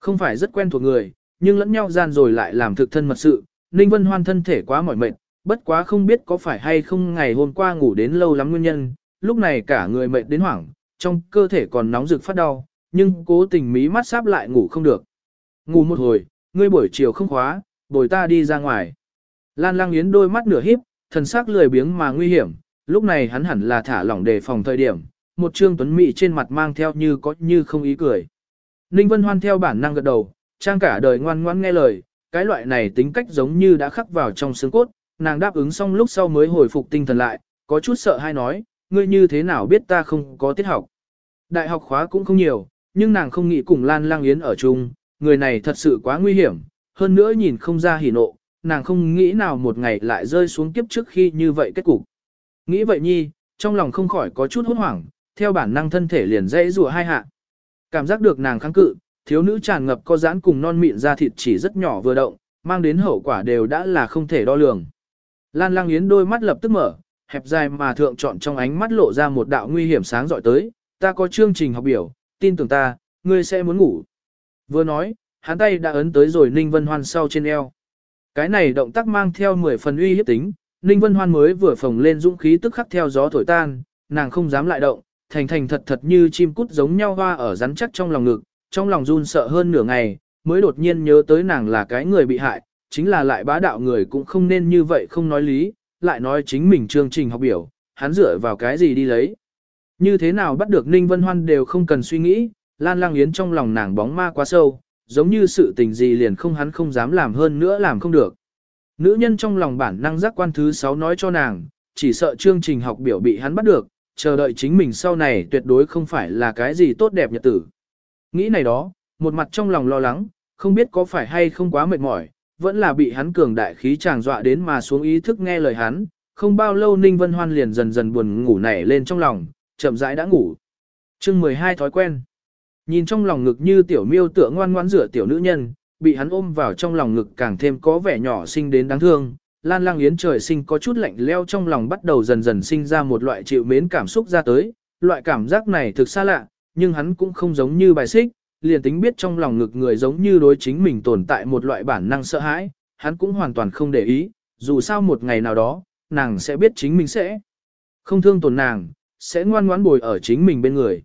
Không phải rất quen thuộc người, nhưng lẫn nhau gian rồi lại làm thực thân mật sự, Ninh Vân Hoan thân thể quá mỏi mệt, bất quá không biết có phải hay không ngày hôm qua ngủ đến lâu lắm nguyên nhân, lúc này cả người mệt đến hoảng, trong cơ thể còn nóng rực phát đau, nhưng cố tình mí mắt sáp lại ngủ không được. Ngủ một hồi, ngươi buổi chiều không khóa, bồi ta đi ra ngoài. Lan Lang Yến đôi mắt nửa híp, thần sắc lười biếng mà nguy hiểm, lúc này hắn hẳn là thả lỏng đề phòng thời điểm, một trương tuấn mỹ trên mặt mang theo như có như không ý cười. Ninh Vân Hoan theo bản năng gật đầu, trang cả đời ngoan ngoãn nghe lời, cái loại này tính cách giống như đã khắc vào trong xương cốt, nàng đáp ứng xong lúc sau mới hồi phục tinh thần lại, có chút sợ hay nói, ngươi như thế nào biết ta không có tiết học. Đại học khóa cũng không nhiều, nhưng nàng không nghĩ cùng Lan Lang Yến ở chung, người này thật sự quá nguy hiểm, hơn nữa nhìn không ra hỉ nộ, nàng không nghĩ nào một ngày lại rơi xuống kiếp trước khi như vậy kết cục. Nghĩ vậy nhi, trong lòng không khỏi có chút hốt hoảng, theo bản năng thân thể liền dãy rùa hai hạ. Cảm giác được nàng kháng cự, thiếu nữ tràn ngập có giãn cùng non mịn da thịt chỉ rất nhỏ vừa động, mang đến hậu quả đều đã là không thể đo lường. Lan Lang Yến đôi mắt lập tức mở, hẹp dài mà thượng chọn trong ánh mắt lộ ra một đạo nguy hiểm sáng dọi tới, ta có chương trình học biểu, tin tưởng ta, ngươi sẽ muốn ngủ. Vừa nói, hắn tay đã ấn tới rồi Ninh Vân Hoan sau trên eo. Cái này động tác mang theo 10 phần uy hiếp tính, Ninh Vân Hoan mới vừa phồng lên dũng khí tức khắc theo gió thổi tan, nàng không dám lại động, thành thành thật thật như chim cút giống nhau hoa ở rắn chắc trong lòng ngực, trong lòng run sợ hơn nửa ngày, mới đột nhiên nhớ tới nàng là cái người bị hại, chính là lại bá đạo người cũng không nên như vậy không nói lý, lại nói chính mình chương trình học biểu, hắn dựa vào cái gì đi lấy. Như thế nào bắt được Ninh Vân Hoan đều không cần suy nghĩ, Lan Lang Yến trong lòng nàng bóng ma quá sâu, giống như sự tình gì liền không hắn không dám làm hơn nữa làm không được. Nữ nhân trong lòng bản năng giác quan thứ 6 nói cho nàng, chỉ sợ chương trình học biểu bị hắn bắt được, chờ đợi chính mình sau này tuyệt đối không phải là cái gì tốt đẹp nhật tử. Nghĩ này đó, một mặt trong lòng lo lắng, không biết có phải hay không quá mệt mỏi, vẫn là bị hắn cường đại khí chàng dọa đến mà xuống ý thức nghe lời hắn, không bao lâu Ninh Vân Hoan liền dần dần buồn ngủ nảy lên trong lòng, chậm rãi đã ngủ. chương 12 thói quen. Nhìn trong lòng ngực như tiểu miêu tựa ngoan ngoãn rửa tiểu nữ nhân, bị hắn ôm vào trong lòng ngực càng thêm có vẻ nhỏ xinh đến đáng thương. Lan lang yến trời sinh có chút lạnh leo trong lòng bắt đầu dần dần sinh ra một loại chịu mến cảm xúc ra tới. Loại cảm giác này thực xa lạ, nhưng hắn cũng không giống như bài xích, liền tính biết trong lòng ngực người giống như đối chính mình tồn tại một loại bản năng sợ hãi, hắn cũng hoàn toàn không để ý, dù sao một ngày nào đó, nàng sẽ biết chính mình sẽ không thương tổn nàng, sẽ ngoan ngoãn bồi ở chính mình bên người.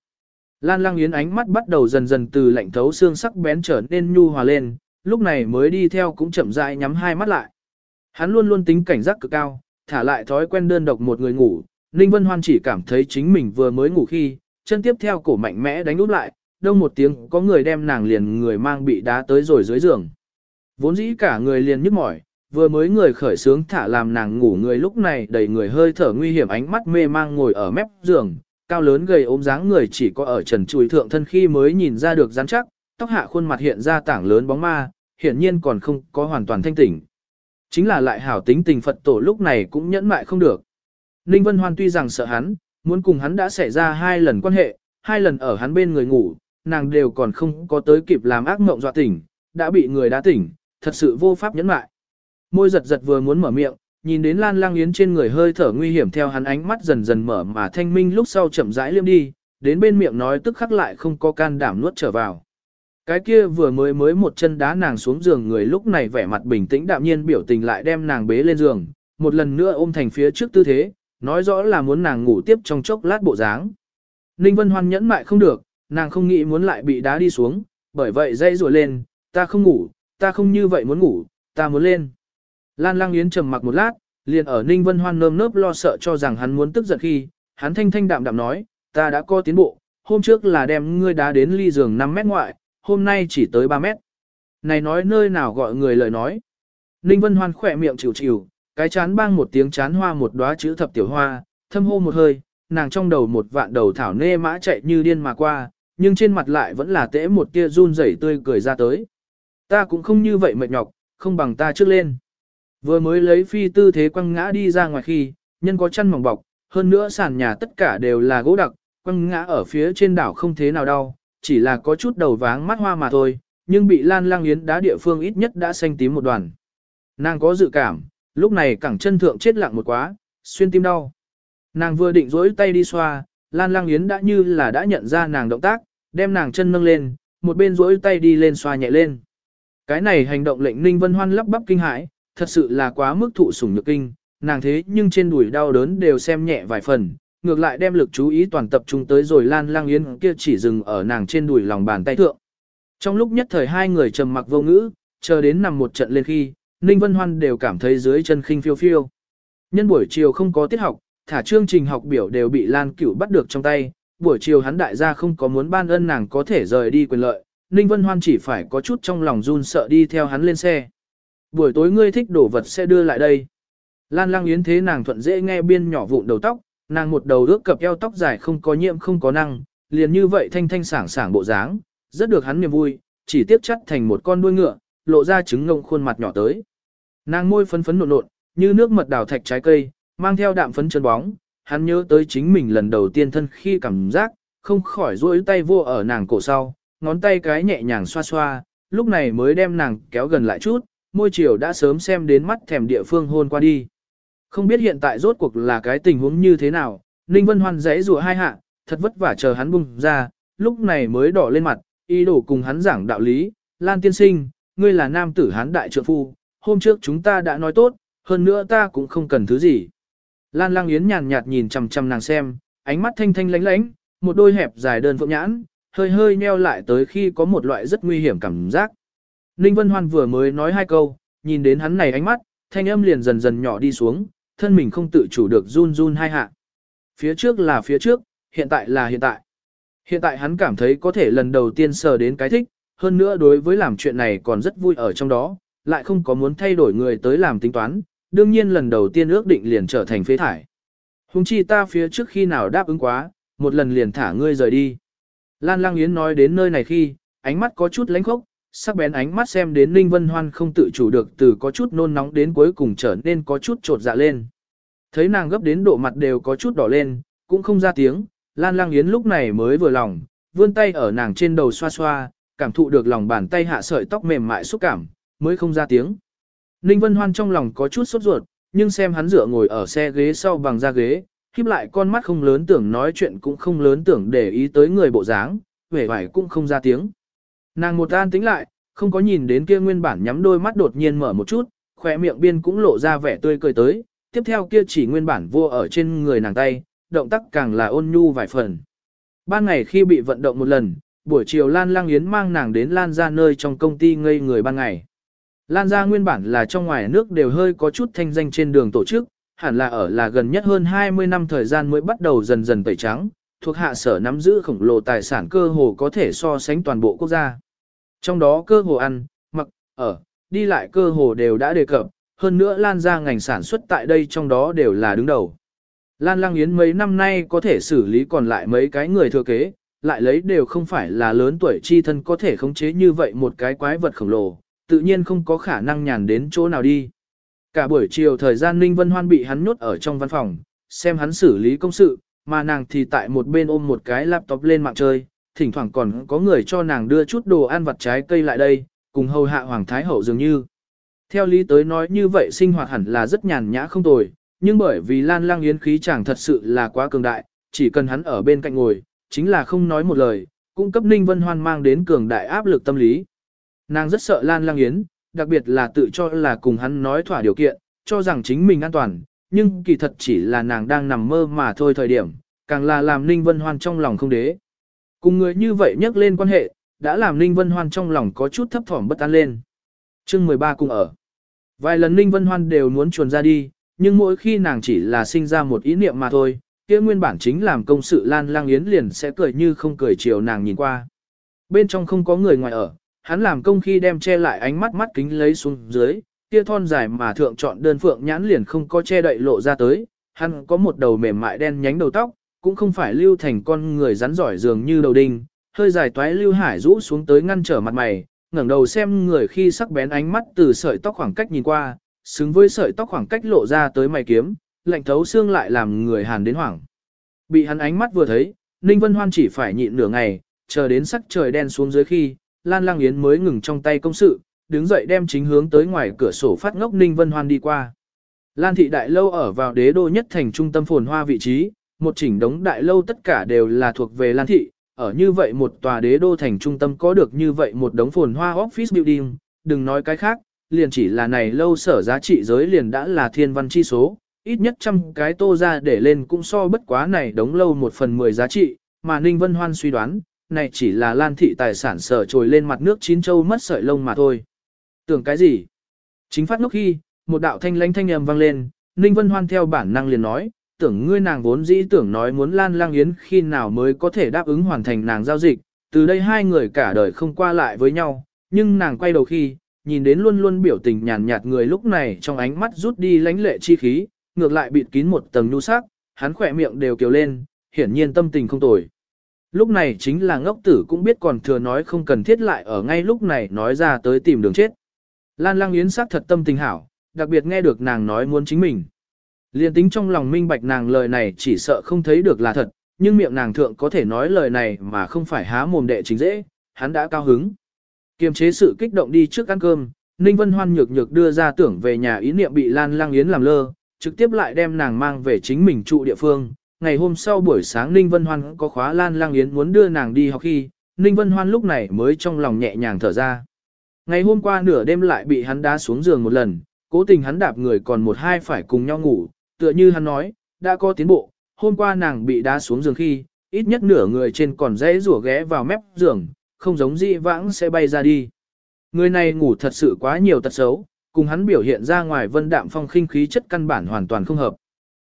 Lan Lang Yến ánh mắt bắt đầu dần dần từ lạnh thấu xương sắc bén trở nên nhu hòa lên, lúc này mới đi theo cũng chậm rãi nhắm hai mắt lại. Hắn luôn luôn tính cảnh giác cực cao, thả lại thói quen đơn độc một người ngủ, Ninh Vân Hoan chỉ cảm thấy chính mình vừa mới ngủ khi, chân tiếp theo cổ mạnh mẽ đánh úp lại, đông một tiếng có người đem nàng liền người mang bị đá tới rồi dưới giường. Vốn dĩ cả người liền nhức mỏi, vừa mới người khởi sướng thả làm nàng ngủ người lúc này đầy người hơi thở nguy hiểm ánh mắt mê mang ngồi ở mép giường, cao lớn gầy ốm dáng người chỉ có ở trần chùi thượng thân khi mới nhìn ra được rắn chắc, tóc hạ khuôn mặt hiện ra tảng lớn bóng ma, hiển nhiên còn không có hoàn toàn thanh tỉnh. Chính là lại hảo tính tình Phật tổ lúc này cũng nhẫn mại không được. Ninh Vân Hoan tuy rằng sợ hắn, muốn cùng hắn đã xảy ra hai lần quan hệ, hai lần ở hắn bên người ngủ, nàng đều còn không có tới kịp làm ác mộng dọa tỉnh, đã bị người đã tỉnh, thật sự vô pháp nhẫn mại. Môi giật giật vừa muốn mở miệng, nhìn đến Lan Lang Yến trên người hơi thở nguy hiểm theo hắn ánh mắt dần dần mở mà thanh minh lúc sau chậm rãi liêm đi, đến bên miệng nói tức khắc lại không có can đảm nuốt trở vào. Cái kia vừa mới mới một chân đá nàng xuống giường người lúc này vẻ mặt bình tĩnh đạm nhiên biểu tình lại đem nàng bế lên giường, một lần nữa ôm thành phía trước tư thế, nói rõ là muốn nàng ngủ tiếp trong chốc lát bộ dáng. Ninh Vân Hoan nhẫn mại không được, nàng không nghĩ muốn lại bị đá đi xuống, bởi vậy dây rùa lên, ta không ngủ, ta không như vậy muốn ngủ, ta muốn lên. Lan Lang Yến trầm mặc một lát, liền ở Ninh Vân Hoan nơm nớp lo sợ cho rằng hắn muốn tức giận khi, hắn thanh thanh đạm đạm nói, ta đã có tiến bộ, hôm trước là đem ngươi đá đến ly giường 5 mét ngoại, hôm nay chỉ tới 3 mét. Này nói nơi nào gọi người lời nói. Ninh Vân Hoan khỏe miệng chịu chịu, cái chán bang một tiếng chán hoa một đóa chữ thập tiểu hoa, thâm hô một hơi, nàng trong đầu một vạn đầu thảo nê mã chạy như điên mà qua, nhưng trên mặt lại vẫn là tễ một tia run rẩy tươi cười ra tới. Ta cũng không như vậy mệt nhọc, không bằng ta trước lên. Vừa mới lấy phi tư thế quăng ngã đi ra ngoài khi, nhân có chăn mỏng bọc, hơn nữa sàn nhà tất cả đều là gỗ đặc, quăng ngã ở phía trên đảo không thế nào đau, chỉ là có chút đầu váng mắt hoa mà thôi, nhưng bị Lan Lang Yến đá địa phương ít nhất đã xanh tím một đoàn. Nàng có dự cảm, lúc này cẳng chân thượng chết lặng một quá, xuyên tim đau. Nàng vừa định rỗi tay đi xoa, Lan Lang Yến đã như là đã nhận ra nàng động tác, đem nàng chân nâng lên, một bên rỗi tay đi lên xoa nhẹ lên. Cái này hành động lệnh Ninh Vân Hoan lắp bắp kinh hãi, thật sự là quá mức thụ sủng nhược kinh, nàng thế nhưng trên đùi đau đớn đều xem nhẹ vài phần, ngược lại đem lực chú ý toàn tập trung tới rồi Lan Lang Yến kia chỉ dừng ở nàng trên đùi lòng bàn tay thượng. Trong lúc nhất thời hai người trầm mặc vô ngữ, chờ đến nằm một trận lên khi, Ninh Vân Hoan đều cảm thấy dưới chân khinh phiêu phiêu. Nhân buổi chiều không có tiết học, thả chương trình học biểu đều bị Lan Cửu bắt được trong tay, buổi chiều hắn đại gia không có muốn ban ân nàng có thể rời đi quyền lợi, Ninh Vân Hoan chỉ phải có chút trong lòng run sợ đi theo hắn lên xe. Buổi tối ngươi thích đồ vật sẽ đưa lại đây. Lan Lang Yến thế nàng thuận dễ nghe biên nhỏ vụn đầu tóc, nàng một đầu ước cập eo tóc dài không có nhiễm không có năng, liền như vậy thanh thanh sảng sảng bộ dáng, rất được hắn niềm vui, chỉ tiếp chất thành một con đuôi ngựa, lộ ra trứng ngông khuôn mặt nhỏ tới. Nàng môi phấn phấn nộn nộn, như nước mật đào thạch trái cây, mang theo đạm phấn chân bóng, hắn nhớ tới chính mình lần đầu tiên thân khi cảm giác, không khỏi duỗi tay vô ở nàng cổ sau, ngón tay cái nhẹ nhàng xoa xoa, lúc này mới đem nàng kéo gần lại chút, môi chiều đã sớm xem đến mắt thèm địa phương hôn qua đi. Không biết hiện tại rốt cuộc là cái tình huống như thế nào, Ninh Vân Hoan giãy rùa hai hạ, thật vất vả chờ hắn bung ra, lúc này mới đỏ lên mặt, ý đồ cùng hắn giảng đạo lý, Lan tiên sinh, ngươi là nam tử hán đại trượng phu, hôm trước chúng ta đã nói tốt, hơn nữa ta cũng không cần thứ gì. Lan Lang Yến nhàn nhạt nhìn chằm chằm nàng xem, ánh mắt thanh thanh lánh lánh, một đôi hẹp dài đơn phượng nhãn, hơi hơi nheo lại tới khi có một loại rất nguy hiểm cảm giác. Ninh Vân Hoan vừa mới nói hai câu, nhìn đến hắn này ánh mắt, thanh âm liền dần dần nhỏ đi xuống, thân mình không tự chủ được run run hai hạ. Phía trước là phía trước, hiện tại là hiện tại. Hiện tại hắn cảm thấy có thể lần đầu tiên sờ đến cái thích, hơn nữa đối với làm chuyện này còn rất vui ở trong đó, lại không có muốn thay đổi người tới làm tính toán, đương nhiên lần đầu tiên ước định liền trở thành phế thải. Hùng chi ta phía trước khi nào đáp ứng quá, một lần liền thả ngươi rời đi. Lan Lang Yến nói đến nơi này khi, ánh mắt có chút lánh khốc, sắc bén ánh mắt xem đến Ninh Vân Hoan không tự chủ được từ có chút nôn nóng đến cuối cùng trở nên có chút trột dạ lên. Thấy nàng gấp đến độ mặt đều có chút đỏ lên, cũng không ra tiếng, Lan Lang Yến lúc này mới vừa lòng, vươn tay ở nàng trên đầu xoa xoa, cảm thụ được lòng bàn tay hạ sợi tóc mềm mại xúc cảm, mới không ra tiếng. Ninh Vân Hoan trong lòng có chút sốt ruột, nhưng xem hắn dựa ngồi ở xe ghế sau bằng da ghế, khiếp lại con mắt không lớn tưởng nói chuyện cũng không lớn tưởng để ý tới người bộ dáng, vẻ vải cũng không ra tiếng. Nàng một an tính lại, không có nhìn đến kia nguyên bản nhắm đôi mắt đột nhiên mở một chút, khỏe miệng biên cũng lộ ra vẻ tươi cười tới, tiếp theo kia chỉ nguyên bản vua ở trên người nàng tay, động tác càng là ôn nhu vài phần. Ban ngày khi bị vận động một lần, buổi chiều Lan Lang Yến mang nàng đến Lan ra nơi trong công ty ngây người ban ngày. Lan gia nguyên bản là trong ngoài nước đều hơi có chút thanh danh trên đường tổ chức, hẳn là ở là gần nhất hơn 20 năm thời gian mới bắt đầu dần dần tẩy trắng, thuộc hạ sở nắm giữ khổng lồ tài sản cơ hồ có thể so sánh toàn bộ quốc gia. Trong đó cơ hồ ăn, mặc, ở, đi lại cơ hồ đều đã đề cập, hơn nữa Lan ra ngành sản xuất tại đây trong đó đều là đứng đầu. Lan Lang Yến mấy năm nay có thể xử lý còn lại mấy cái người thừa kế, lại lấy đều không phải là lớn tuổi chi thân có thể khống chế như vậy một cái quái vật khổng lồ, tự nhiên không có khả năng nhàn đến chỗ nào đi. Cả buổi chiều thời gian Ninh Vân Hoan bị hắn nhốt ở trong văn phòng, xem hắn xử lý công sự, mà nàng thì tại một bên ôm một cái laptop lên mạng chơi, thỉnh thoảng còn có người cho nàng đưa chút đồ ăn vặt trái cây lại đây, cùng hầu hạ Hoàng Thái Hậu dường như. Theo lý tới nói như vậy sinh hoạt hẳn là rất nhàn nhã không tồi, nhưng bởi vì Lan Lang Yến khí chẳng thật sự là quá cường đại, chỉ cần hắn ở bên cạnh ngồi, chính là không nói một lời, cung cấp Ninh Vân Hoan mang đến cường đại áp lực tâm lý. Nàng rất sợ Lan Lang Yến, đặc biệt là tự cho là cùng hắn nói thỏa điều kiện, cho rằng chính mình an toàn, nhưng kỳ thật chỉ là nàng đang nằm mơ mà thôi thời điểm, càng là làm Ninh Vân Hoan trong lòng không đế. Cùng người như vậy nhắc lên quan hệ, đã làm Ninh Vân Hoan trong lòng có chút thấp thỏm bất an lên. chương 13 cùng ở. Vài lần Ninh Vân Hoan đều muốn chuồn ra đi, nhưng mỗi khi nàng chỉ là sinh ra một ý niệm mà thôi, kia nguyên bản chính làm công sự Lan Lang Yến liền sẽ cười như không cười chiều nàng nhìn qua. Bên trong không có người ngoài ở, hắn làm công khi đem che lại ánh mắt mắt kính lấy xuống dưới, kia thon dài mà thượng chọn đơn phượng nhãn liền không có che đậy lộ ra tới, hắn có một đầu mềm mại đen nhánh đầu tóc, cũng không phải lưu thành con người rắn giỏi dường như đầu đinh, hơi dài toái lưu hải rũ xuống tới ngăn trở mặt mày, ngẩng đầu xem người khi sắc bén ánh mắt từ sợi tóc khoảng cách nhìn qua, xứng với sợi tóc khoảng cách lộ ra tới mày kiếm, lạnh thấu xương lại làm người hàn đến hoảng. Bị hắn ánh mắt vừa thấy, Ninh Vân Hoan chỉ phải nhịn nửa ngày, chờ đến sắc trời đen xuống dưới khi, Lan Lang Yến mới ngừng trong tay công sự, đứng dậy đem chính hướng tới ngoài cửa sổ phát ngốc Ninh Vân Hoan đi qua. Lan thị đại lâu ở vào đế đô nhất thành trung tâm phồn hoa vị trí, một chỉnh đống đại lâu tất cả đều là thuộc về Lan thị, ở như vậy một tòa đế đô thành trung tâm có được như vậy một đống phồn hoa office building, đừng nói cái khác, liền chỉ là này lâu sở giá trị giới liền đã là thiên văn chi số, ít nhất trăm cái tô ra để lên cũng so bất quá này đống lâu một phần mười giá trị, mà Ninh Vân Hoan suy đoán, này chỉ là lan thị tài sản sở trồi lên mặt nước chín châu mất sợi lông mà thôi. Tưởng cái gì? Chính phát lúc khi, một đạo thanh lãnh thanh âm vang lên, Ninh Vân Hoan theo bản năng liền nói, tưởng ngươi nàng vốn dĩ tưởng nói muốn Lan Lang Yến khi nào mới có thể đáp ứng hoàn thành nàng giao dịch, từ đây hai người cả đời không qua lại với nhau, nhưng nàng quay đầu khi, nhìn đến luôn luôn biểu tình nhàn nhạt người lúc này trong ánh mắt rút đi lãnh lệ chi khí, ngược lại bịt kín một tầng nhu sắc, hắn khỏe miệng đều kiều lên, hiển nhiên tâm tình không tồi. Lúc này chính là ngốc tử cũng biết còn thừa nói không cần thiết lại ở ngay lúc này nói ra tới tìm đường chết. Lan Lang Yến sắc thật tâm tình hảo, đặc biệt nghe được nàng nói muốn chính mình. Liên tính trong lòng minh bạch nàng lời này chỉ sợ không thấy được là thật, nhưng miệng nàng thượng có thể nói lời này mà không phải há mồm đệ chính dễ, hắn đã cao hứng. Kiềm chế sự kích động đi trước ăn cơm, Ninh Vân Hoan nhược nhược đưa ra tưởng về nhà ý niệm bị Lan Lang Yến làm lơ, trực tiếp lại đem nàng mang về chính mình trụ địa phương. Ngày hôm sau buổi sáng Ninh Vân Hoan có khóa Lan Lang Yến muốn đưa nàng đi học khi, Ninh Vân Hoan lúc này mới trong lòng nhẹ nhàng thở ra. Ngày hôm qua nửa đêm lại bị hắn đá xuống giường một lần, cố tình hắn đạp người còn một hai phải cùng nhau ngủ, tựa như hắn nói, đã có tiến bộ, hôm qua nàng bị đá xuống giường khi, ít nhất nửa người trên còn dễ rủa ghé vào mép giường, không giống dị vãng sẽ bay ra đi. Người này ngủ thật sự quá nhiều tật xấu, cùng hắn biểu hiện ra ngoài vân đạm phong khinh khí chất căn bản hoàn toàn không hợp.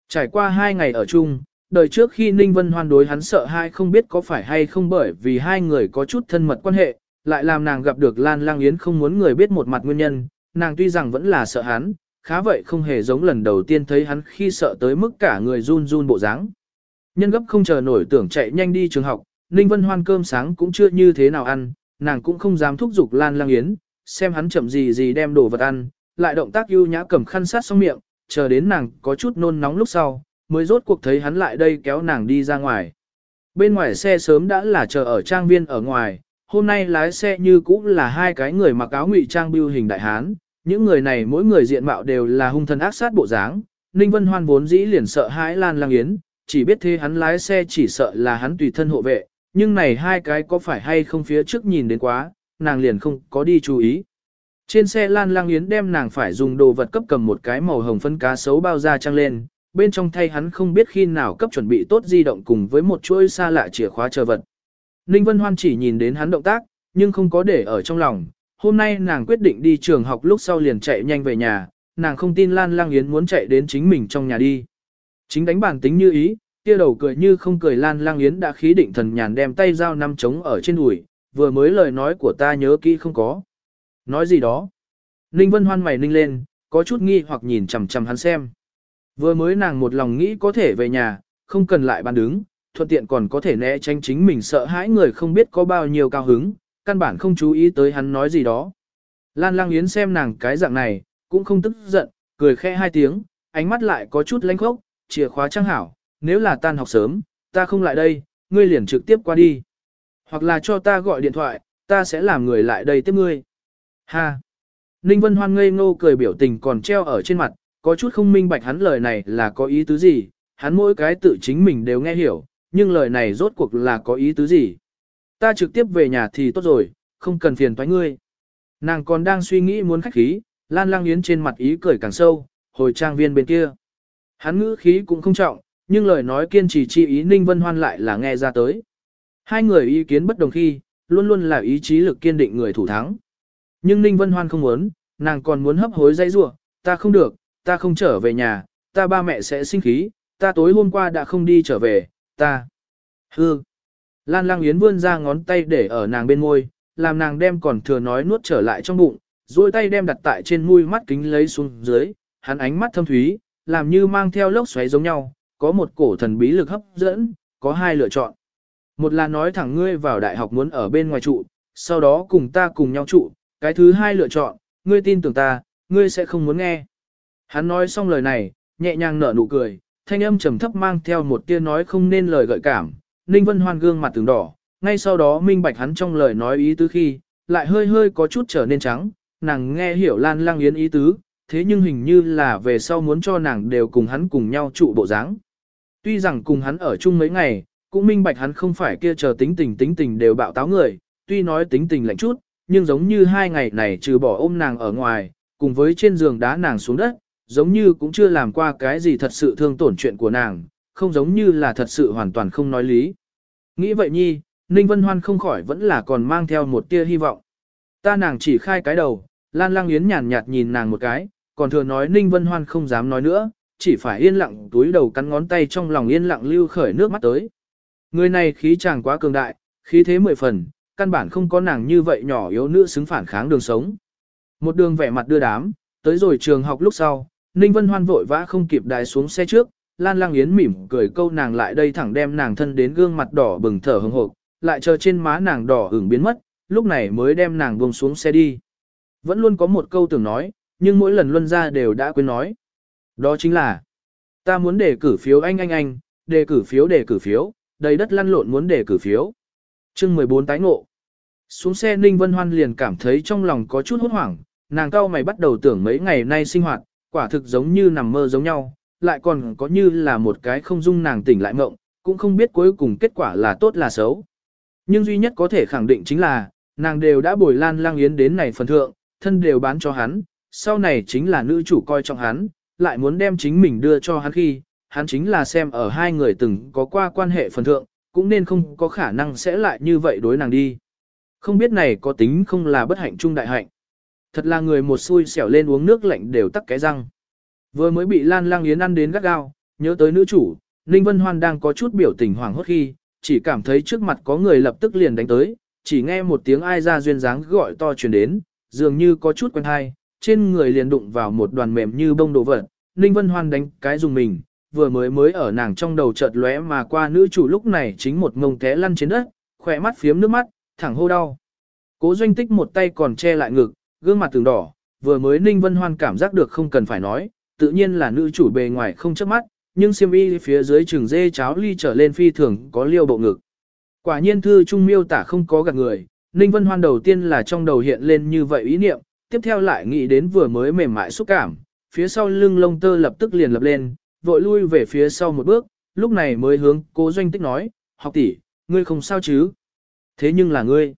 Trải qua hai ngày ở chung, đời trước khi Ninh Vân Hoan đối hắn sợ hai không biết có phải hay không bởi vì hai người có chút thân mật quan hệ, lại làm nàng gặp được Lan Lang Yến không muốn người biết một mặt nguyên nhân, nàng tuy rằng vẫn là sợ hắn, khá vậy không hề giống lần đầu tiên thấy hắn khi sợ tới mức cả người run run bộ dáng. Nhân gấp không chờ nổi tưởng chạy nhanh đi trường học, Ninh Vân Hoan cơm sáng cũng chưa như thế nào ăn, nàng cũng không dám thúc giục Lan Lang Yến, xem hắn chậm gì gì đem đồ vật ăn, lại động tác ưu nhã cầm khăn sát xong miệng, chờ đến nàng có chút nôn nóng lúc sau, mới rốt cuộc thấy hắn lại đây kéo nàng đi ra ngoài. Bên ngoài xe sớm đã là chờ ở trang viên ở ngoài, hôm nay lái xe như cũ là hai cái người mặc áo ngụy trang biêu hình đại hán, những người này mỗi người diện mạo đều là hung thần ác sát bộ dáng. Ninh Vân Hoan vốn dĩ liền sợ hãi Lan Lang Yến, chỉ biết thế hắn lái xe chỉ sợ là hắn tùy thân hộ vệ, nhưng này hai cái có phải hay không phía trước nhìn đến quá, nàng liền không có đi chú ý. Trên xe Lan Lang Yến đem nàng phải dùng đồ vật cấp cầm một cái màu hồng phân cá sấu bao da trăng lên, bên trong thay hắn không biết khi nào cấp chuẩn bị tốt di động cùng với một chuỗi xa lạ chìa khóa chờ vật. Ninh Vân Hoan chỉ nhìn đến hắn động tác, nhưng không có để ở trong lòng. Hôm nay nàng quyết định đi trường học lúc sau liền chạy nhanh về nhà, nàng không tin Lan Lang Yến muốn chạy đến chính mình trong nhà đi. Chính đánh bản tính như ý, kia đầu cười như không cười Lan Lang Yến đã khí định thần nhàn đem tay dao năm trống ở trên đùi, vừa mới lời nói của ta nhớ kỹ không có. Nói gì đó? Ninh Vân Hoan mày ninh lên, có chút nghi hoặc nhìn chằm chằm hắn xem. Vừa mới nàng một lòng nghĩ có thể về nhà, không cần lại bàn đứng, thuận tiện còn có thể né tránh chính mình sợ hãi người không biết có bao nhiêu cao hứng, căn bản không chú ý tới hắn nói gì đó. Lan Lang Yến xem nàng cái dạng này, cũng không tức giận, cười khẽ hai tiếng, ánh mắt lại có chút lánh khốc, chìa khóa trang hảo, nếu là tan học sớm, ta không lại đây, ngươi liền trực tiếp qua đi. Hoặc là cho ta gọi điện thoại, ta sẽ làm người lại đây tiếp ngươi. Ha! Ninh Vân Hoan ngây ngô cười biểu tình còn treo ở trên mặt, có chút không minh bạch hắn lời này là có ý tứ gì, hắn mỗi cái tự chính mình đều nghe hiểu, nhưng lời này rốt cuộc là có ý tứ gì. Ta trực tiếp về nhà thì tốt rồi, không cần phiền toái ngươi. Nàng còn đang suy nghĩ muốn khách khí, Lan Lang Yến trên mặt ý cười càng sâu, hồi trang viên bên kia. Hắn ngữ khí cũng không trọng, nhưng lời nói kiên trì chi ý Ninh Vân Hoan lại là nghe ra tới. Hai người ý kiến bất đồng khi, luôn luôn là ý chí lực kiên định người thủ thắng. Nhưng Ninh Vân Hoan không muốn, nàng còn muốn hấp hối dây rủa, ta không được, ta không trở về nhà, ta ba mẹ sẽ sinh khí, ta tối hôm qua đã không đi trở về, ta. Hư. Lan Lang Yến vươn ra ngón tay để ở nàng bên môi, làm nàng đem còn thừa nói nuốt trở lại trong bụng, duỗi tay đem đặt tại trên mũi mắt kính lấy xuống dưới, hắn ánh mắt thâm thúy, làm như mang theo lốc xoáy giống nhau, có một cổ thần bí lực hấp dẫn, có hai lựa chọn. Một là nói thẳng ngươi vào đại học muốn ở bên ngoài trụ, sau đó cùng ta cùng nhau trụ, cái thứ hai lựa chọn, ngươi tin tưởng ta, ngươi sẽ không muốn nghe. Hắn nói xong lời này, nhẹ nhàng nở nụ cười, thanh âm trầm thấp mang theo một tia nói không nên lời gợi cảm. Ninh Vân Hoan gương mặt từng đỏ, ngay sau đó minh bạch hắn trong lời nói ý tứ khi, lại hơi hơi có chút trở nên trắng, nàng nghe hiểu Lan Lang Yến ý tứ, thế nhưng hình như là về sau muốn cho nàng đều cùng hắn cùng nhau trụ bộ dáng. Tuy rằng cùng hắn ở chung mấy ngày, cũng minh bạch hắn không phải kia chờ tính tình tính tình đều bạo táo người, tuy nói tính tình lạnh chút, nhưng giống như hai ngày này trừ bỏ ôm nàng ở ngoài, cùng với trên giường đá nàng xuống đất, giống như cũng chưa làm qua cái gì thật sự thương tổn chuyện của nàng, không giống như là thật sự hoàn toàn không nói lý. Nghĩ vậy nhi, Ninh Vân Hoan không khỏi vẫn là còn mang theo một tia hy vọng. Ta nàng chỉ khai cái đầu, Lan Lang Yến nhàn nhạt nhìn nàng một cái, còn thừa nói Ninh Vân Hoan không dám nói nữa, chỉ phải yên lặng túi đầu cắn ngón tay trong lòng yên lặng lưu khởi nước mắt tới. Người này khí chàng quá cường đại, khí thế mười phần, căn bản không có nàng như vậy nhỏ yếu nữ xứng phản kháng đường sống. Một đường vẻ mặt đưa đám, tới rồi trường học lúc sau, Ninh Vân Hoan vội vã không kịp đài xuống xe trước, Lan Lang Yến mỉm cười câu nàng lại đây thẳng đem nàng thân đến gương mặt đỏ bừng thở hừng hộp, lại chờ trên má nàng đỏ ửng biến mất, lúc này mới đem nàng buông xuống xe đi. Vẫn luôn có một câu tưởng nói, nhưng mỗi lần luân ra đều đã quên nói. Đó chính là, ta muốn đề cử phiếu anh anh anh, đề cử phiếu đề cử phiếu, đầy đất lăn lộn muốn đề cử phiếu. chương 14 tái ngộ. Xuống xe Ninh Vân Hoan liền cảm thấy trong lòng có chút hốt hoảng, nàng cao mày bắt đầu tưởng mấy ngày nay sinh hoạt, quả thực giống như nằm mơ giống nhau, lại còn có như là một cái không dung nàng tỉnh lại mộng, cũng không biết cuối cùng kết quả là tốt là xấu. Nhưng duy nhất có thể khẳng định chính là, nàng đều đã bồi lan lang yến đến này phần thượng, thân đều bán cho hắn, sau này chính là nữ chủ coi trọng hắn, lại muốn đem chính mình đưa cho hắn khi, hắn chính là xem ở hai người từng có qua quan hệ phần thượng, cũng nên không có khả năng sẽ lại như vậy đối nàng đi. Không biết này có tính không là bất hạnh chung đại hạnh. Thật là người một xui xẻo lên uống nước lạnh đều tắc cái răng. Vừa mới bị Lan Lang Yến ăn đến gắt gao, nhớ tới nữ chủ, Ninh Vân Hoan đang có chút biểu tình hoảng hốt khi, chỉ cảm thấy trước mặt có người lập tức liền đánh tới, chỉ nghe một tiếng ai ra duyên dáng gọi to truyền đến, dường như có chút quen hay, trên người liền đụng vào một đoàn mềm như bông đồ vật. Ninh Vân Hoan đánh cái dùng mình, vừa mới mới ở nàng trong đầu chợt lóe mà qua nữ chủ lúc này chính một ngông té lăn trên đất, khỏe mắt phiếm nước mắt, thẳng hô đau. Cố doanh tích một tay còn che lại ngực, gương mặt từng đỏ, vừa mới Ninh Vân Hoan cảm giác được không cần phải nói, tự nhiên là nữ chủ bề ngoài không chớp mắt, nhưng xiêm y phía dưới trường dê cháo ly trở lên phi thường có liêu bộ ngực. Quả nhiên thư trung miêu tả không có gạt người, Ninh Vân Hoan đầu tiên là trong đầu hiện lên như vậy ý niệm, tiếp theo lại nghĩ đến vừa mới mềm mại xúc cảm, phía sau lưng lông tơ lập tức liền lập lên, vội lui về phía sau một bước, lúc này mới hướng cố doanh tích nói, học tỷ, ngươi không sao chứ? Thế nhưng là ngươi.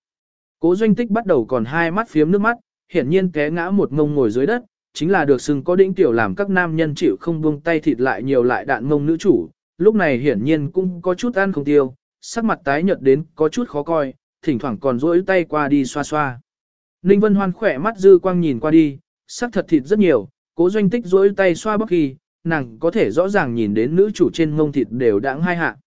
Cố doanh tích bắt đầu còn hai mắt phiếm nước mắt, hiển nhiên té ngã một ngông ngồi dưới đất, chính là được xưng có đỉnh tiểu làm các nam nhân chịu không buông tay thịt lại nhiều lại đạn ngông nữ chủ, lúc này hiển nhiên cũng có chút ăn không tiêu, sắc mặt tái nhợt đến có chút khó coi, thỉnh thoảng còn duỗi tay qua đi xoa xoa. Ninh Vân Hoan khỏe mắt dư quang nhìn qua đi, sắc thật thịt rất nhiều, cố doanh tích duỗi tay xoa bóc khi, nàng có thể rõ ràng nhìn đến nữ chủ trên mông thịt đều đãng hai hạ.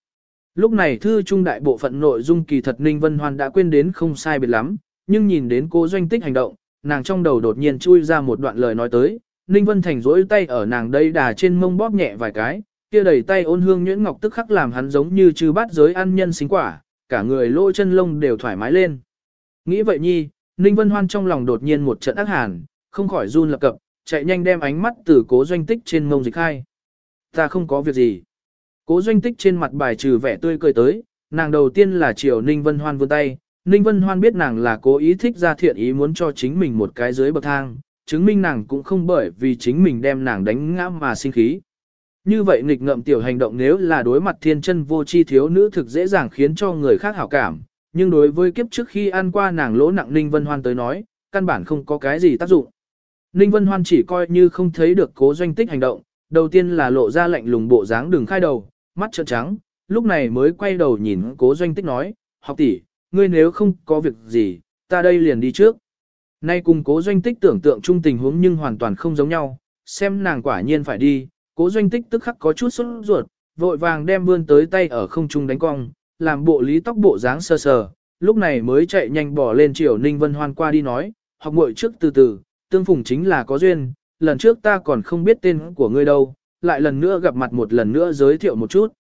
Lúc này thư trung đại bộ phận nội dung kỳ thật Ninh Vân Hoan đã quên đến không sai biệt lắm, nhưng nhìn đến cố doanh tích hành động, nàng trong đầu đột nhiên chui ra một đoạn lời nói tới, Ninh Vân Thành rỗi tay ở nàng đây đà trên mông bóp nhẹ vài cái, kia đầy tay ôn hương nhuyễn ngọc tức khắc làm hắn giống như chư bát giới ăn nhân sinh quả, cả người lỗ chân lông đều thoải mái lên. Nghĩ vậy nhi, Ninh Vân Hoan trong lòng đột nhiên một trận ác hàn, không khỏi run lập cập, chạy nhanh đem ánh mắt từ cố doanh tích trên mông dịch hai. Ta không có việc gì. Cố doanh tích trên mặt bài trừ vẻ tươi cười tới, nàng đầu tiên là chiều Ninh Vân Hoan vươn tay, Ninh Vân Hoan biết nàng là cố ý thích ra thiện ý muốn cho chính mình một cái dưới bậc thang, chứng minh nàng cũng không bởi vì chính mình đem nàng đánh ngã mà sinh khí. Như vậy nghịch ngợm tiểu hành động nếu là đối mặt thiên chân vô chi thiếu nữ thực dễ dàng khiến cho người khác hảo cảm, nhưng đối với kiếp trước khi ăn qua nàng lỗ nặng Ninh Vân Hoan tới nói, căn bản không có cái gì tác dụng. Ninh Vân Hoan chỉ coi như không thấy được cố doanh tích hành động, đầu tiên là lộ ra lạnh lùng bộ dáng đường khai đầu, mắt trợn trắng, lúc này mới quay đầu nhìn cố doanh tích nói, học tỷ, ngươi nếu không có việc gì, ta đây liền đi trước. Nay cùng cố doanh tích tưởng tượng chung tình huống nhưng hoàn toàn không giống nhau, xem nàng quả nhiên phải đi, cố doanh tích tức khắc có chút sốt ruột, vội vàng đem vươn tới tay ở không trung đánh cong, làm bộ lý tóc bộ dáng sơ sờ, lúc này mới chạy nhanh bỏ lên chiều Ninh Vân Hoan qua đi nói, học muội trước từ từ, tương phùng chính là có duyên, lần trước ta còn không biết tên của ngươi đâu, lại lần nữa gặp mặt một lần nữa giới thiệu một chút.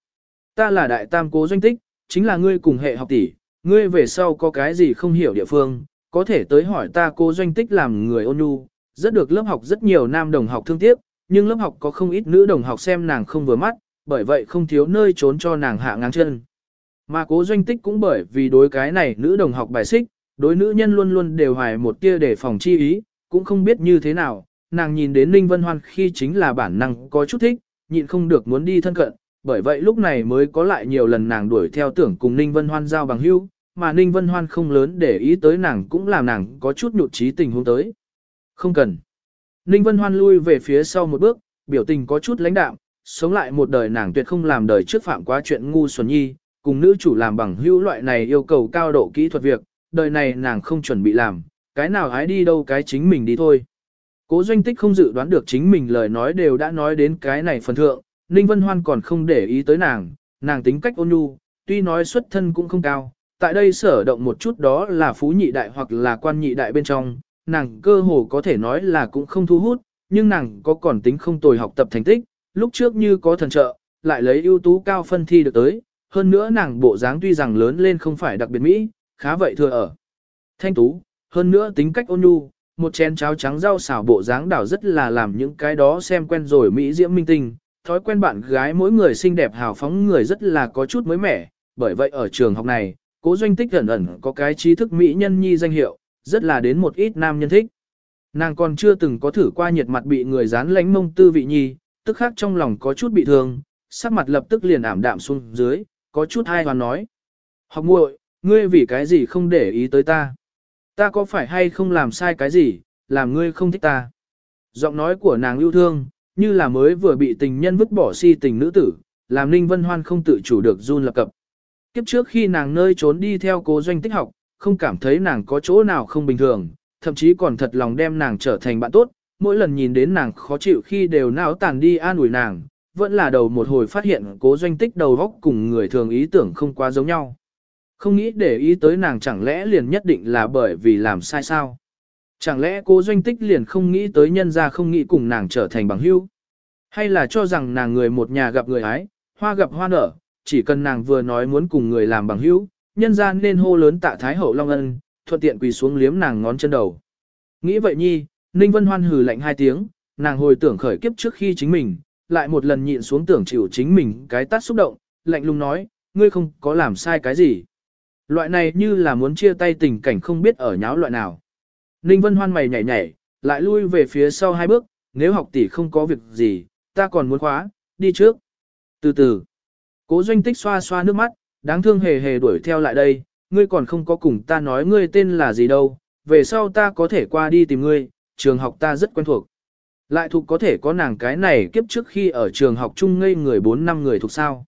Ta là đại tam cố doanh tích, chính là ngươi cùng hệ học tỷ, ngươi về sau có cái gì không hiểu địa phương, có thể tới hỏi ta cố doanh tích làm người ôn nhu, rất được lớp học rất nhiều nam đồng học thương tiếc, nhưng lớp học có không ít nữ đồng học xem nàng không vừa mắt, bởi vậy không thiếu nơi trốn cho nàng hạ ngang chân. Mà cố doanh tích cũng bởi vì đối cái này nữ đồng học bài xích, đối nữ nhân luôn luôn đều hoài một tia để phòng chi ý, cũng không biết như thế nào, nàng nhìn đến Ninh Vân Hoan khi chính là bản năng có chút thích, nhịn không được muốn đi thân cận, bởi vậy lúc này mới có lại nhiều lần nàng đuổi theo tưởng cùng Ninh Vân Hoan giao bằng hữu, mà Ninh Vân Hoan không lớn để ý tới nàng cũng làm nàng có chút nhụt chí tình huống tới. Không cần. Ninh Vân Hoan lui về phía sau một bước, biểu tình có chút lãnh đạm, sống lại một đời nàng tuyệt không làm đời trước phạm quá chuyện ngu xuẩn nhi, cùng nữ chủ làm bằng hữu loại này yêu cầu cao độ kỹ thuật việc, đời này nàng không chuẩn bị làm, cái nào hái đi đâu cái chính mình đi thôi. Cố doanh tích không dự đoán được chính mình lời nói đều đã nói đến cái này phần thượng, Ninh Vân Hoan còn không để ý tới nàng, nàng tính cách ôn nhu, tuy nói xuất thân cũng không cao, tại đây sở động một chút đó là phú nhị đại hoặc là quan nhị đại bên trong, nàng cơ hồ có thể nói là cũng không thu hút, nhưng nàng có còn tính không tồi học tập thành tích, lúc trước như có thần trợ, lại lấy ưu tú cao phân thi được tới, hơn nữa nàng bộ dáng tuy rằng lớn lên không phải đặc biệt mỹ, khá vậy thừa ở. Thanh tú, hơn nữa tính cách ôn nhu, một chén cháo trắng rau xào bộ dáng đảo rất là làm những cái đó xem quen rồi mỹ diễm minh tinh, thói quen bạn gái mỗi người xinh đẹp hào phóng người rất là có chút mới mẻ, bởi vậy ở trường học này, cố doanh tích ẩn ẩn có cái trí thức mỹ nhân nhi danh hiệu, rất là đến một ít nam nhân thích. Nàng còn chưa từng có thử qua nhiệt mặt bị người dán lánh mông tư vị nhi, tức khác trong lòng có chút bị thương, sắc mặt lập tức liền ảm đạm xuống dưới, có chút hai hoàn nói. Học muội, ngươi vì cái gì không để ý tới ta? Ta có phải hay không làm sai cái gì, làm ngươi không thích ta? Giọng nói của nàng yêu thương, như là mới vừa bị tình nhân vứt bỏ si tình nữ tử, làm Ninh Vân Hoan không tự chủ được run lập cập. Kiếp trước khi nàng nơi trốn đi theo cố doanh tích học, không cảm thấy nàng có chỗ nào không bình thường, thậm chí còn thật lòng đem nàng trở thành bạn tốt, mỗi lần nhìn đến nàng khó chịu khi đều não tàn đi an ủi nàng, vẫn là đầu một hồi phát hiện cố doanh tích đầu góc cùng người thường ý tưởng không quá giống nhau. Không nghĩ để ý tới nàng chẳng lẽ liền nhất định là bởi vì làm sai sao. Chẳng lẽ cố doanh tích liền không nghĩ tới nhân ra không nghĩ cùng nàng trở thành bằng hữu Hay là cho rằng nàng người một nhà gặp người ái, hoa gặp hoa nở, chỉ cần nàng vừa nói muốn cùng người làm bằng hữu, nhân ra nên hô lớn tạ Thái Hậu Long Ân, thuận tiện quỳ xuống liếm nàng ngón chân đầu. Nghĩ vậy nhi, Ninh Vân Hoan hừ lạnh hai tiếng, nàng hồi tưởng khởi kiếp trước khi chính mình, lại một lần nhịn xuống tưởng chịu chính mình cái tát xúc động, lạnh lùng nói, ngươi không có làm sai cái gì. Loại này như là muốn chia tay tình cảnh không biết ở nháo loại nào. Ninh Vân Hoan mày nhảy nhảy, lại lui về phía sau hai bước, nếu học tỷ không có việc gì, ta còn muốn khóa, đi trước. Từ từ, cố doanh tích xoa xoa nước mắt, đáng thương hề hề đuổi theo lại đây, ngươi còn không có cùng ta nói ngươi tên là gì đâu, về sau ta có thể qua đi tìm ngươi, trường học ta rất quen thuộc. Lại thuộc có thể có nàng cái này kiếp trước khi ở trường học chung ngây người 4 năm người thuộc sao.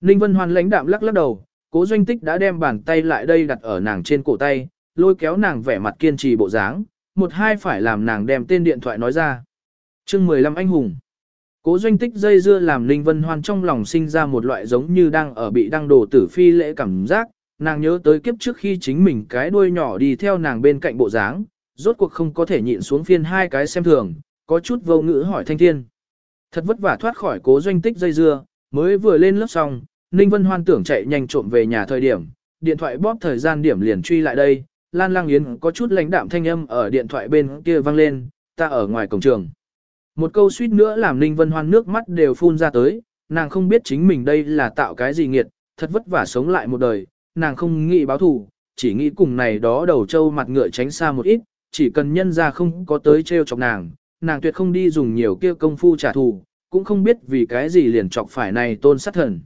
Ninh Vân Hoan lãnh đạm lắc lắc đầu, cố doanh tích đã đem bàn tay lại đây đặt ở nàng trên cổ tay, lôi kéo nàng vẻ mặt kiên trì bộ dáng, một hai phải làm nàng đem tên điện thoại nói ra. chương 15 anh hùng. Cố doanh tích dây dưa làm Ninh Vân Hoan trong lòng sinh ra một loại giống như đang ở bị đăng đồ tử phi lễ cảm giác, nàng nhớ tới kiếp trước khi chính mình cái đuôi nhỏ đi theo nàng bên cạnh bộ dáng, rốt cuộc không có thể nhịn xuống phiên hai cái xem thường, có chút vô ngữ hỏi thanh thiên. Thật vất vả thoát khỏi cố doanh tích dây dưa, mới vừa lên lớp xong, Ninh Vân Hoan tưởng chạy nhanh trộm về nhà thời điểm, điện thoại bóp thời gian điểm liền truy lại đây, Lan Lang Yến có chút lãnh đạm thanh âm ở điện thoại bên kia vang lên, ta ở ngoài cổng trường. Một câu suýt nữa làm Ninh Vân Hoan nước mắt đều phun ra tới, nàng không biết chính mình đây là tạo cái gì nghiệt, thật vất vả sống lại một đời, nàng không nghĩ báo thù, chỉ nghĩ cùng này đó đầu trâu mặt ngựa tránh xa một ít, chỉ cần nhân ra không có tới treo chọc nàng, nàng tuyệt không đi dùng nhiều kia công phu trả thù, cũng không biết vì cái gì liền chọc phải này tôn sát thần.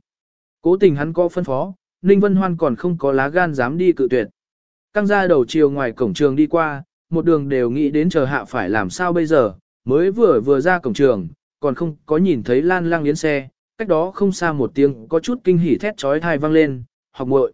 Cố tình hắn có phân phó, Ninh Vân Hoan còn không có lá gan dám đi cự tuyệt. Căng ra đầu chiều ngoài cổng trường đi qua, một đường đều nghĩ đến chờ hạ phải làm sao bây giờ, mới vừa vừa ra cổng trường, còn không có nhìn thấy lan lang yến xe, cách đó không xa một tiếng có chút kinh hỉ thét trói thai vang lên, học muội.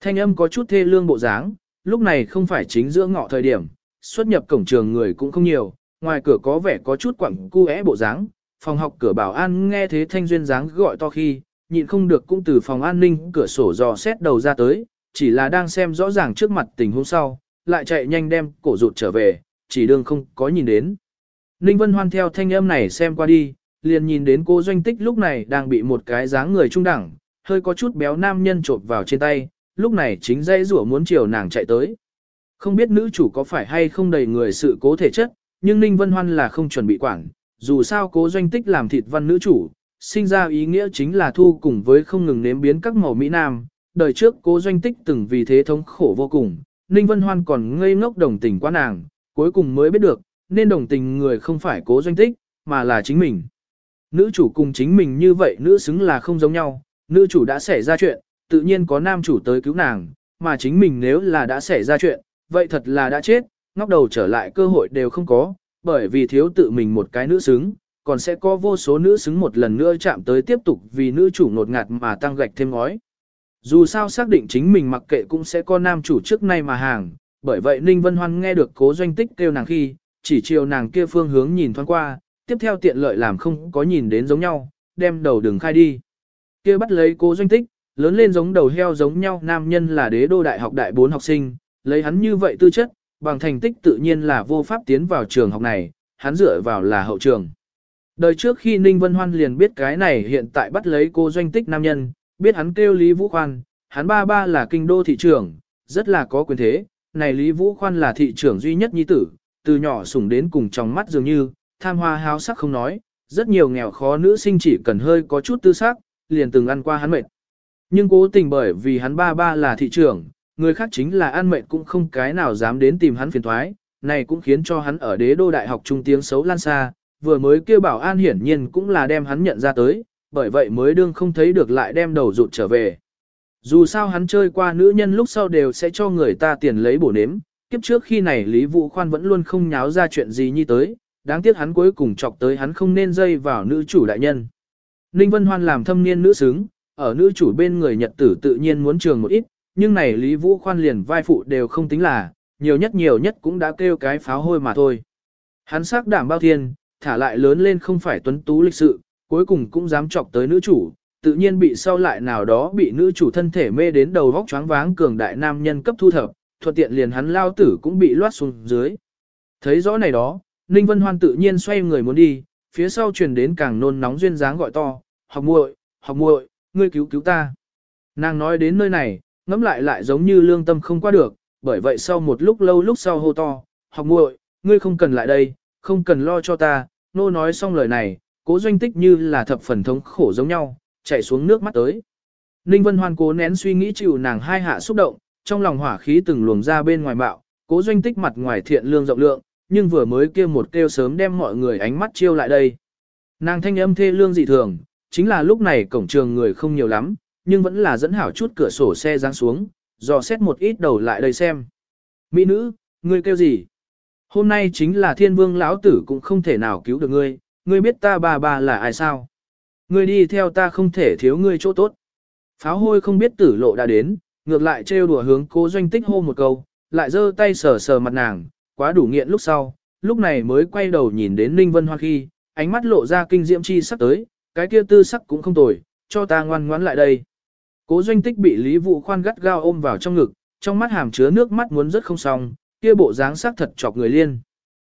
Thanh âm có chút thê lương bộ dáng, lúc này không phải chính giữa ngọ thời điểm, xuất nhập cổng trường người cũng không nhiều, ngoài cửa có vẻ có chút quẳng cu é bộ dáng, phòng học cửa bảo an nghe thế thanh duyên dáng gọi to khi, nhịn không được cũng từ phòng an ninh cửa sổ dò xét đầu ra tới, chỉ là đang xem rõ ràng trước mặt tình huống sau, lại chạy nhanh đem cổ rụt trở về, chỉ đương không có nhìn đến. Ninh Vân Hoan theo thanh âm này xem qua đi, liền nhìn đến cô doanh tích lúc này đang bị một cái dáng người trung đẳng, hơi có chút béo nam nhân trộn vào trên tay, lúc này chính dây rủa muốn chiều nàng chạy tới. Không biết nữ chủ có phải hay không đầy người sự cố thể chất, nhưng Ninh Vân Hoan là không chuẩn bị quản, dù sao cố doanh tích làm thịt văn nữ chủ, sinh ra ý nghĩa chính là thu cùng với không ngừng nếm biến các màu Mỹ Nam, đời trước cố doanh tích từng vì thế thống khổ vô cùng, Ninh Vân Hoan còn ngây ngốc đồng tình quá nàng, cuối cùng mới biết được, nên đồng tình người không phải cố doanh tích, mà là chính mình. Nữ chủ cùng chính mình như vậy nữ xứng là không giống nhau, nữ chủ đã xảy ra chuyện, tự nhiên có nam chủ tới cứu nàng, mà chính mình nếu là đã xảy ra chuyện, vậy thật là đã chết, ngóc đầu trở lại cơ hội đều không có, bởi vì thiếu tự mình một cái nữ xứng, còn sẽ có vô số nữ xứng một lần nữa chạm tới tiếp tục vì nữ chủ nột ngạt mà tăng gạch thêm ngói. Dù sao xác định chính mình mặc kệ cũng sẽ có nam chủ trước nay mà hàng, bởi vậy Ninh Vân Hoan nghe được cố doanh tích kêu nàng khi, chỉ chiều nàng kia phương hướng nhìn thoáng qua, tiếp theo tiện lợi làm không có nhìn đến giống nhau, đem đầu đường khai đi. kia bắt lấy cố doanh tích, lớn lên giống đầu heo giống nhau nam nhân là đế đô đại học đại bốn học sinh, lấy hắn như vậy tư chất, bằng thành tích tự nhiên là vô pháp tiến vào trường học này, hắn dựa vào là hậu trường. Đời trước khi Ninh Vân Hoan liền biết cái này hiện tại bắt lấy cô doanh tích nam nhân, biết hắn kêu Lý Vũ Khoan, hắn ba ba là kinh đô thị trưởng, rất là có quyền thế, này Lý Vũ Khoan là thị trưởng duy nhất nhi tử, từ nhỏ sủng đến cùng trong mắt dường như, tham hoa háo sắc không nói, rất nhiều nghèo khó nữ sinh chỉ cần hơi có chút tư sắc, liền từng ăn qua hắn mệt. Nhưng cố tình bởi vì hắn ba ba là thị trưởng, người khác chính là ăn mệt cũng không cái nào dám đến tìm hắn phiền thoái, này cũng khiến cho hắn ở đế đô đại học trung tiếng xấu lan xa, vừa mới kêu bảo an hiển nhiên cũng là đem hắn nhận ra tới, bởi vậy mới đương không thấy được lại đem đầu rụt trở về. Dù sao hắn chơi qua nữ nhân lúc sau đều sẽ cho người ta tiền lấy bổ nếm, kiếp trước khi này Lý Vũ Khoan vẫn luôn không nháo ra chuyện gì như tới, đáng tiếc hắn cuối cùng chọc tới hắn không nên dây vào nữ chủ đại nhân. Ninh Vân Hoan làm thâm niên nữ xứng, ở nữ chủ bên người nhật tử tự nhiên muốn trường một ít, nhưng này Lý Vũ Khoan liền vai phụ đều không tính là, nhiều nhất nhiều nhất cũng đã kêu cái pháo hôi mà thôi. Hắn sắc đảm bao thiên, thả lại lớn lên không phải tuấn tú lịch sự, cuối cùng cũng dám chọc tới nữ chủ, tự nhiên bị sau lại nào đó bị nữ chủ thân thể mê đến đầu vóc choáng váng cường đại nam nhân cấp thu thập, thuận tiện liền hắn lao tử cũng bị loát xuống dưới. Thấy rõ này đó, Ninh Vân Hoan tự nhiên xoay người muốn đi, phía sau truyền đến càng nôn nóng duyên dáng gọi to, học muội, học muội, ngươi cứu cứu ta. Nàng nói đến nơi này, ngẫm lại lại giống như lương tâm không qua được, bởi vậy sau một lúc lâu lúc sau hô to, học muội, ngươi không cần lại đây, không cần lo cho ta, nô nói xong lời này, cố doanh tích như là thập phần thống khổ giống nhau, chạy xuống nước mắt tới. Ninh Vân Hoan cố nén suy nghĩ chịu nàng hai hạ xúc động, trong lòng hỏa khí từng luồng ra bên ngoài bạo, cố doanh tích mặt ngoài thiện lương rộng lượng, nhưng vừa mới kêu một kêu sớm đem mọi người ánh mắt chiêu lại đây. Nàng thanh âm thê lương dị thường, chính là lúc này cổng trường người không nhiều lắm, nhưng vẫn là dẫn hảo chút cửa sổ xe giáng xuống, dò xét một ít đầu lại đây xem. Mỹ nữ, ngươi kêu gì? Hôm nay chính là thiên vương lão tử cũng không thể nào cứu được ngươi, ngươi biết ta bà bà là ai sao? Ngươi đi theo ta không thể thiếu ngươi chỗ tốt. Pháo hôi không biết tử lộ đã đến, ngược lại trêu đùa hướng cố doanh tích hô một câu, lại giơ tay sờ sờ mặt nàng, quá đủ nghiện lúc sau, lúc này mới quay đầu nhìn đến Ninh Vân Hoa khi, ánh mắt lộ ra kinh diễm chi sắc tới, cái kia tư sắc cũng không tồi, cho ta ngoan ngoãn lại đây. Cố doanh tích bị Lý Vũ Khoan gắt gao ôm vào trong ngực, trong mắt hàm chứa nước mắt muốn rất không xong, kia bộ dáng sắc thật chọc người liên.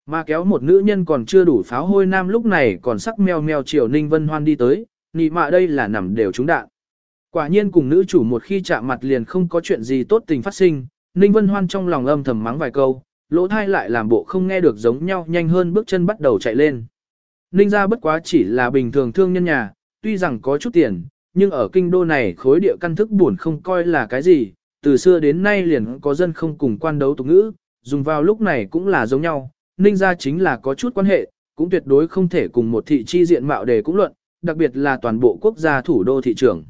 Mà kéo một nữ nhân còn chưa đủ pháo hôi nam lúc này còn sắc meo meo chiều Ninh Vân Hoan đi tới, nị mạ đây là nằm đều trúng đạn. Quả nhiên cùng nữ chủ một khi chạm mặt liền không có chuyện gì tốt tình phát sinh, Ninh Vân Hoan trong lòng âm thầm mắng vài câu, lỗ thai lại làm bộ không nghe được giống nhau nhanh hơn bước chân bắt đầu chạy lên. Ninh gia bất quá chỉ là bình thường thương nhân nhà, tuy rằng có chút tiền, nhưng ở kinh đô này khối địa căn thức buồn không coi là cái gì, từ xưa đến nay liền có dân không cùng quan đấu tục ngữ, dùng vào lúc này cũng là giống nhau, ninh ra chính là có chút quan hệ, cũng tuyệt đối không thể cùng một thị chi diện mạo để cũng luận, đặc biệt là toàn bộ quốc gia thủ đô thị trường.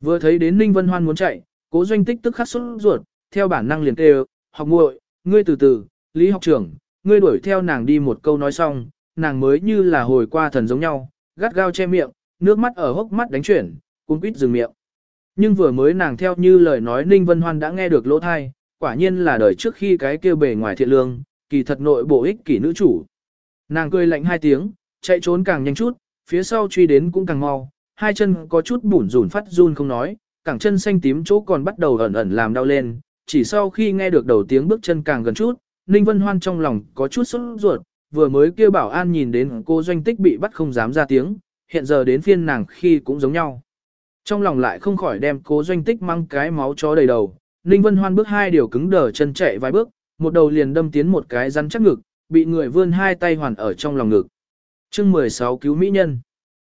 Vừa thấy đến Ninh Vân Hoan muốn chạy, cố doanh tích tức khắc xuất ruột, theo bản năng liền kêu, học muội, ngươi từ từ, lý học trưởng, ngươi đuổi theo nàng đi một câu nói xong, nàng mới như là hồi qua thần giống nhau, gắt gao che miệng, nước mắt ở hốc mắt đánh chuyển, cuốn quýt dừng miệng. Nhưng vừa mới nàng theo như lời nói Ninh Vân Hoan đã nghe được lỗ thai, quả nhiên là đời trước khi cái kêu bề ngoài thiện lương, kỳ thật nội bộ ích kỷ nữ chủ. Nàng cười lạnh hai tiếng, chạy trốn càng nhanh chút, phía sau truy đến cũng càng mau, hai chân có chút bủn rủn phát run không nói, cẳng chân xanh tím chỗ còn bắt đầu ẩn ẩn làm đau lên, chỉ sau khi nghe được đầu tiếng bước chân càng gần chút, Ninh Vân Hoan trong lòng có chút sốt ruột, vừa mới kêu bảo an nhìn đến cô doanh tích bị bắt không dám ra tiếng, hiện giờ đến phiên nàng khi cũng giống nhau. Trong lòng lại không khỏi đem cố doanh tích mang cái máu chó đầy đầu, Ninh Vân Hoan bước hai điều cứng đờ chân chạy vài bước, một đầu liền đâm tiến một cái rắn chắc ngực, bị người vươn hai tay hoàn ở trong lòng ngực. chương 16 cứu mỹ nhân.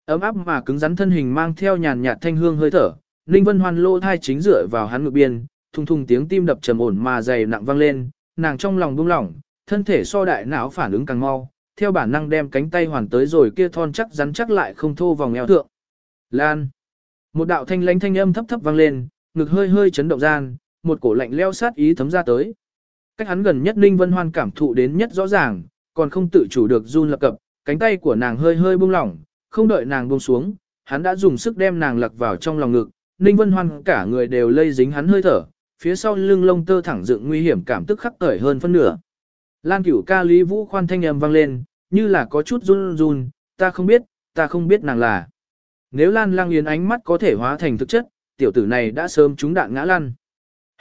Ấm áp mà cứng rắn thân hình mang theo nhàn nhạt thanh hương hơi thở, Ninh Vân Hoan lô thai chính dựa vào hắn ngực biên, thùng thùng tiếng tim đập trầm ổn mà dày nặng vang lên, nàng trong lòng buông lỏng, thân thể so đại não phản ứng càng mau, theo bản năng đem cánh tay hoàn tới rồi kia thon chắc rắn chắc lại không thô vòng eo thượng. Lan. Một đạo thanh lãnh thanh âm thấp thấp vang lên, ngực hơi hơi chấn động gian, một cổ lạnh leo sát ý thấm ra tới. Cách hắn gần nhất Ninh Vân Hoan cảm thụ đến nhất rõ ràng, còn không tự chủ được run lập cập, cánh tay của nàng hơi hơi buông lỏng, không đợi nàng buông xuống, hắn đã dùng sức đem nàng lật vào trong lòng ngực, Ninh Vân Hoan cả người đều lây dính hắn hơi thở, phía sau lưng lông tơ thẳng dựng nguy hiểm cảm tức khắc cởi hơn phân nửa. Lan cửu ca Lý Vũ khoan thanh âm vang lên, như là có chút run run, ta không biết, ta không biết nàng là. Nếu Lan Lang Yến ánh mắt có thể hóa thành thực chất, tiểu tử này đã sớm trúng đạn ngã lăn.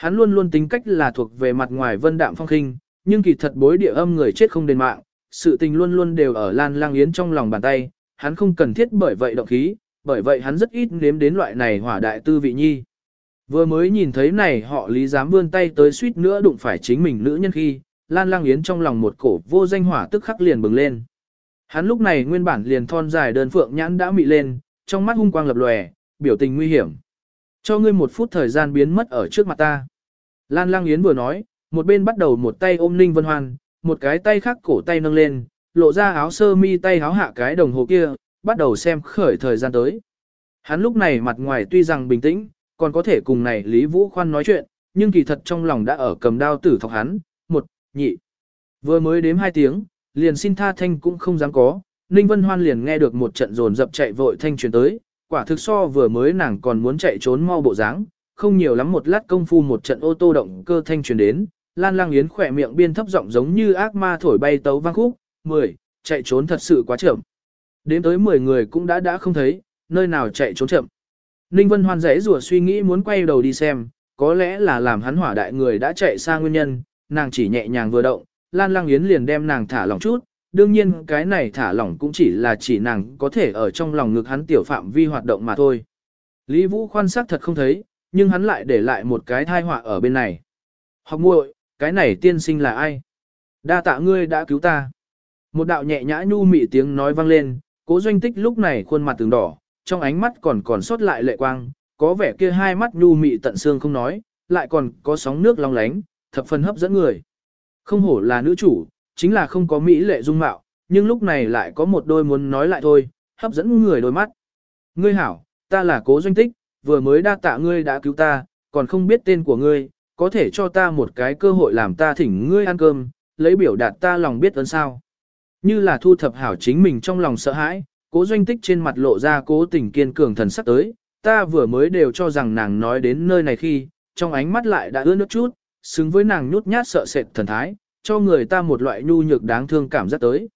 Hắn luôn luôn tính cách là thuộc về mặt ngoài vân đạm phong khinh, nhưng kỳ thật bối địa âm người chết không đền mạng, sự tình luôn luôn đều ở Lan Lang Yến trong lòng bàn tay, hắn không cần thiết bởi vậy động khí, bởi vậy hắn rất ít nếm đến loại này hỏa đại tư vị nhi. Vừa mới nhìn thấy này họ lý dám vươn tay tới suýt nữa đụng phải chính mình nữ nhân khi, Lan Lang Yến trong lòng một cổ vô danh hỏa tức khắc liền bừng lên. Hắn lúc này nguyên bản liền thon dài đơn phượng nhãn đã mị lên, trong mắt hung quang lập lòe, biểu tình nguy hiểm. Cho ngươi một phút thời gian biến mất ở trước mặt ta. Lan Lang Yến vừa nói, một bên bắt đầu một tay ôm Ninh Vân Hoan, một cái tay khác cổ tay nâng lên, lộ ra áo sơ mi tay áo hạ cái đồng hồ kia, bắt đầu xem khởi thời gian tới. Hắn lúc này mặt ngoài tuy rằng bình tĩnh, còn có thể cùng này Lý Vũ Khoan nói chuyện, nhưng kỳ thật trong lòng đã ở cầm đao tử thọc hắn, một, nhị. Vừa mới đếm hai tiếng, liền xin tha thanh cũng không dám có, Ninh Vân Hoan liền nghe được một trận rồn dập chạy vội thanh truyền tới, quả thực so vừa mới nàng còn muốn chạy trốn mau bộ dáng, không nhiều lắm một lát công phu một trận ô tô động cơ thanh truyền đến, Lan Lang Yến khỏe miệng biên thấp giọng giống như ác ma thổi bay tấu vang khúc, 10, chạy trốn thật sự quá chậm. Đến tới 10 người cũng đã đã không thấy, nơi nào chạy trốn chậm. Ninh Vân Hoan rẽ rùa suy nghĩ muốn quay đầu đi xem, có lẽ là làm hắn hỏa đại người đã chạy xa nguyên nhân, nàng chỉ nhẹ nhàng vừa động, Lan Lang Yến liền đem nàng thả lỏng chút, đương nhiên cái này thả lỏng cũng chỉ là chỉ nàng có thể ở trong lòng ngực hắn tiểu phạm vi hoạt động mà thôi. Lý Vũ khoan sắc thật không thấy, nhưng hắn lại để lại một cái thai họa ở bên này. Học muội, cái này tiên sinh là ai? Đa tạ ngươi đã cứu ta. Một đạo nhẹ nhã nhu mị tiếng nói vang lên, cố doanh tích lúc này khuôn mặt từng đỏ, trong ánh mắt còn còn sót lại lệ quang, có vẻ kia hai mắt nhu mị tận xương không nói, lại còn có sóng nước long lánh, thập phần hấp dẫn người. Không hổ là nữ chủ, chính là không có mỹ lệ dung mạo, nhưng lúc này lại có một đôi muốn nói lại thôi, hấp dẫn người đôi mắt. Ngươi hảo, ta là cố doanh tích, vừa mới đa tạ ngươi đã cứu ta, còn không biết tên của ngươi, có thể cho ta một cái cơ hội làm ta thỉnh ngươi ăn cơm, lấy biểu đạt ta lòng biết ơn sao. Như là thu thập hảo chính mình trong lòng sợ hãi, cố doanh tích trên mặt lộ ra cố tình kiên cường thần sắc tới, ta vừa mới đều cho rằng nàng nói đến nơi này khi, trong ánh mắt lại đã ướt nước chút, xứng với nàng nhút nhát sợ sệt thần thái, cho người ta một loại nhu nhược đáng thương cảm giác tới.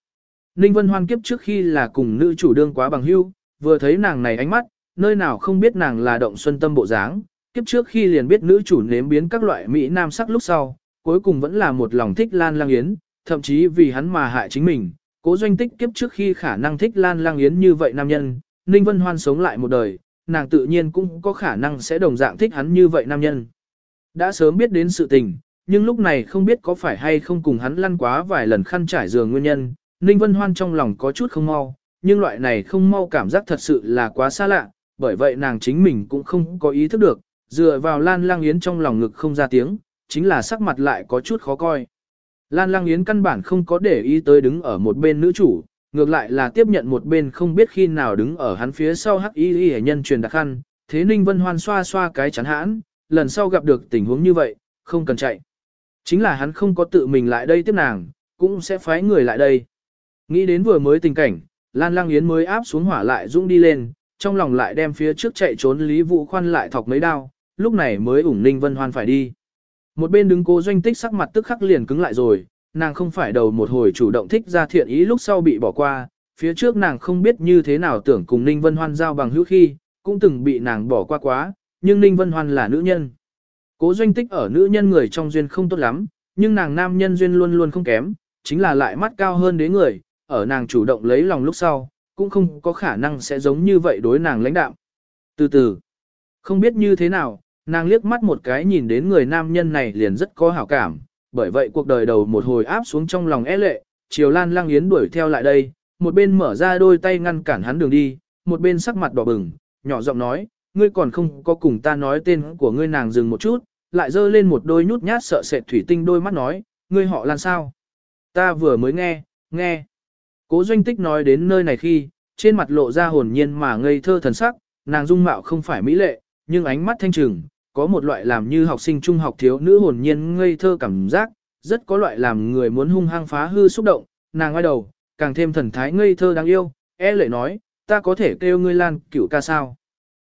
Ninh Vân Hoan kiếp trước khi là cùng nữ chủ đương quá bằng hữu, vừa thấy nàng này ánh mắt, nơi nào không biết nàng là động xuân tâm bộ dáng, kiếp trước khi liền biết nữ chủ nếm biến các loại mỹ nam sắc lúc sau, cuối cùng vẫn là một lòng thích Lan Lang Yến, thậm chí vì hắn mà hại chính mình. Cố doanh tích kiếp trước khi khả năng thích Lan Lang Yến như vậy nam nhân, Ninh Vân Hoan sống lại một đời, nàng tự nhiên cũng có khả năng sẽ đồng dạng thích hắn như vậy nam nhân. Đã sớm biết đến sự tình, nhưng lúc này không biết có phải hay không cùng hắn lăn quá vài lần khăn trải giường nguyên nhân, Ninh Vân Hoan trong lòng có chút không mau, nhưng loại này không mau cảm giác thật sự là quá xa lạ, bởi vậy nàng chính mình cũng không có ý thức được, dựa vào Lan Lang Yến trong lòng ngực không ra tiếng, chính là sắc mặt lại có chút khó coi. Lan Lang Yến căn bản không có để ý tới đứng ở một bên nữ chủ, ngược lại là tiếp nhận một bên không biết khi nào đứng ở hắn phía sau hắc y y nhân truyền đặc khăn, thế Ninh Vân Hoan xoa xoa cái chắn hãn, lần sau gặp được tình huống như vậy, không cần chạy. Chính là hắn không có tự mình lại đây tiếp nàng, cũng sẽ phái người lại đây. Nghĩ đến vừa mới tình cảnh, Lan Lang Yến mới áp xuống hỏa lại dũng đi lên, trong lòng lại đem phía trước chạy trốn Lý Vũ Khoan lại thọc mấy đao, lúc này mới ủng Ninh Vân Hoan phải đi. Một bên đứng cố doanh tích sắc mặt tức khắc liền cứng lại rồi, nàng không phải đầu một hồi chủ động thích ra thiện ý lúc sau bị bỏ qua, phía trước nàng không biết như thế nào tưởng cùng Ninh Vân Hoan giao bằng hữu khi, cũng từng bị nàng bỏ qua quá, nhưng Ninh Vân Hoan là nữ nhân. Cố doanh tích ở nữ nhân người trong duyên không tốt lắm, nhưng nàng nam nhân duyên luôn luôn không kém, chính là lại mắt cao hơn đế người, ở nàng chủ động lấy lòng lúc sau, cũng không có khả năng sẽ giống như vậy đối nàng lãnh đạo. Từ từ, không biết như thế nào, nàng liếc mắt một cái nhìn đến người nam nhân này liền rất có hảo cảm, bởi vậy cuộc đời đầu một hồi áp xuống trong lòng é lệ, chiều lan lang yến đuổi theo lại đây, một bên mở ra đôi tay ngăn cản hắn đường đi, một bên sắc mặt đỏ bừng, nhỏ giọng nói, ngươi còn không có cùng ta nói tên của ngươi nàng dừng một chút, lại dơ lên một đôi nhút nhát sợ sệt thủy tinh đôi mắt nói, ngươi họ lan sao? Ta vừa mới nghe, nghe. Cố doanh tích nói đến nơi này khi, trên mặt lộ ra hồn nhiên mà ngây thơ thần sắc, nàng dung mạo không phải mỹ lệ, nhưng ánh mắt thanh trừng, có một loại làm như học sinh trung học thiếu nữ hồn nhiên ngây thơ cảm giác, rất có loại làm người muốn hung hăng phá hư xúc động, nàng ngoài đầu, càng thêm thần thái ngây thơ đáng yêu, e lệ nói, ta có thể kêu ngươi Lan cửu ca sao.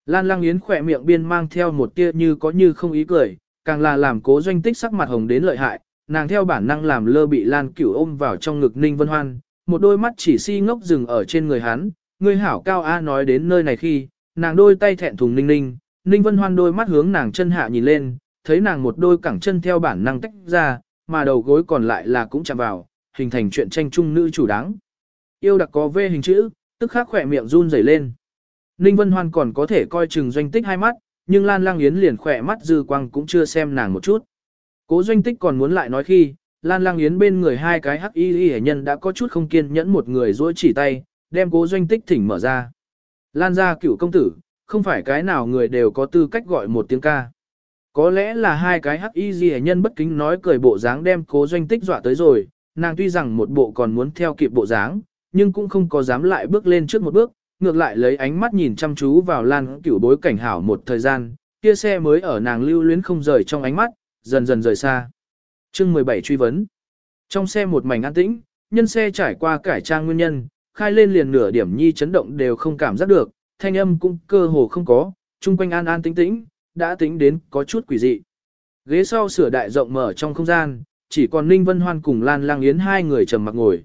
Lan Lang Yến khỏe miệng biên mang theo một tia như có như không ý cười, càng là làm cố doanh tích sắc mặt hồng đến lợi hại, nàng theo bản năng làm lơ bị Lan cửu ôm vào trong ngực Ninh Vân Hoan, một đôi mắt chỉ si ngốc dừng ở trên người hắn, người hảo cao A nói đến nơi này khi, nàng đôi tay thẹn thùng ninh ninh, ninh vân hoan đôi mắt hướng nàng chân hạ nhìn lên, thấy nàng một đôi cẳng chân theo bản năng tách ra, mà đầu gối còn lại là cũng chạm vào, hình thành chuyện tranh chung nữ chủ đáng. Yêu đặc có vê hình chữ, tức khắc khỏe miệng run rẩy lên. Ninh Vân Hoan còn có thể coi chừng doanh tích hai mắt, nhưng Lan Lang Yến liền khỏe mắt dư quang cũng chưa xem nàng một chút. Cố doanh tích còn muốn lại nói khi, Lan Lang Yến bên người hai cái hắc y y nhân đã có chút không kiên nhẫn một người duỗi chỉ tay, đem cố doanh tích thỉnh mở ra. Lan gia cửu công tử, không phải cái nào người đều có tư cách gọi một tiếng ca. Có lẽ là hai cái hắc y y nhân bất kính nói cười bộ dáng đem cố doanh tích dọa tới rồi, nàng tuy rằng một bộ còn muốn theo kịp bộ dáng, nhưng cũng không có dám lại bước lên trước một bước, ngược lại lấy ánh mắt nhìn chăm chú vào Lan cửu bối cảnh hảo một thời gian, kia xe mới ở nàng lưu luyến không rời trong ánh mắt, dần dần rời xa. Chương 17 truy vấn. Trong xe một mảnh an tĩnh, nhân xe trải qua cải trang nguyên nhân, khai lên liền nửa điểm nhi chấn động đều không cảm giác được, thanh âm cũng cơ hồ không có, chung quanh an an tĩnh tĩnh, đã tính đến có chút quỷ dị. Ghế sau sửa đại rộng mở trong không gian, chỉ còn Ninh Vân Hoan cùng Lan Lang Yến hai người trầm mặc ngồi.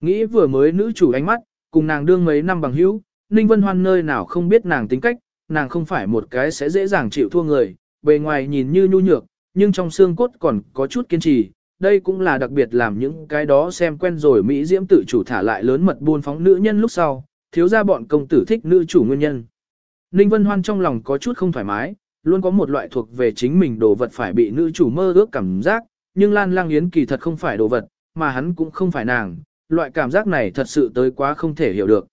Nghĩ vừa mới nữ chủ ánh mắt, cùng nàng đương mấy năm bằng hữu, Ninh Vân Hoan nơi nào không biết nàng tính cách, nàng không phải một cái sẽ dễ dàng chịu thua người, bề ngoài nhìn như nhu nhược, nhưng trong xương cốt còn có chút kiên trì. Đây cũng là đặc biệt làm những cái đó xem quen rồi Mỹ Diễm tự chủ thả lại lớn mật buôn phóng nữ nhân lúc sau, thiếu ra bọn công tử thích nữ chủ nguyên nhân. Ninh Vân Hoan trong lòng có chút không thoải mái, luôn có một loại thuộc về chính mình đồ vật phải bị nữ chủ mơ ước cảm giác, nhưng Lan Lang Yến kỳ thật không phải đồ vật, mà hắn cũng không phải nàng, loại cảm giác này thật sự tới quá không thể hiểu được.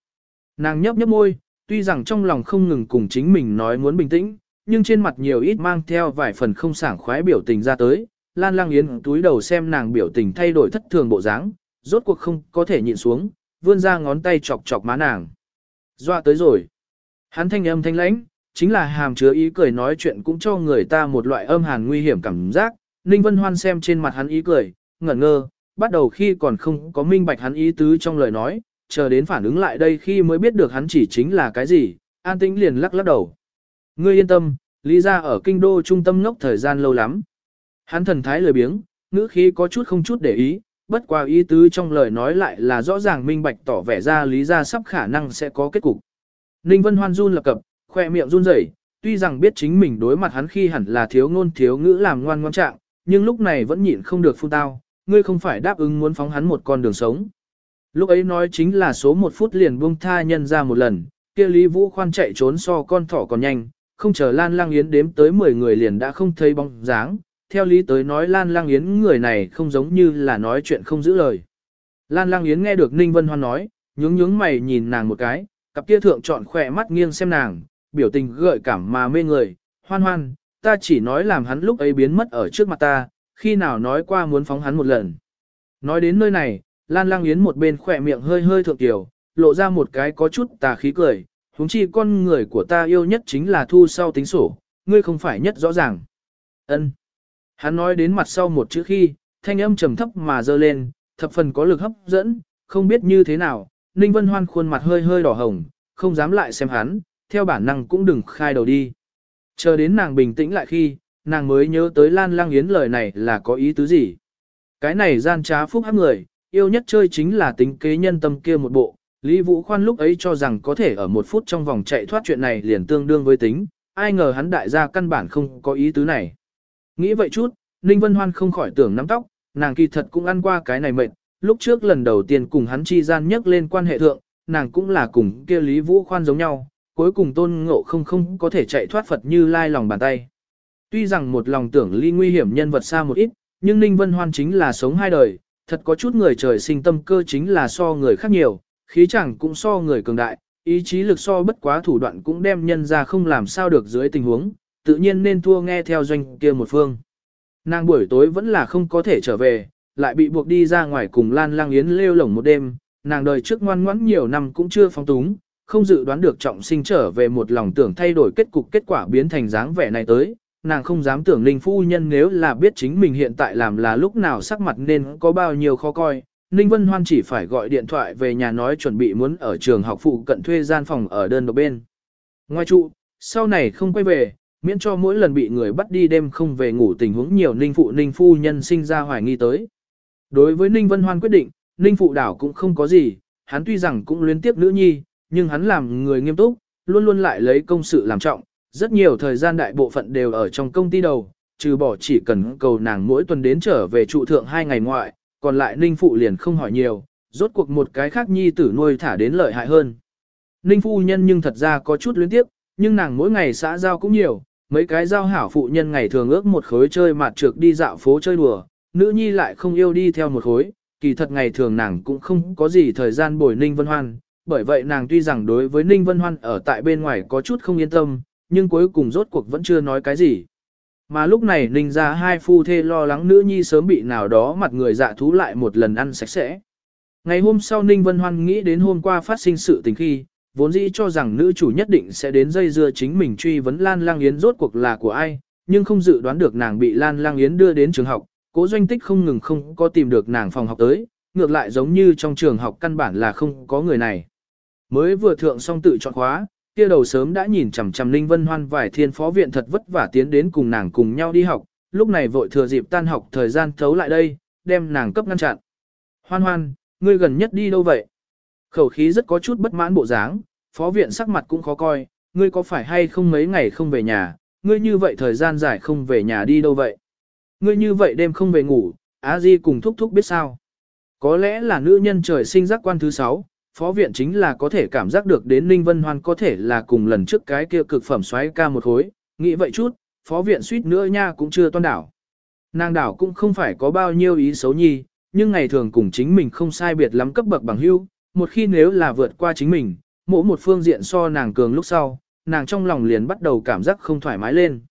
Nàng nhấp nhấp môi, tuy rằng trong lòng không ngừng cùng chính mình nói muốn bình tĩnh, nhưng trên mặt nhiều ít mang theo vài phần không sảng khoái biểu tình ra tới. Lan Lang Yến túi đầu xem nàng biểu tình thay đổi thất thường bộ dáng, rốt cuộc không có thể nhịn xuống, vươn ra ngón tay chọc chọc má nàng. Dọa tới rồi. Hắn thanh âm thanh lãnh, chính là hàm chứa ý cười nói chuyện cũng cho người ta một loại âm hàn nguy hiểm cảm giác. Ninh Vân Hoan xem trên mặt hắn ý cười, ngẩn ngơ, bắt đầu khi còn không có minh bạch hắn ý tứ trong lời nói, chờ đến phản ứng lại đây khi mới biết được hắn chỉ chính là cái gì, an tĩnh liền lắc lắc đầu. Ngươi yên tâm, lý ra ở kinh đô trung tâm ngốc thời gian lâu lắm. Hắn thần thái lười biếng, ngữ khí có chút không chút để ý, bất qua ý tứ trong lời nói lại là rõ ràng minh bạch tỏ vẻ ra lý ra sắp khả năng sẽ có kết cục. Ninh Vân Hoan run lập cập, khoe miệng run rẩy, tuy rằng biết chính mình đối mặt hắn khi hẳn là thiếu ngôn thiếu ngữ làm ngoan ngoan trạng, nhưng lúc này vẫn nhịn không được phun tao, ngươi không phải đáp ứng muốn phóng hắn một con đường sống. Lúc ấy nói chính là số một phút liền buông tha nhân ra một lần, kia Lý Vũ khoan chạy trốn so con thỏ còn nhanh, không chờ Lan Lang Yến đếm tới 10 người liền đã không thấy bóng dáng. Theo lý tới nói Lan Lang Yến người này không giống như là nói chuyện không giữ lời. Lan Lang Yến nghe được Ninh Vân Hoan nói, nhướng nhướng mày nhìn nàng một cái, cặp kia thượng chọn khỏe mắt nghiêng xem nàng, biểu tình gợi cảm mà mê người, hoan hoan, ta chỉ nói làm hắn lúc ấy biến mất ở trước mặt ta, khi nào nói qua muốn phóng hắn một lần. Nói đến nơi này, Lan Lang Yến một bên khỏe miệng hơi hơi thượng tiểu, lộ ra một cái có chút tà khí cười, huống chi con người của ta yêu nhất chính là thu sau tính sổ, ngươi không phải nhất rõ ràng. Ân. Hắn nói đến mặt sau một chữ khi, thanh âm trầm thấp mà dơ lên, thập phần có lực hấp dẫn, không biết như thế nào, Ninh Vân Hoan khuôn mặt hơi hơi đỏ hồng, không dám lại xem hắn, theo bản năng cũng đừng khai đầu đi. Chờ đến nàng bình tĩnh lại khi, nàng mới nhớ tới Lan Lang Yến lời này là có ý tứ gì. Cái này gian trá phúc hấp người, yêu nhất chơi chính là tính kế nhân tâm kia một bộ. Lý Vũ Khoan lúc ấy cho rằng có thể ở một phút trong vòng chạy thoát chuyện này liền tương đương với tính, ai ngờ hắn đại gia căn bản không có ý tứ này. Nghĩ vậy chút, Ninh Vân Hoan không khỏi tưởng nắm tóc, nàng kỳ thật cũng ăn qua cái này mệt, lúc trước lần đầu tiên cùng hắn chi gian nhắc lên quan hệ thượng, nàng cũng là cùng kia Lý Vũ Khoan giống nhau, cuối cùng tôn ngộ không không có thể chạy thoát Phật như lai lòng bàn tay. Tuy rằng một lòng tưởng ly nguy hiểm nhân vật xa một ít, nhưng Ninh Vân Hoan chính là sống hai đời, thật có chút người trời sinh tâm cơ chính là so người khác nhiều, khí chẳng cũng so người cường đại, ý chí lực so bất quá thủ đoạn cũng đem nhân ra không làm sao được dưới tình huống, tự nhiên nên thua nghe theo doanh kia một phương. Nàng buổi tối vẫn là không có thể trở về, lại bị buộc đi ra ngoài cùng Lan Lang Yến lêu lổng một đêm, nàng đời trước ngoan ngoãn nhiều năm cũng chưa phóng túng, không dự đoán được trọng sinh trở về một lòng tưởng thay đổi kết cục kết quả biến thành dáng vẻ này tới, nàng không dám tưởng Ninh phu nhân nếu là biết chính mình hiện tại làm là lúc nào sắc mặt nên có bao nhiêu khó coi. Ninh Vân Hoan chỉ phải gọi điện thoại về nhà nói chuẩn bị muốn ở trường học phụ cận thuê gian phòng ở đơn độc bên. Ngoài trụ, sau này không quay về, miễn cho mỗi lần bị người bắt đi đêm không về ngủ tình huống nhiều Ninh phụ Ninh phu nhân sinh ra hoài nghi tới. Đối với Ninh Vân Hoan quyết định, Ninh phụ đảo cũng không có gì, hắn tuy rằng cũng luyến tiếp nữ nhi, nhưng hắn làm người nghiêm túc, luôn luôn lại lấy công sự làm trọng, rất nhiều thời gian đại bộ phận đều ở trong công ty đầu, trừ bỏ chỉ cần cầu nàng mỗi tuần đến trở về trụ thượng hai ngày ngoại, còn lại Ninh Phụ liền không hỏi nhiều, rốt cuộc một cái khác nhi tử nuôi thả đến lợi hại hơn. Ninh Phu nhân nhưng thật ra có chút luyến tiếp, nhưng nàng mỗi ngày xã giao cũng nhiều, mấy cái giao hảo phụ nhân ngày thường ước một khối chơi mặt trược đi dạo phố chơi đùa, nữ nhi lại không yêu đi theo một khối, kỳ thật ngày thường nàng cũng không có gì thời gian bồi Ninh Vân Hoan, bởi vậy nàng tuy rằng đối với Ninh Vân Hoan ở tại bên ngoài có chút không yên tâm, nhưng cuối cùng rốt cuộc vẫn chưa nói cái gì. Mà lúc này Ninh ra hai phu thê lo lắng nữ nhi sớm bị nào đó mặt người dạ thú lại một lần ăn sạch sẽ. Ngày hôm sau Ninh Vân Hoan nghĩ đến hôm qua phát sinh sự tình khi, vốn dĩ cho rằng nữ chủ nhất định sẽ đến dây dưa chính mình truy vấn Lan Lang Yến rốt cuộc là của ai, nhưng không dự đoán được nàng bị Lan Lang Yến đưa đến trường học, cố doanh tích không ngừng không có tìm được nàng phòng học tới, ngược lại giống như trong trường học căn bản là không có người này. Mới vừa thượng xong tự chọn khóa, kia đầu sớm đã nhìn chằm chằm Ninh Vân Hoan vài thiên phó viện thật vất vả tiến đến cùng nàng cùng nhau đi học, lúc này vội thừa dịp tan học thời gian thấu lại đây, đem nàng cấp ngăn chặn. Hoan hoan, ngươi gần nhất đi đâu vậy? Khẩu khí rất có chút bất mãn bộ dáng, phó viện sắc mặt cũng khó coi, ngươi có phải hay không mấy ngày không về nhà, ngươi như vậy thời gian dài không về nhà đi đâu vậy? Ngươi như vậy đêm không về ngủ, Á Di cùng thúc thúc biết sao? Có lẽ là nữ nhân trời sinh giác quan thứ sáu, phó viện chính là có thể cảm giác được đến Ninh Vân Hoan có thể là cùng lần trước cái kia cực phẩm xoáy ca một hối, nghĩ vậy chút, phó viện suýt nữa nha cũng chưa toan đảo. Nàng đảo cũng không phải có bao nhiêu ý xấu nhi, nhưng ngày thường cùng chính mình không sai biệt lắm cấp bậc bằng hữu, một khi nếu là vượt qua chính mình, mỗi một phương diện so nàng cường lúc sau, nàng trong lòng liền bắt đầu cảm giác không thoải mái lên.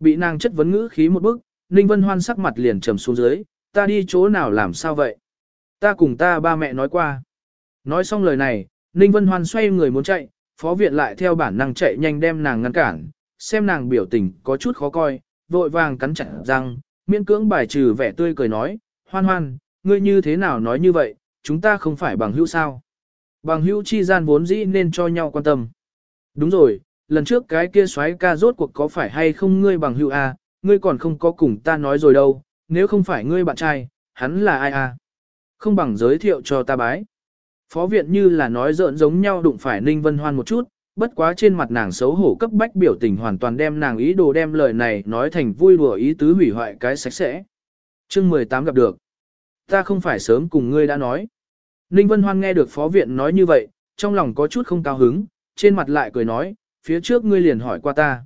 Bị nàng chất vấn ngữ khí một bước, Ninh Vân Hoan sắc mặt liền trầm xuống dưới, ta đi chỗ nào làm sao vậy? Ta cùng ta ba mẹ nói qua. Nói xong lời này, Ninh Vân Hoan xoay người muốn chạy, phó viện lại theo bản năng chạy nhanh đem nàng ngăn cản, xem nàng biểu tình có chút khó coi, vội vàng cắn chặt răng, miễn cưỡng bài trừ vẻ tươi cười nói, hoan hoan, ngươi như thế nào nói như vậy, chúng ta không phải bằng hữu sao. Bằng hữu chi gian vốn dĩ nên cho nhau quan tâm. Đúng rồi, lần trước cái kia xoáy ca rốt cuộc có phải hay không ngươi bằng hữu à, ngươi còn không có cùng ta nói rồi đâu, nếu không phải ngươi bạn trai, hắn là ai? À? Không bằng giới thiệu cho ta bái. Phó viện như là nói giỡn giống nhau đụng phải Ninh Vân Hoan một chút, bất quá trên mặt nàng xấu hổ cấp bách biểu tình hoàn toàn đem nàng ý đồ đem lời này nói thành vui đùa ý tứ hủy hoại cái sạch sẽ. chương 18 gặp được. Ta không phải sớm cùng ngươi đã nói. Ninh Vân Hoan nghe được phó viện nói như vậy, trong lòng có chút không cao hứng, trên mặt lại cười nói, phía trước ngươi liền hỏi qua ta.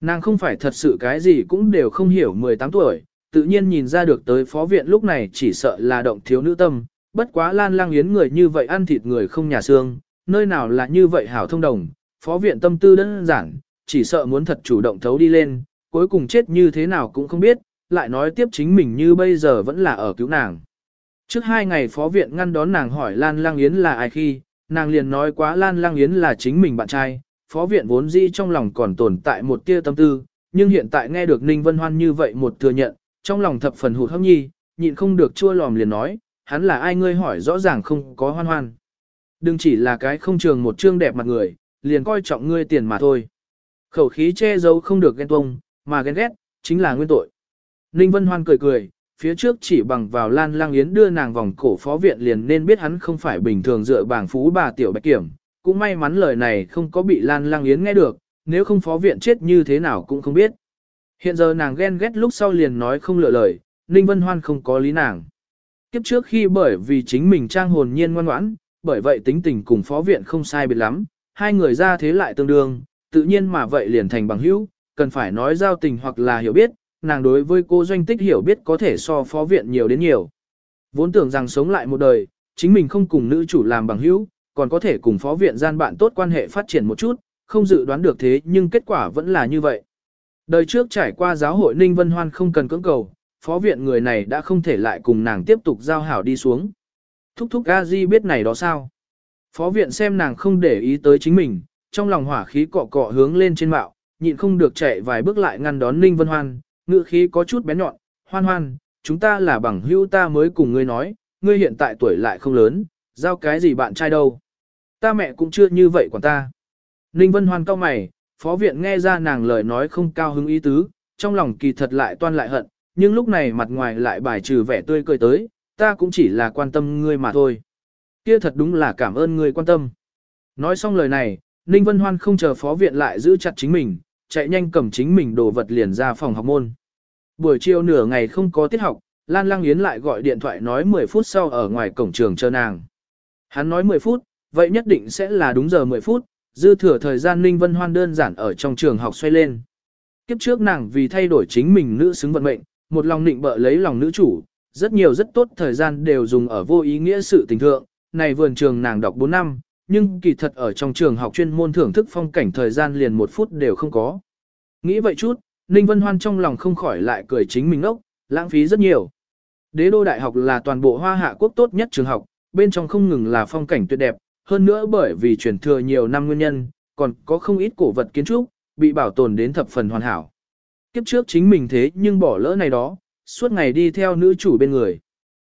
Nàng không phải thật sự cái gì cũng đều không hiểu 18 tuổi, tự nhiên nhìn ra được tới phó viện lúc này chỉ sợ là động thiếu nữ tâm, bất quá lan lang yến người như vậy ăn thịt người không nhà xương, nơi nào là như vậy hảo thông đồng, phó viện tâm tư đơn giản, chỉ sợ muốn thật chủ động thấu đi lên, cuối cùng chết như thế nào cũng không biết, lại nói tiếp chính mình như bây giờ vẫn là ở cứu nàng. Trước hai ngày phó viện ngăn đón nàng hỏi Lan Lang Yến là ai khi, nàng liền nói quá Lan Lang Yến là chính mình bạn trai, phó viện vốn dĩ trong lòng còn tồn tại một tia tâm tư, nhưng hiện tại nghe được Ninh Vân Hoan như vậy một thừa nhận, trong lòng thập phần hụt hẫng nhi, nhịn không được chua lòm liền nói, hắn là ai ngươi hỏi rõ ràng không có hoan hoan. Đừng chỉ là cái không trường một trương đẹp mặt người, liền coi trọng ngươi tiền mà thôi. Khẩu khí che giấu không được ghen tuông, mà ghen ghét, chính là nguyên tội. Ninh Vân Hoan cười cười, phía trước chỉ bằng vào Lan Lang Yến đưa nàng vòng cổ phó viện liền nên biết hắn không phải bình thường dựa bảng phú bà tiểu bạch kiểm. Cũng may mắn lời này không có bị Lan Lang Yến nghe được, nếu không phó viện chết như thế nào cũng không biết. Hiện giờ nàng ghen ghét lúc sau liền nói không lựa lời, Ninh Vân Hoan không có lý nàng. Kiếp trước khi bởi vì chính mình trang hồn nhiên ngoan ngoãn, bởi vậy tính tình cùng phó viện không sai biệt lắm, hai người ra thế lại tương đương, tự nhiên mà vậy liền thành bằng hữu, cần phải nói giao tình hoặc là hiểu biết, nàng đối với cô doanh tích hiểu biết có thể so phó viện nhiều đến nhiều. Vốn tưởng rằng sống lại một đời, chính mình không cùng nữ chủ làm bằng hữu, còn có thể cùng phó viện gian bạn tốt quan hệ phát triển một chút, không dự đoán được thế nhưng kết quả vẫn là như vậy. Đời trước trải qua giáo hội Ninh Vân Hoan không cần cưỡng cầu, phó viện người này đã không thể lại cùng nàng tiếp tục giao hảo đi xuống. Thúc thúc a di biết này đó sao? Phó viện xem nàng không để ý tới chính mình, trong lòng hỏa khí cọ cọ hướng lên trên mạo, nhịn không được chạy vài bước lại ngăn đón Ninh Vân Hoan, ngữ khí có chút bén nhọn, hoan hoan, chúng ta là bằng hữu ta mới cùng ngươi nói, ngươi hiện tại tuổi lại không lớn, giao cái gì bạn trai đâu. Ta mẹ cũng chưa như vậy quản ta. Ninh Vân Hoan cao mày, phó viện nghe ra nàng lời nói không cao hứng ý tứ, trong lòng kỳ thật lại toan lại hận, nhưng lúc này mặt ngoài lại bài trừ vẻ tươi cười tới, ta cũng chỉ là quan tâm ngươi mà thôi. Kia thật đúng là cảm ơn ngươi quan tâm. Nói xong lời này, Ninh Vân Hoan không chờ phó viện lại giữ chặt chính mình, chạy nhanh cầm chính mình đồ vật liền ra phòng học môn. Buổi chiều nửa ngày không có tiết học, Lan Lăng Yến lại gọi điện thoại nói 10 phút sau ở ngoài cổng trường chờ nàng. Hắn nói 10 phút, vậy nhất định sẽ là đúng giờ 10 phút, dư thừa thời gian Ninh Vân Hoan đơn giản ở trong trường học xoay lên. Kiếp trước nàng vì thay đổi chính mình nữ xứng vận mệnh, một lòng định bợ lấy lòng nữ chủ, rất nhiều rất tốt thời gian đều dùng ở vô ý nghĩa sự tình thượng, này vườn trường nàng đọc 4 năm, nhưng kỳ thật ở trong trường học chuyên môn thưởng thức phong cảnh thời gian liền một phút đều không có. Nghĩ vậy chút, Ninh Vân Hoan trong lòng không khỏi lại cười chính mình ốc, lãng phí rất nhiều. Đế đô đại học là toàn bộ hoa hạ quốc tốt nhất trường học, bên trong không ngừng là phong cảnh tuyệt đẹp, hơn nữa bởi vì truyền thừa nhiều năm nguyên nhân, còn có không ít cổ vật kiến trúc, bị bảo tồn đến thập phần hoàn hảo. Kiếp trước chính mình thế nhưng bỏ lỡ này đó, suốt ngày đi theo nữ chủ bên người.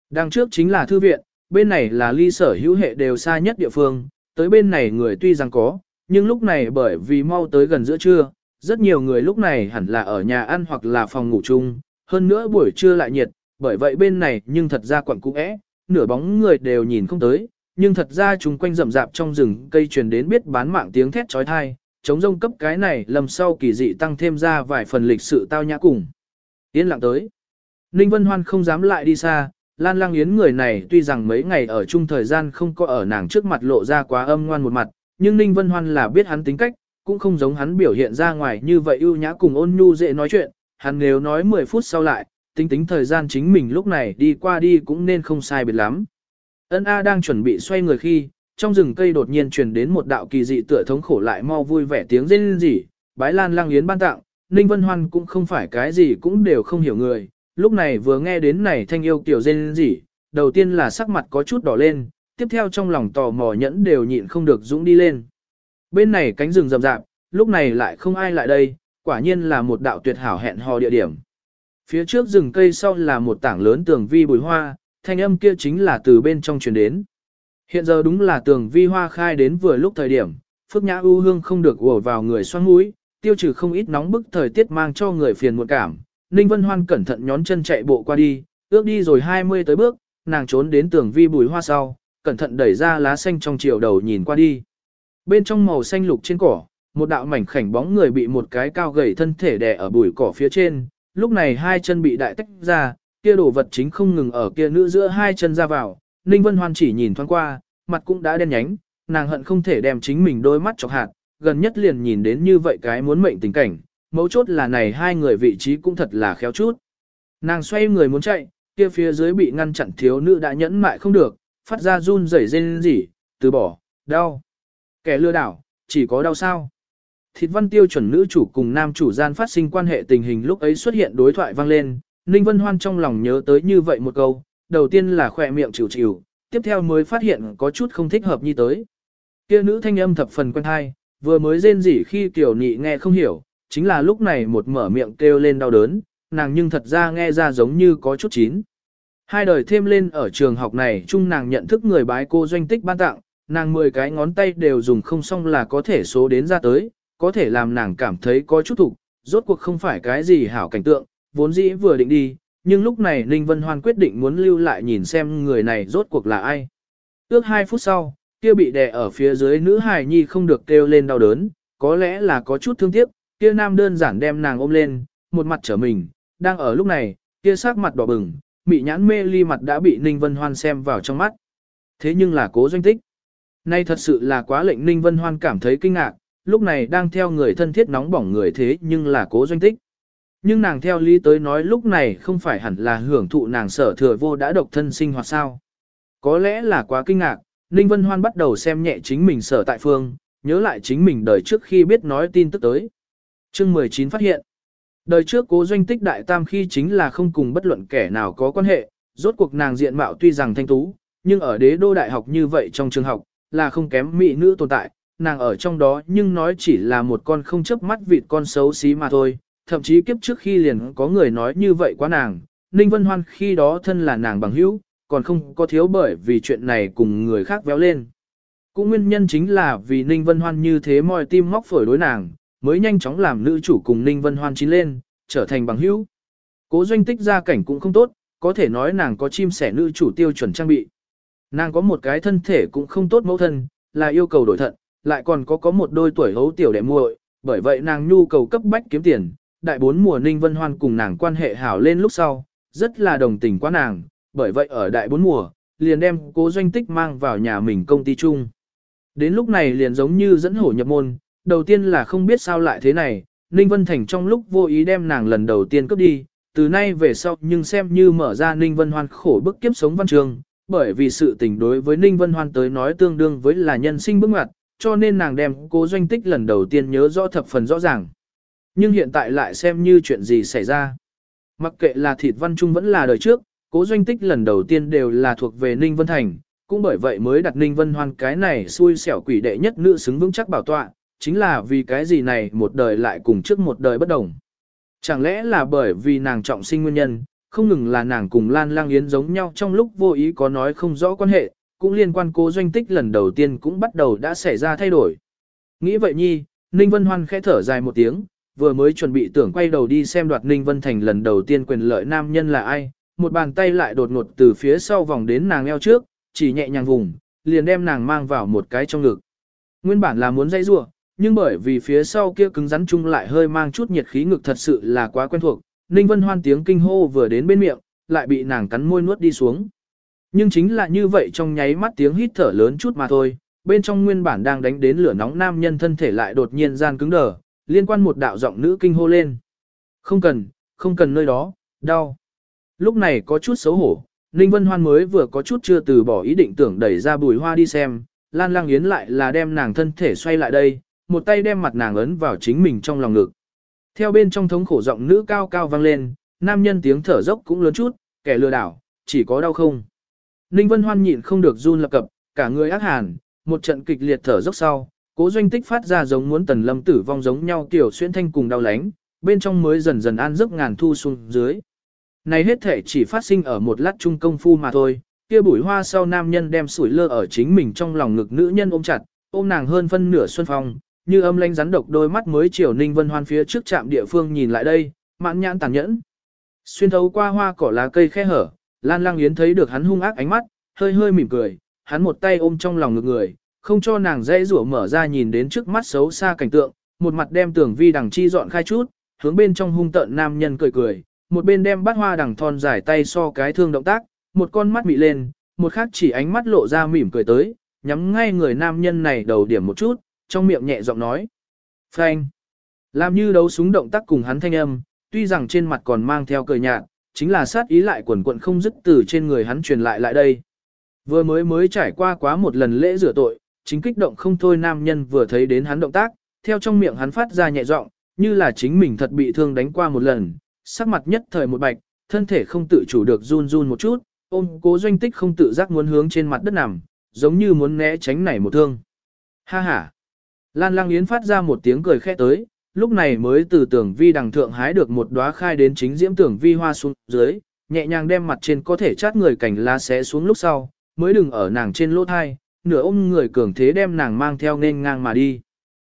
Đằng trước chính là thư viện, bên này là ly sở hữu hệ đều xa nhất địa phương, tới bên này người tuy rằng có, nhưng lúc này bởi vì mau tới gần giữa trưa, rất nhiều người lúc này hẳn là ở nhà ăn hoặc là phòng ngủ chung, hơn nữa buổi trưa lại nhiệt, bởi vậy bên này nhưng thật ra quặng cũng é, nửa bóng người đều nhìn không tới, nhưng thật ra chúng quanh rậm rạp trong rừng cây truyền đến biết bán mạng tiếng thét trói thai, chống rông cấp cái này lầm sau kỳ dị tăng thêm ra vài phần lịch sự tao nhã cùng. Yên lặng tới. Ninh Vân Hoan không dám lại đi xa, Lan Lang Yến người này tuy rằng mấy ngày ở chung thời gian không có ở nàng trước mặt lộ ra quá âm ngoan một mặt, nhưng Ninh Vân Hoan là biết hắn tính cách, cũng không giống hắn biểu hiện ra ngoài như vậy ưu nhã cùng ôn nhu dễ nói chuyện, hắn nếu nói 10 phút sau lại, tính tính thời gian chính mình lúc này đi qua đi cũng nên không sai biệt lắm. Ân A đang chuẩn bị xoay người khi, trong rừng cây đột nhiên truyền đến một đạo kỳ dị tựa thống khổ lại mau vui vẻ tiếng rên rỉ, bái lan lang yến ban tặng, Ninh Vân Hoan cũng không phải cái gì cũng đều không hiểu người, lúc này vừa nghe đến này thanh yêu kiểu rên rỉ, đầu tiên là sắc mặt có chút đỏ lên, tiếp theo trong lòng tò mò nhẫn đều nhịn không được dũng đi lên. Bên này cánh rừng rậm rạp, lúc này lại không ai lại đây, quả nhiên là một đạo tuyệt hảo hẹn hò địa điểm. Phía trước rừng cây sau là một tảng lớn tường vi bùi hoa, thanh âm kia chính là từ bên trong truyền đến. Hiện giờ đúng là tường vi hoa khai đến vừa lúc thời điểm, phước nhã ưu hương không được ùa vào người xoan mũi, tiêu trừ không ít nóng bức thời tiết mang cho người phiền muộn cảm. Ninh Vân Hoan cẩn thận nhón chân chạy bộ qua đi, ước đi rồi 20 tới bước, nàng trốn đến tường vi bùi hoa sau, cẩn thận đẩy ra lá xanh trong chiều đầu nhìn qua đi. Bên trong màu xanh lục trên cỏ, một đạo mảnh khảnh bóng người bị một cái cao gầy thân thể đè ở bụi cỏ phía trên, lúc này hai chân bị đại tách ra, kia đồ vật chính không ngừng ở kia nữ giữa hai chân ra vào, Ninh Vân Hoan chỉ nhìn thoáng qua, mặt cũng đã đen nhánh, nàng hận không thể đem chính mình đôi mắt chọc hạt, gần nhất liền nhìn đến như vậy cái muốn mệnh tình cảnh, mấu chốt là này hai người vị trí cũng thật là khéo chút. Nàng xoay người muốn chạy, kia phía dưới bị ngăn chặn thiếu nữ đã nhẫn mại không được, phát ra run rẩy rên rỉ, từ bỏ, đau. Kẻ lừa đảo, chỉ có đau sao. Thịt văn tiêu chuẩn nữ chủ cùng nam chủ gian phát sinh quan hệ tình hình lúc ấy xuất hiện đối thoại vang lên, Ninh Vân Hoan trong lòng nhớ tới như vậy một câu, đầu tiên là khỏe miệng chịu chịu, tiếp theo mới phát hiện có chút không thích hợp như tới. Kia nữ thanh âm thập phần quen thai, vừa mới rên rỉ khi tiểu nị nghe không hiểu, chính là lúc này một mở miệng kêu lên đau đớn, nàng nhưng thật ra nghe ra giống như có chút chín. Hai đời thêm lên ở trường học này chung nàng nhận thức người bái cô doanh tích ban tặng, nàng 10 cái ngón tay đều dùng không xong là có thể số đến ra tới, có thể làm nàng cảm thấy có chút thục, rốt cuộc không phải cái gì hảo cảnh tượng, vốn dĩ vừa định đi, nhưng lúc này Ninh Vân Hoan quyết định muốn lưu lại nhìn xem người này rốt cuộc là ai. Ước 2 phút sau, kia bị đè ở phía dưới nữ hài nhi không được kêu lên đau đớn, có lẽ là có chút thương tiếc, kia nam đơn giản đem nàng ôm lên, một mặt trở mình, đang ở lúc này, kia sắc mặt đỏ bừng, mị nhãn mê ly mặt đã bị Ninh Vân Hoan xem vào trong mắt. Thế nhưng là cố doanh tích. Nay thật sự là quá lệnh Ninh Vân Hoan cảm thấy kinh ngạc, lúc này đang theo người thân thiết nóng bỏng người thế nhưng là cố doanh tích. Nhưng nàng theo lý tới nói lúc này không phải hẳn là hưởng thụ nàng sở thừa vô đã độc thân sinh hoạt sao. Có lẽ là quá kinh ngạc, Ninh Vân Hoan bắt đầu xem nhẹ chính mình sở tại phương, nhớ lại chính mình đời trước khi biết nói tin tức tới. chương 19 phát hiện, đời trước cố doanh tích đại tam khi chính là không cùng bất luận kẻ nào có quan hệ, rốt cuộc nàng diện mạo tuy rằng thanh tú, nhưng ở đế đô đại học như vậy trong trường học, là không kém mỹ nữ tồn tại, nàng ở trong đó nhưng nói chỉ là một con không chấp mắt vịt con xấu xí mà thôi, thậm chí kiếp trước khi liền có người nói như vậy quá nàng, Ninh Vân Hoan khi đó thân là nàng bằng hữu, còn không có thiếu bởi vì chuyện này cùng người khác véo lên. Cũng nguyên nhân chính là vì Ninh Vân Hoan như thế mọi tim móc phổi đối nàng, mới nhanh chóng làm nữ chủ cùng Ninh Vân Hoan chín lên, trở thành bằng hữu. Cố doanh tích gia cảnh cũng không tốt, có thể nói nàng có chim sẻ nữ chủ tiêu chuẩn trang bị. Nàng có một cái thân thể cũng không tốt mẫu thân, là yêu cầu đổi thận, lại còn có có một đôi tuổi hấu tiểu đệ muội, bởi vậy nàng nhu cầu cấp bách kiếm tiền, đại bốn mùa Ninh Vân Hoan cùng nàng quan hệ hảo lên lúc sau, rất là đồng tình quá nàng, bởi vậy ở đại bốn mùa, liền đem cố doanh tích mang vào nhà mình công ty chung. Đến lúc này liền giống như dẫn hổ nhập môn, đầu tiên là không biết sao lại thế này, Ninh Vân Thành trong lúc vô ý đem nàng lần đầu tiên cướp đi, từ nay về sau nhưng xem như mở ra Ninh Vân Hoan khổ bức kiếp sống văn trường, bởi vì sự tình đối với Ninh Vân Hoan tới nói tương đương với là nhân sinh bước ngoặt, cho nên nàng đem cố doanh tích lần đầu tiên nhớ rõ thập phần rõ ràng. Nhưng hiện tại lại xem như chuyện gì xảy ra. Mặc kệ là thịt văn trung vẫn là đời trước, cố doanh tích lần đầu tiên đều là thuộc về Ninh Vân Thành, cũng bởi vậy mới đặt Ninh Vân Hoan cái này xui xẻo quỷ đệ nhất nữ xứng vững chắc bảo tọa, chính là vì cái gì này một đời lại cùng trước một đời bất đồng. Chẳng lẽ là bởi vì nàng trọng sinh nguyên nhân, không ngừng là nàng cùng Lan Lang Yến giống nhau trong lúc vô ý có nói không rõ quan hệ, cũng liên quan cố doanh tích lần đầu tiên cũng bắt đầu đã xảy ra thay đổi. Nghĩ vậy nhi, Ninh Vân Hoan khẽ thở dài một tiếng, vừa mới chuẩn bị tưởng quay đầu đi xem đoạt Ninh Vân Thành lần đầu tiên quyền lợi nam nhân là ai, một bàn tay lại đột ngột từ phía sau vòng đến nàng eo trước, chỉ nhẹ nhàng vùng, liền đem nàng mang vào một cái trong ngực. Nguyên bản là muốn dây rua, nhưng bởi vì phía sau kia cứng rắn chung lại hơi mang chút nhiệt khí ngực thật sự là quá quen thuộc, Ninh Vân Hoan tiếng kinh hô vừa đến bên miệng, lại bị nàng cắn môi nuốt đi xuống. Nhưng chính là như vậy trong nháy mắt tiếng hít thở lớn chút mà thôi, bên trong nguyên bản đang đánh đến lửa nóng nam nhân thân thể lại đột nhiên gian cứng đờ, liên quan một đạo giọng nữ kinh hô lên. Không cần, không cần nơi đó, đau. Lúc này có chút xấu hổ, Ninh Vân Hoan mới vừa có chút chưa từ bỏ ý định tưởng đẩy ra bùi hoa đi xem, Lan Lang Yến lại là đem nàng thân thể xoay lại đây, một tay đem mặt nàng ấn vào chính mình trong lòng ngực. Theo bên trong thống khổ giọng nữ cao cao vang lên, nam nhân tiếng thở dốc cũng lớn chút, kẻ lừa đảo, chỉ có đau không. Ninh Vân Hoan nhịn không được run lập cập, cả người ác hàn, một trận kịch liệt thở dốc sau, cố doanh tích phát ra giống muốn tần lâm tử vong giống nhau tiểu xuyên thanh cùng đau lánh, bên trong mới dần dần an giấc ngàn thu xuống dưới. Này hết thể chỉ phát sinh ở một lát trung công phu mà thôi, kia bụi hoa sau nam nhân đem sủi lơ ở chính mình trong lòng ngực nữ nhân ôm chặt, ôm nàng hơn phân nửa xuân phong, như âm lanh rắn độc đôi mắt mới chiều ninh vân hoan phía trước trạm địa phương nhìn lại đây, mãn nhãn tàn nhẫn. Xuyên thấu qua hoa cỏ lá cây khe hở, Lan Lang Yến thấy được hắn hung ác ánh mắt, hơi hơi mỉm cười, hắn một tay ôm trong lòng ngực người, không cho nàng dễ rủa mở ra nhìn đến trước mắt xấu xa cảnh tượng, một mặt đem tưởng vi đằng chi dọn khai chút, hướng bên trong hung tợn nam nhân cười cười, một bên đem bát hoa đằng thon dài tay so cái thương động tác, một con mắt mị lên, một khác chỉ ánh mắt lộ ra mỉm cười tới, nhắm ngay người nam nhân này đầu điểm một chút, trong miệng nhẹ giọng nói. Phanh. Làm như đấu súng động tác cùng hắn thanh âm, tuy rằng trên mặt còn mang theo cười nhạt, chính là sát ý lại quần quận không dứt từ trên người hắn truyền lại lại đây. Vừa mới mới trải qua quá một lần lễ rửa tội, chính kích động không thôi nam nhân vừa thấy đến hắn động tác, theo trong miệng hắn phát ra nhẹ giọng, như là chính mình thật bị thương đánh qua một lần, sắc mặt nhất thời một bạch, thân thể không tự chủ được run run một chút, ôm cố doanh tích không tự giác muốn hướng trên mặt đất nằm, giống như muốn né tránh nảy một thương. Ha ha! Lan Lang Yến phát ra một tiếng cười khẽ tới, lúc này mới từ tưởng vi đằng thượng hái được một đóa khai đến chính diễm tưởng vi hoa xuống dưới, nhẹ nhàng đem mặt trên có thể chát người cảnh lá xé xuống lúc sau, mới đừng ở nàng trên lỗ thai, nửa ôm người cường thế đem nàng mang theo nên ngang mà đi.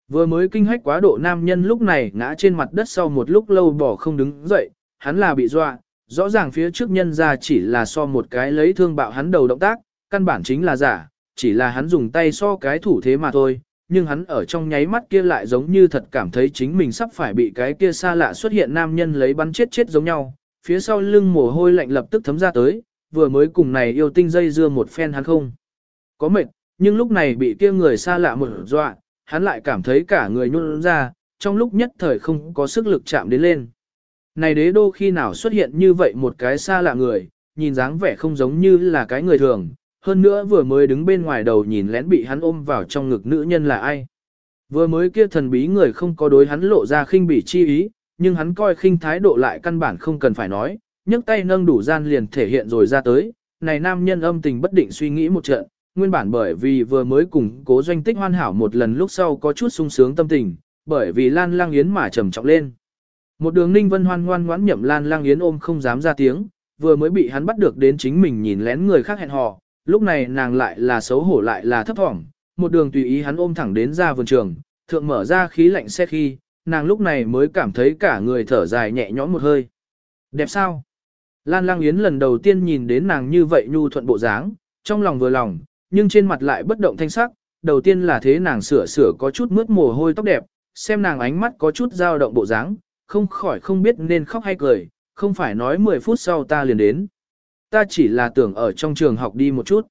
Vừa mới kinh hách quá độ nam nhân lúc này ngã trên mặt đất sau một lúc lâu bỏ không đứng dậy, hắn là bị dọa, rõ ràng phía trước nhân ra chỉ là so một cái lấy thương bạo hắn đầu động tác, căn bản chính là giả, chỉ là hắn dùng tay so cái thủ thế mà thôi, nhưng hắn ở trong nháy mắt kia lại giống như thật cảm thấy chính mình sắp phải bị cái kia xa lạ xuất hiện nam nhân lấy bắn chết chết giống nhau, phía sau lưng mồ hôi lạnh lập tức thấm ra tới, vừa mới cùng này yêu tinh dây dưa một phen hắn không. Có mệt, nhưng lúc này bị kia người xa lạ một dọa, hắn lại cảm thấy cả người nhún ra, trong lúc nhất thời không có sức lực chạm đến lên. Này đế đô khi nào xuất hiện như vậy một cái xa lạ người, nhìn dáng vẻ không giống như là cái người thường, hơn nữa vừa mới đứng bên ngoài đầu nhìn lén bị hắn ôm vào trong ngực nữ nhân là ai. Vừa mới kia thần bí người không có đối hắn lộ ra khinh bỉ chi ý, nhưng hắn coi khinh thái độ lại căn bản không cần phải nói, nhấc tay nâng đủ gian liền thể hiện rồi ra tới, này nam nhân âm tình bất định suy nghĩ một trận, nguyên bản bởi vì vừa mới cùng cố doanh tích hoàn hảo một lần lúc sau có chút sung sướng tâm tình, bởi vì Lan Lang Yến mà trầm trọng lên. Một đường Ninh Vân Hoan ngoan ngoãn nhậm Lan Lang Yến ôm không dám ra tiếng, vừa mới bị hắn bắt được đến chính mình nhìn lén người khác hẹn hò, lúc này nàng lại là xấu hổ lại là thấp thỏm, một đường tùy ý hắn ôm thẳng đến ra vườn trường, thượng mở ra khí lạnh xe khi, nàng lúc này mới cảm thấy cả người thở dài nhẹ nhõm một hơi. Đẹp sao? Lan Lang Yến lần đầu tiên nhìn đến nàng như vậy nhu thuận bộ dáng, trong lòng vừa lòng, nhưng trên mặt lại bất động thanh sắc, đầu tiên là thế nàng sửa sửa có chút mướt mồ hôi tóc đẹp, xem nàng ánh mắt có chút dao động bộ dáng, không khỏi không biết nên khóc hay cười, không phải nói 10 phút sau ta liền đến. Ta chỉ là tưởng ở trong trường học đi một chút.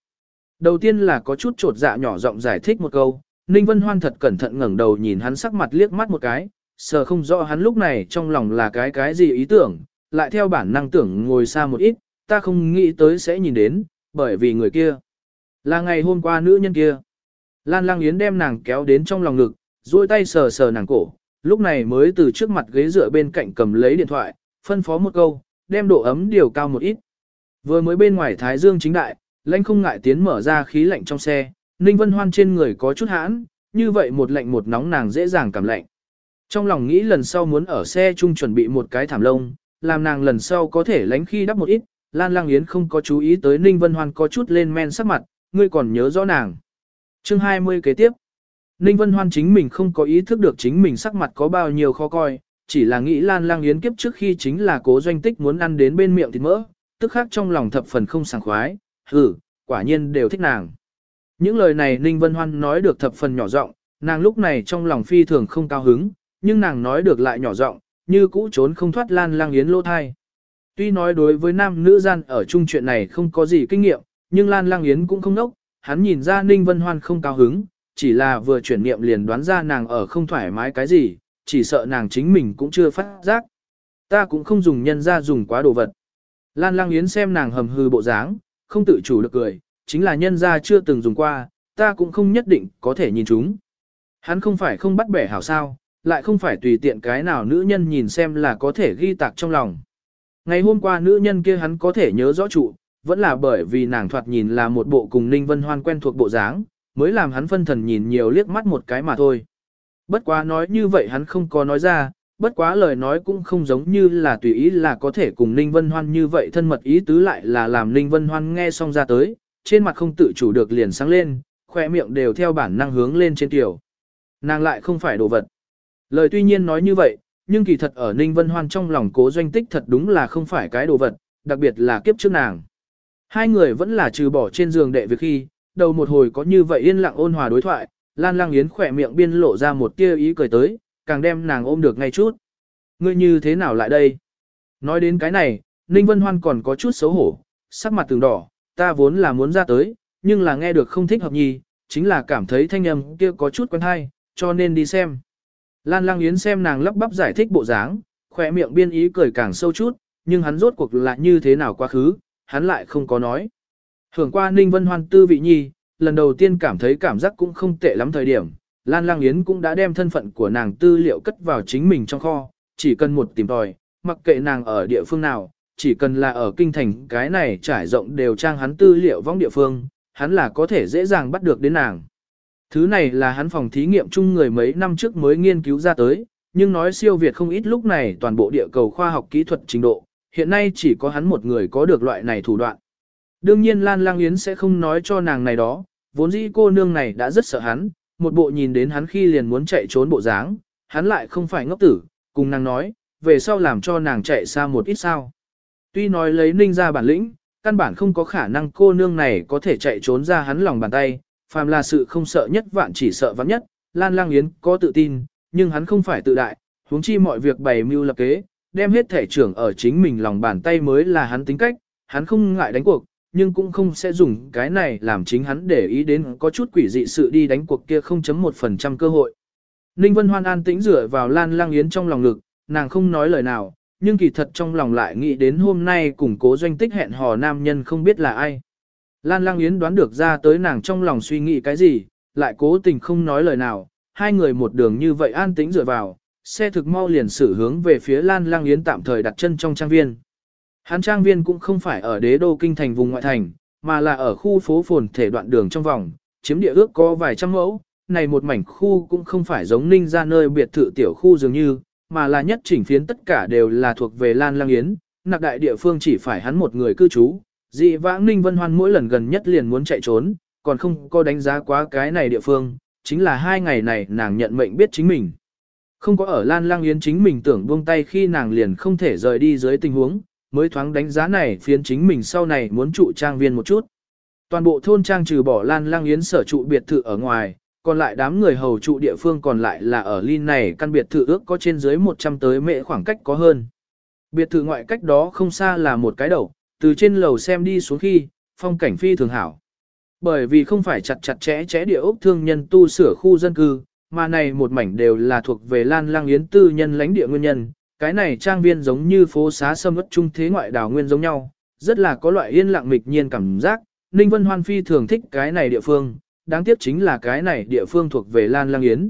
Đầu tiên là có chút trột dạ nhỏ giọng giải thích một câu, Ninh Vân Hoan thật cẩn thận ngẩng đầu nhìn hắn sắc mặt liếc mắt một cái, sờ không rõ hắn lúc này trong lòng là cái cái gì ý tưởng, lại theo bản năng tưởng ngồi xa một ít, ta không nghĩ tới sẽ nhìn đến, bởi vì người kia. Là ngày hôm qua nữ nhân kia. Lan Lang Yến đem nàng kéo đến trong lòng ngực, duỗi tay sờ sờ nàng cổ, lúc này mới từ trước mặt ghế dựa bên cạnh cầm lấy điện thoại, phân phó một câu, đem độ ấm điều cao một ít. Vừa mới bên ngoài Thái Dương chính đại, lãnh không ngại tiến mở ra khí lạnh trong xe, Ninh Vân Hoan trên người có chút hãn, như vậy một lạnh một nóng nàng dễ dàng cảm lạnh. Trong lòng nghĩ lần sau muốn ở xe chung chuẩn bị một cái thảm lông, làm nàng lần sau có thể lánh khi đắp một ít, Lan Lang Yến không có chú ý tới Ninh Vân Hoan có chút lên men sắc mặt, ngươi còn nhớ rõ nàng. Chương 20 kế tiếp. Ninh Vân Hoan chính mình không có ý thức được chính mình sắc mặt có bao nhiêu khó coi, chỉ là nghĩ Lan Lang Yến kiếp trước khi chính là cố doanh tích muốn ăn đến bên miệng thịt mỡ, tức khác trong lòng thập phần không sảng khoái, hử, quả nhiên đều thích nàng. Những lời này Ninh Vân Hoan nói được thập phần nhỏ giọng, nàng lúc này trong lòng phi thường không cao hứng, nhưng nàng nói được lại nhỏ giọng, như cũ trốn không thoát Lan Lang Yến lỗ thai. Tuy nói đối với nam nữ gian ở chung chuyện này không có gì kinh nghiệm, nhưng Lan Lang Yến cũng không nốc, hắn nhìn ra Ninh Vân Hoan không cao hứng, chỉ là vừa chuyển niệm liền đoán ra nàng ở không thoải mái cái gì, chỉ sợ nàng chính mình cũng chưa phát giác. Ta cũng không dùng nhân ra dùng quá đồ vật. Lan Lang Yến xem nàng hầm hư bộ dáng, không tự chủ được cười, chính là nhân ra chưa từng dùng qua, ta cũng không nhất định có thể nhìn chúng. Hắn không phải không bắt bẻ hảo sao, lại không phải tùy tiện cái nào nữ nhân nhìn xem là có thể ghi tạc trong lòng. Ngày hôm qua nữ nhân kia hắn có thể nhớ rõ trụ, vẫn là bởi vì nàng thoạt nhìn là một bộ cùng Ninh Vân Hoan quen thuộc bộ dáng, mới làm hắn phân thần nhìn nhiều liếc mắt một cái mà thôi. Bất quá nói như vậy hắn không có nói ra, bất quá lời nói cũng không giống như là tùy ý là có thể cùng Ninh Vân Hoan như vậy thân mật ý tứ lại là làm Ninh Vân Hoan nghe xong ra tới, trên mặt không tự chủ được liền sáng lên, khoe miệng đều theo bản năng hướng lên trên tiểu. Nàng lại không phải đồ vật. Lời tuy nhiên nói như vậy, nhưng kỳ thật ở Ninh Vân Hoan trong lòng cố doanh tích thật đúng là không phải cái đồ vật, đặc biệt là kiếp trước nàng. Hai người vẫn là trừ bỏ trên giường đệ việc khi, đầu một hồi có như vậy yên lặng ôn hòa đối thoại, Lan Lang Yến khỏe miệng biên lộ ra một tia ý cười tới, càng đem nàng ôm được ngay chút. Ngươi như thế nào lại đây? Nói đến cái này, Ninh Vân Hoan còn có chút xấu hổ, sắc mặt từng đỏ, ta vốn là muốn ra tới, nhưng là nghe được không thích hợp nhì, chính là cảm thấy thanh âm kia có chút quen hay, cho nên đi xem. Lan Lang Yến xem nàng lắp bắp giải thích bộ dáng, khỏe miệng biên ý cười càng sâu chút, nhưng hắn rốt cuộc là như thế nào quá khứ, hắn lại không có nói. Hưởng qua Ninh Vân Hoan tư vị nhi, lần đầu tiên cảm thấy cảm giác cũng không tệ lắm thời điểm, Lan Lang Yến cũng đã đem thân phận của nàng tư liệu cất vào chính mình trong kho, chỉ cần một tìm tòi, mặc kệ nàng ở địa phương nào, chỉ cần là ở kinh thành cái này trải rộng đều trang hắn tư liệu vong địa phương, hắn là có thể dễ dàng bắt được đến nàng. Thứ này là hắn phòng thí nghiệm chung người mấy năm trước mới nghiên cứu ra tới, nhưng nói siêu việt không ít lúc này toàn bộ địa cầu khoa học kỹ thuật trình độ, hiện nay chỉ có hắn một người có được loại này thủ đoạn. Đương nhiên Lan Lang Yến sẽ không nói cho nàng này đó, vốn dĩ cô nương này đã rất sợ hắn, một bộ nhìn đến hắn khi liền muốn chạy trốn bộ dáng, hắn lại không phải ngốc tử, cùng nàng nói, về sau làm cho nàng chạy xa một ít sao. Tuy nói lấy ninh ra bản lĩnh, căn bản không có khả năng cô nương này có thể chạy trốn ra hắn lòng bàn tay, phàm là sự không sợ nhất vạn chỉ sợ vắng nhất, Lan Lang Yến có tự tin, nhưng hắn không phải tự đại, huống chi mọi việc bày mưu lập kế, đem hết thể trưởng ở chính mình lòng bàn tay mới là hắn tính cách, hắn không ngại đánh cuộc, nhưng cũng không sẽ dùng cái này làm chính hắn để ý đến có chút quỷ dị sự đi đánh cuộc kia 0.1% cơ hội. Ninh Vân Hoan an tĩnh rửa vào Lan Lang Yến trong lòng ngực, nàng không nói lời nào, nhưng kỳ thật trong lòng lại nghĩ đến hôm nay cùng cố doanh tích hẹn hò nam nhân không biết là ai. Lan Lang Yến đoán được ra tới nàng trong lòng suy nghĩ cái gì, lại cố tình không nói lời nào, hai người một đường như vậy an tĩnh rửa vào, xe thực mau liền xử hướng về phía Lan Lang Yến tạm thời đặt chân trong trang viên. Hán trang viên cũng không phải ở đế đô kinh thành vùng ngoại thành, mà là ở khu phố phồn thể đoạn đường trong vòng, chiếm địa ước có vài trăm mẫu, này một mảnh khu cũng không phải giống ninh ra nơi biệt thự tiểu khu dường như, mà là nhất chỉnh phiến tất cả đều là thuộc về Lan Lang Yến, nạc đại địa phương chỉ phải hắn một người cư trú, dị vãng ninh vân hoan mỗi lần gần nhất liền muốn chạy trốn, còn không có đánh giá quá cái này địa phương, chính là hai ngày này nàng nhận mệnh biết chính mình. Không có ở Lan Lang Yến chính mình tưởng buông tay khi nàng liền không thể rời đi dưới tình huống, mới thoáng đánh giá này phiến chính mình sau này muốn trụ trang viên một chút. Toàn bộ thôn trang trừ bỏ Lan Lang Yến sở trụ biệt thự ở ngoài, còn lại đám người hầu trụ địa phương còn lại là ở Lin này căn biệt thự ước có trên dưới 100 tới mệ khoảng cách có hơn. Biệt thự ngoại cách đó không xa là một cái đầu, từ trên lầu xem đi xuống khi, phong cảnh phi thường hảo. Bởi vì không phải chặt chặt chẽ chẽ địa ốc thương nhân tu sửa khu dân cư, mà này một mảnh đều là thuộc về Lan Lang Yến tư nhân lãnh địa nguyên nhân, cái này trang viên giống như phố xá sâm ất trung thế ngoại đảo nguyên giống nhau, rất là có loại yên lặng mịch nhiên cảm giác, Ninh Vân Hoan phi thường thích cái này địa phương, đáng tiếc chính là cái này địa phương thuộc về Lan Lang Yến.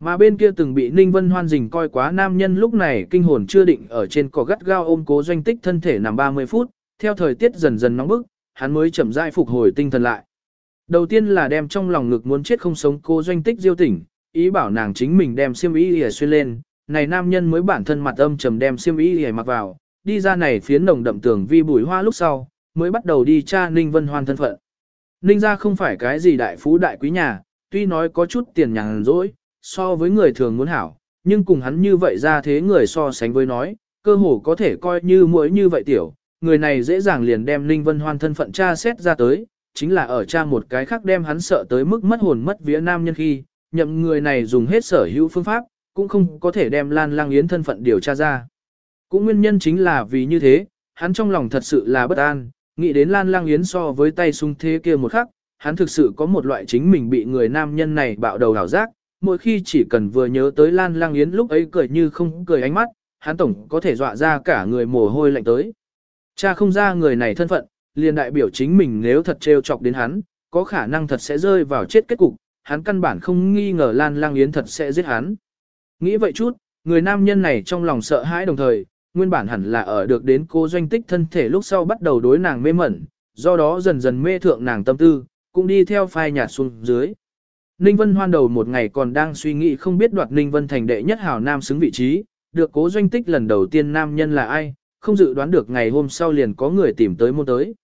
Mà bên kia từng bị Ninh Vân Hoan dình coi quá nam nhân lúc này kinh hồn chưa định ở trên cỏ gắt gao ôm cố doanh tích thân thể nằm 30 phút, theo thời tiết dần dần nóng bức, hắn mới chậm rãi phục hồi tinh thần lại. Đầu tiên là đem trong lòng ngực muốn chết không sống cô doanh tích diêu tỉnh, ý bảo nàng chính mình đem xiêm y lìa xuyên lên, này nam nhân mới bản thân mặt âm trầm đem xiêm y lìa mặc vào, đi ra này phiến nồng đậm tường vi bùi hoa lúc sau, mới bắt đầu đi tra Ninh Vân Hoan thân phận. Ninh gia không phải cái gì đại phú đại quý nhà, tuy nói có chút tiền nhàn rỗi, so với người thường muốn hảo, nhưng cùng hắn như vậy ra thế người so sánh với nói, cơ hồ có thể coi như mỗi như vậy tiểu, người này dễ dàng liền đem Ninh Vân Hoan thân phận tra xét ra tới, chính là ở cha một cái khác đem hắn sợ tới mức mất hồn mất vía nam nhân khi, nhậm người này dùng hết sở hữu phương pháp, cũng không có thể đem Lan Lang Yến thân phận điều tra ra. Cũng nguyên nhân chính là vì như thế, hắn trong lòng thật sự là bất an, nghĩ đến Lan Lang Yến so với tay sung thế kia một khắc, hắn thực sự có một loại chính mình bị người nam nhân này bạo đầu hảo giác, mỗi khi chỉ cần vừa nhớ tới Lan Lang Yến lúc ấy cười như không cười ánh mắt, hắn tổng có thể dọa ra cả người mồ hôi lạnh tới. Cha không ra người này thân phận, liền đại biểu chính mình nếu thật trêu chọc đến hắn, có khả năng thật sẽ rơi vào chết kết cục, hắn căn bản không nghi ngờ Lan Lang Yến thật sẽ giết hắn. Nghĩ vậy chút, người nam nhân này trong lòng sợ hãi đồng thời, nguyên bản hẳn là ở được đến cô doanh tích thân thể lúc sau bắt đầu đối nàng mê mẩn, do đó dần dần mê thượng nàng tâm tư, cũng đi theo phai nhạt xuống dưới. Ninh Vân hoan đầu một ngày còn đang suy nghĩ không biết đoạt Ninh Vân thành đệ nhất hảo nam xứng vị trí, được cố doanh tích lần đầu tiên nam nhân là ai, không dự đoán được ngày hôm sau liền có người tìm tới môn tới.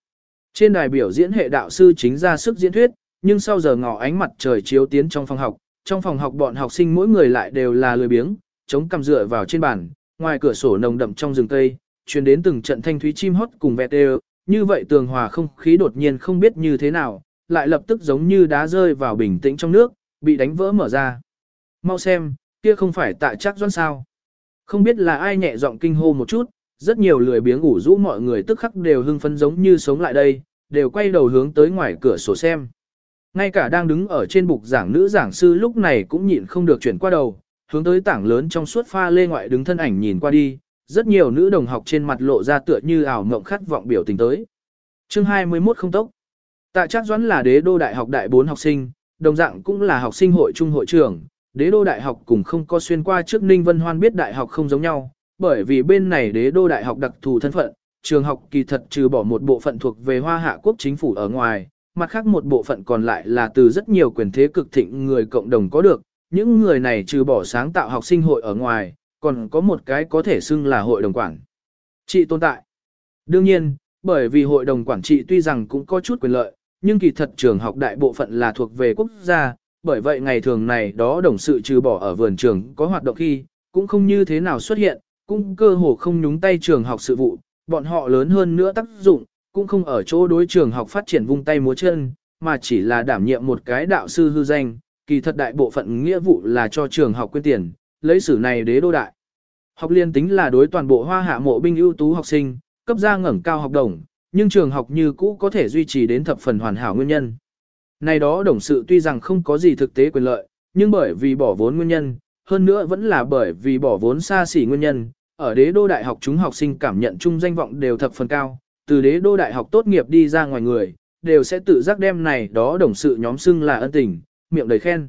Trên đài biểu diễn hệ đạo sư chính ra sức diễn thuyết, nhưng sau giờ ngọ ánh mặt trời chiếu tiến trong phòng học, trong phòng học bọn học sinh mỗi người lại đều là lười biếng, chống cằm dựa vào trên bàn, ngoài cửa sổ nồng đậm trong rừng cây, truyền đến từng trận thanh thúy chim hót cùng vẹt đều, như vậy tường hòa không khí đột nhiên không biết như thế nào, lại lập tức giống như đá rơi vào bình tĩnh trong nước, bị đánh vỡ mở ra. Mau xem, kia không phải tại chắc doan sao. Không biết là ai nhẹ giọng kinh hô một chút, rất nhiều lười biếng ngủ rũ mọi người tức khắc đều hưng phấn giống như sống lại đây, đều quay đầu hướng tới ngoài cửa sổ xem. Ngay cả đang đứng ở trên bục giảng nữ giảng sư lúc này cũng nhịn không được chuyển qua đầu, hướng tới tảng lớn trong suốt pha lê ngoại đứng thân ảnh nhìn qua đi, rất nhiều nữ đồng học trên mặt lộ ra tựa như ảo mộng khát vọng biểu tình tới. Chương 21 không tốc. Tạ Trác Doãn là đế đô đại học đại 4 học sinh, đồng dạng cũng là học sinh hội trung hội trưởng, đế đô đại học cùng không có xuyên qua trước Ninh Vân Hoan biết đại học không giống nhau, bởi vì bên này đế đô đại học đặc thù thân phận, trường học kỳ thật trừ bỏ một bộ phận thuộc về hoa hạ quốc chính phủ ở ngoài, mặt khác một bộ phận còn lại là từ rất nhiều quyền thế cực thịnh người cộng đồng có được, những người này trừ bỏ sáng tạo học sinh hội ở ngoài, còn có một cái có thể xưng là hội đồng quản trị tồn tại. Đương nhiên, bởi vì hội đồng quản trị tuy rằng cũng có chút quyền lợi, nhưng kỳ thật trường học đại bộ phận là thuộc về quốc gia, bởi vậy ngày thường này đó đồng sự trừ bỏ ở vườn trường có hoạt động khi, cũng không như thế nào xuất hiện, cũng cơ hồ không nhúng tay trường học sự vụ, bọn họ lớn hơn nữa tác dụng, cũng không ở chỗ đối trường học phát triển vung tay múa chân, mà chỉ là đảm nhiệm một cái đạo sư hư danh, kỳ thật đại bộ phận nghĩa vụ là cho trường học quyên tiền, lấy sử này đế đô đại. Học liên tính là đối toàn bộ hoa hạ mộ binh ưu tú học sinh, cấp ra ngẩng cao học đồng, nhưng trường học như cũ có thể duy trì đến thập phần hoàn hảo nguyên nhân. Này đó đồng sự tuy rằng không có gì thực tế quyền lợi, nhưng bởi vì bỏ vốn nguyên nhân, hơn nữa vẫn là bởi vì bỏ vốn xa xỉ nguyên nhân, ở đế đô đại học chúng học sinh cảm nhận chung danh vọng đều thập phần cao, từ đế đô đại học tốt nghiệp đi ra ngoài người, đều sẽ tự giác đem này đó đồng sự nhóm xưng là ân tình, miệng đầy khen.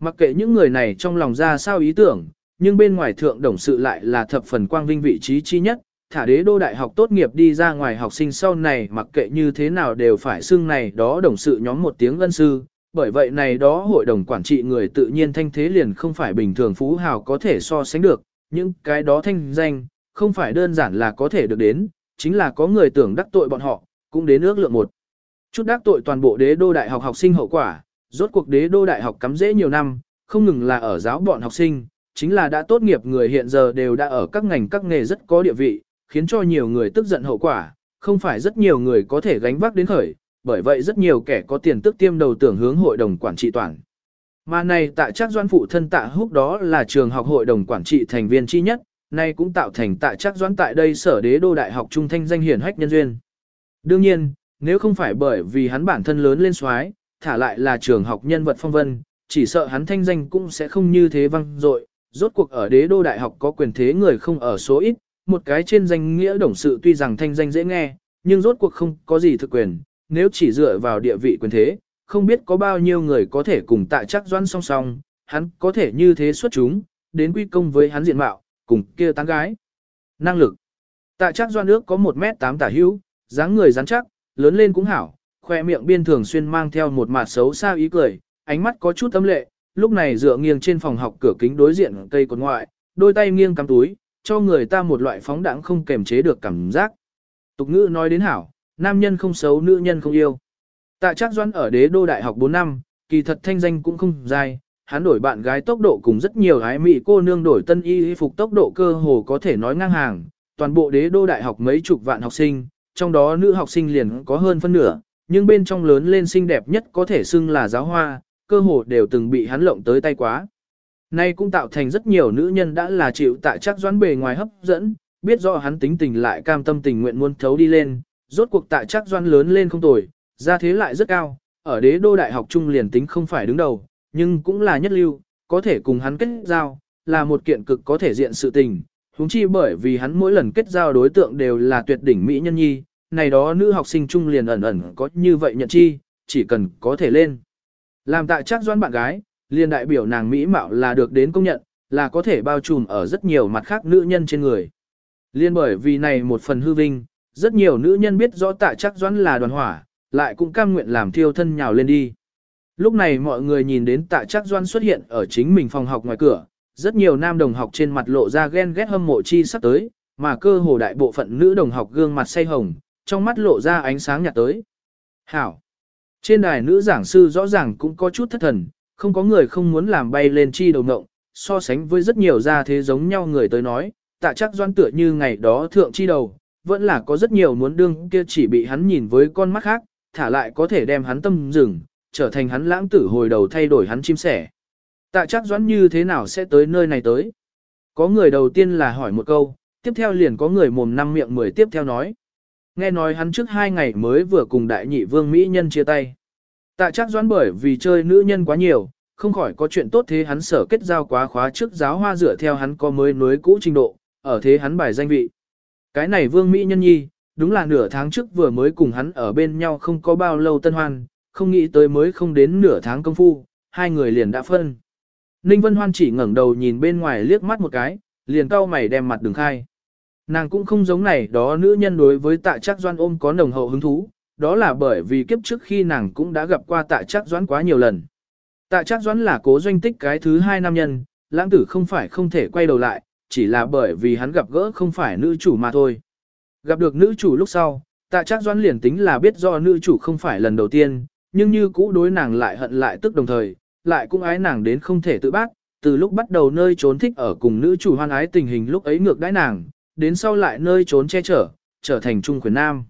Mặc kệ những người này trong lòng ra sao ý tưởng, nhưng bên ngoài thượng đồng sự lại là thập phần quang vinh vị trí chi nhất, thả đế đô đại học tốt nghiệp đi ra ngoài học sinh sau này mặc kệ như thế nào đều phải xưng này đó đồng sự nhóm một tiếng ân sư, bởi vậy này đó hội đồng quản trị người tự nhiên thanh thế liền không phải bình thường phú hào có thể so sánh được, những cái đó thanh danh, không phải đơn giản là có thể được đến, chính là có người tưởng đắc tội bọn họ, cũng đến ước lượng một. Chút đắc tội toàn bộ đế đô đại học học sinh hậu quả, rốt cuộc đế đô đại học cắm dễ nhiều năm, không ngừng là ở giáo bọn học sinh, chính là đã tốt nghiệp người hiện giờ đều đã ở các ngành các nghề rất có địa vị, khiến cho nhiều người tức giận hậu quả, không phải rất nhiều người có thể gánh vác đến khởi, bởi vậy rất nhiều kẻ có tiền tức tiêm đầu tưởng hướng hội đồng quản trị toàn. Mà này tại chắc Doan phụ thân tạ húc đó là trường học hội đồng quản trị thành viên chi nhất, nay cũng tạo thành tại chắc doãn tại đây sở đế đô đại học trung thanh danh hiển hách nhân duyên. Đương nhiên, nếu không phải bởi vì hắn bản thân lớn lên soái thả lại là trường học nhân vật phong vân, chỉ sợ hắn thanh danh cũng sẽ không như thế văng dội. Rốt cuộc ở đế đô đại học có quyền thế người không ở số ít, một cái trên danh nghĩa đồng sự tuy rằng thanh danh dễ nghe, nhưng rốt cuộc không có gì thực quyền, nếu chỉ dựa vào địa vị quyền thế, không biết có bao nhiêu người có thể cùng tại chắc doan song song, hắn có thể như thế xuất chúng, đến quy công với hắn diện mạo, cùng kia tán gái. Năng lực Tạ chắc doan nước có 1m8 tả hữu, dáng người rắn chắc, lớn lên cũng hảo, khoe miệng biên thường xuyên mang theo một mặt xấu xa ý cười, ánh mắt có chút âm lệ, lúc này dựa nghiêng trên phòng học cửa kính đối diện cây cột ngoại, đôi tay nghiêng cắm túi, cho người ta một loại phóng đẳng không kềm chế được cảm giác. Tục ngữ nói đến hảo, nam nhân không xấu nữ nhân không yêu. Tạ Trác Doãn ở đế đô đại học 4 năm, kỳ thật thanh danh cũng không dài, hắn đổi bạn gái tốc độ cùng rất nhiều gái mỹ cô nương đổi tân y phục tốc độ cơ hồ có thể nói ngang hàng, toàn bộ đế đô đại học mấy chục vạn học sinh, trong đó nữ học sinh liền có hơn phân nửa, nhưng bên trong lớn lên xinh đẹp nhất có thể xưng là giáo hoa, cơ hồ đều từng bị hắn lộng tới tay quá. Nay cũng tạo thành rất nhiều nữ nhân đã là chịu tại chắc doãn bề ngoài hấp dẫn, biết rõ hắn tính tình lại cam tâm tình nguyện muốn thấu đi lên, rốt cuộc tại chắc doãn lớn lên không tồi, ra thế lại rất cao, ở đế đô đại học trung liền tính không phải đứng đầu, nhưng cũng là nhất lưu, có thể cùng hắn kết giao, là một kiện cực có thể diện sự tình, Húng chi bởi vì hắn mỗi lần kết giao đối tượng đều là tuyệt đỉnh mỹ nhân nhi, này đó nữ học sinh trung liền ẩn ẩn có như vậy nhận chi, chỉ cần có thể lên. Làm tại chắc doãn bạn gái, liền đại biểu nàng mỹ mạo là được đến công nhận, là có thể bao trùm ở rất nhiều mặt khác nữ nhân trên người. Liên bởi vì này một phần hư vinh, rất nhiều nữ nhân biết rõ tạ chắc doãn là đoàn hỏa, lại cũng cam nguyện làm thiêu thân nhào lên đi. Lúc này mọi người nhìn đến tạ chắc Doan xuất hiện ở chính mình phòng học ngoài cửa, rất nhiều nam đồng học trên mặt lộ ra ghen ghét hâm mộ chi sắp tới, mà cơ hồ đại bộ phận nữ đồng học gương mặt say hồng, trong mắt lộ ra ánh sáng nhạt tới. Hảo! Trên đài nữ giảng sư rõ ràng cũng có chút thất thần, không có người không muốn làm bay lên chi đầu ngộng, so sánh với rất nhiều gia thế giống nhau người tới nói, tạ chắc doan tựa như ngày đó thượng chi đầu, vẫn là có rất nhiều muốn đương kia chỉ bị hắn nhìn với con mắt khác, thả lại có thể đem hắn tâm dừng, trở thành hắn lãng tử hồi đầu thay đổi hắn chim sẻ. Tạ chắc doãn như thế nào sẽ tới nơi này tới? Có người đầu tiên là hỏi một câu, tiếp theo liền có người mồm năm miệng mười tiếp theo nói. Nghe nói hắn trước hai ngày mới vừa cùng đại nhị vương Mỹ nhân chia tay. Tạ chắc doãn bởi vì chơi nữ nhân quá nhiều, không khỏi có chuyện tốt thế hắn sở kết giao quá khóa trước giáo hoa dựa theo hắn có mới nối cũ trình độ, ở thế hắn bài danh vị. Cái này vương Mỹ nhân nhi, đúng là nửa tháng trước vừa mới cùng hắn ở bên nhau không có bao lâu tân hoan, không nghĩ tới mới không đến nửa tháng công phu, hai người liền đã phân. Ninh Vân Hoan chỉ ngẩng đầu nhìn bên ngoài liếc mắt một cái, liền cau mày đem mặt đường khai. Nàng cũng không giống này đó nữ nhân đối với tạ chắc doan ôm có nồng hậu hứng thú, đó là bởi vì kiếp trước khi nàng cũng đã gặp qua tạ chắc Doan quá nhiều lần. Tạ chắc Doan là cố doanh tích cái thứ hai nam nhân, lãng tử không phải không thể quay đầu lại, chỉ là bởi vì hắn gặp gỡ không phải nữ chủ mà thôi. Gặp được nữ chủ lúc sau, tạ chắc Doan liền tính là biết do nữ chủ không phải lần đầu tiên, nhưng như cũ đối nàng lại hận lại tức đồng thời, lại cũng ái nàng đến không thể tự bác, từ lúc bắt đầu nơi trốn thích ở cùng nữ chủ hoan ái tình hình lúc ấy ngược đãi nàng, đến sau lại nơi trốn che chở, trở thành trung quyền nam.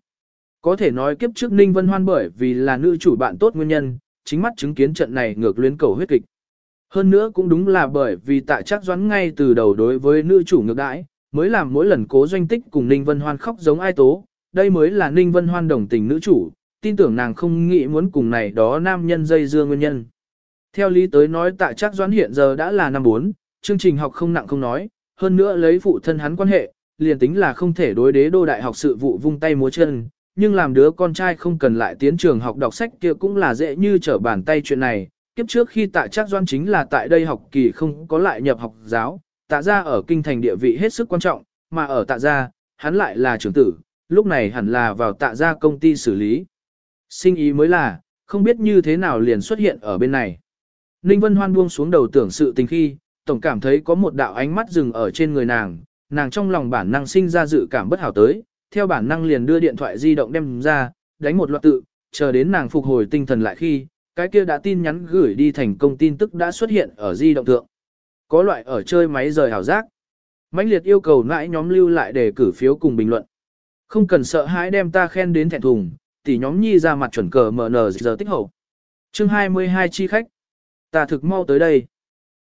Có thể nói kiếp trước Ninh Vân Hoan bởi vì là nữ chủ bạn tốt nguyên nhân, chính mắt chứng kiến trận này ngược luyến cầu huyết kịch. Hơn nữa cũng đúng là bởi vì tại chắc doãn ngay từ đầu đối với nữ chủ ngược đãi, mới làm mỗi lần cố doanh tích cùng Ninh Vân Hoan khóc giống ai tố, đây mới là Ninh Vân Hoan đồng tình nữ chủ, tin tưởng nàng không nghĩ muốn cùng này đó nam nhân dây dưa nguyên nhân. Theo lý tới nói tại chắc doãn hiện giờ đã là năm 4, chương trình học không nặng không nói, hơn nữa lấy phụ thân hắn quan hệ, liền tính là không thể đối đế đô đại học sự vụ vung tay múa chân, nhưng làm đứa con trai không cần lại tiến trường học đọc sách kia cũng là dễ như trở bàn tay chuyện này. Kiếp trước khi tạ chắc doan chính là tại đây học kỳ không có lại nhập học giáo, tạ ra ở kinh thành địa vị hết sức quan trọng, mà ở tạ gia, hắn lại là trưởng tử, lúc này hẳn là vào tạ gia công ty xử lý. Sinh ý mới là, không biết như thế nào liền xuất hiện ở bên này. Ninh Vân Hoan buông xuống đầu tưởng sự tình khi, tổng cảm thấy có một đạo ánh mắt dừng ở trên người nàng, nàng trong lòng bản năng sinh ra dự cảm bất hảo tới, theo bản năng liền đưa điện thoại di động đem ra, đánh một loạt tự, chờ đến nàng phục hồi tinh thần lại khi, cái kia đã tin nhắn gửi đi thành công tin tức đã xuất hiện ở di động thượng. Có loại ở chơi máy rời hảo giác. mãnh liệt yêu cầu nãi nhóm lưu lại để cử phiếu cùng bình luận. Không cần sợ hãi đem ta khen đến thẹn thùng, tỷ nhóm nhi ra mặt chuẩn cờ mở nở giờ tích hậu. Chương 22 chi khách. Ta thực mau tới đây.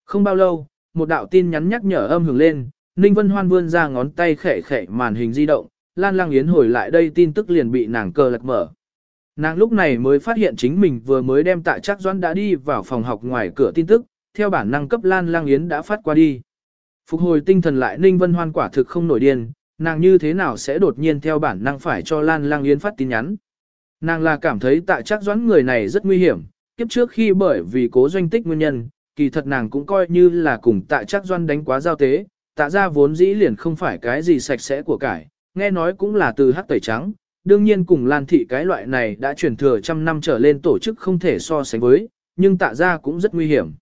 Không bao lâu, một đạo tin nhắn nhắc nhở âm hưởng lên, Ninh Vân Hoan vươn ra ngón tay khẽ khẽ màn hình di động, Lan Lang Yến hồi lại đây tin tức liền bị nàng cờ lật mở. Nàng lúc này mới phát hiện chính mình vừa mới đem tạ chắc doãn đã đi vào phòng học ngoài cửa tin tức, theo bản năng cấp Lan Lang Yến đã phát qua đi. Phục hồi tinh thần lại Ninh Vân Hoan quả thực không nổi điên, nàng như thế nào sẽ đột nhiên theo bản năng phải cho Lan Lang Yến phát tin nhắn. Nàng là cảm thấy tạ chắc doãn người này rất nguy hiểm, kiếp trước khi bởi vì cố doanh tích nguyên nhân, kỳ thật nàng cũng coi như là cùng tạ chắc doãn đánh quá giao tế, tạ ra vốn dĩ liền không phải cái gì sạch sẽ của cải, nghe nói cũng là từ hắc tẩy trắng, đương nhiên cùng Lan thị cái loại này đã truyền thừa trăm năm trở lên tổ chức không thể so sánh với, nhưng tạ ra cũng rất nguy hiểm.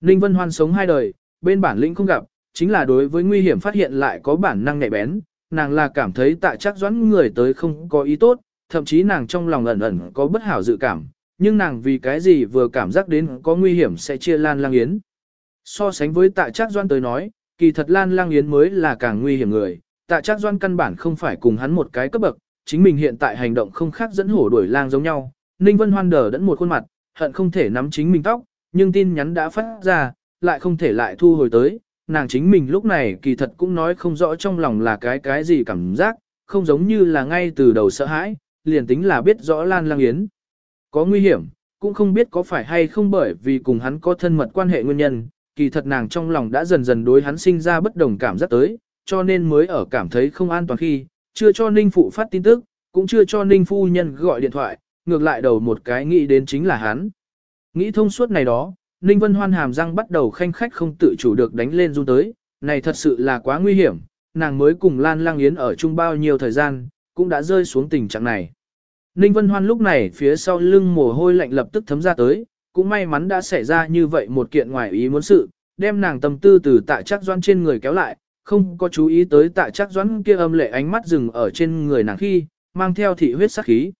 Ninh Vân Hoan sống hai đời, bên bản lĩnh không gặp, chính là đối với nguy hiểm phát hiện lại có bản năng nhạy bén, nàng là cảm thấy tạ chắc doãn người tới không có ý tốt, thậm chí nàng trong lòng ẩn ẩn có bất hảo dự cảm, nhưng nàng vì cái gì vừa cảm giác đến có nguy hiểm sẽ chia Lan Lang Yến. So sánh với tạ Trác Doan tới nói, kỳ thật Lan Lang Yến mới là càng nguy hiểm người, tạ Trác doan căn bản không phải cùng hắn một cái cấp bậc, chính mình hiện tại hành động không khác dẫn hổ đuổi lang giống nhau, Ninh Vân Hoan đờ đẫn một khuôn mặt, hận không thể nắm chính mình tóc, nhưng tin nhắn đã phát ra, lại không thể lại thu hồi tới. Nàng chính mình lúc này kỳ thật cũng nói không rõ trong lòng là cái cái gì cảm giác, không giống như là ngay từ đầu sợ hãi, liền tính là biết rõ Lan Lang Yến. Có nguy hiểm, cũng không biết có phải hay không bởi vì cùng hắn có thân mật quan hệ nguyên nhân, kỳ thật nàng trong lòng đã dần dần đối hắn sinh ra bất đồng cảm giác tới, cho nên mới ở cảm thấy không an toàn khi, chưa cho Ninh Phụ phát tin tức, cũng chưa cho Ninh Phu Nhân gọi điện thoại, ngược lại đầu một cái nghĩ đến chính là hắn. Nghĩ thông suốt này đó, Ninh Vân Hoan hàm răng bắt đầu khanh khách không tự chủ được đánh lên run tới, này thật sự là quá nguy hiểm, nàng mới cùng Lan Lang Yến ở chung bao nhiêu thời gian, cũng đã rơi xuống tình trạng này. Ninh Vân Hoan lúc này phía sau lưng mồ hôi lạnh lập tức thấm ra tới, cũng may mắn đã xảy ra như vậy một kiện ngoài ý muốn sự, đem nàng tâm tư từ tạ chắc doan trên người kéo lại, không có chú ý tới tạ chắc doan kia âm lệ ánh mắt dừng ở trên người nàng khi, mang theo thị huyết sắc khí.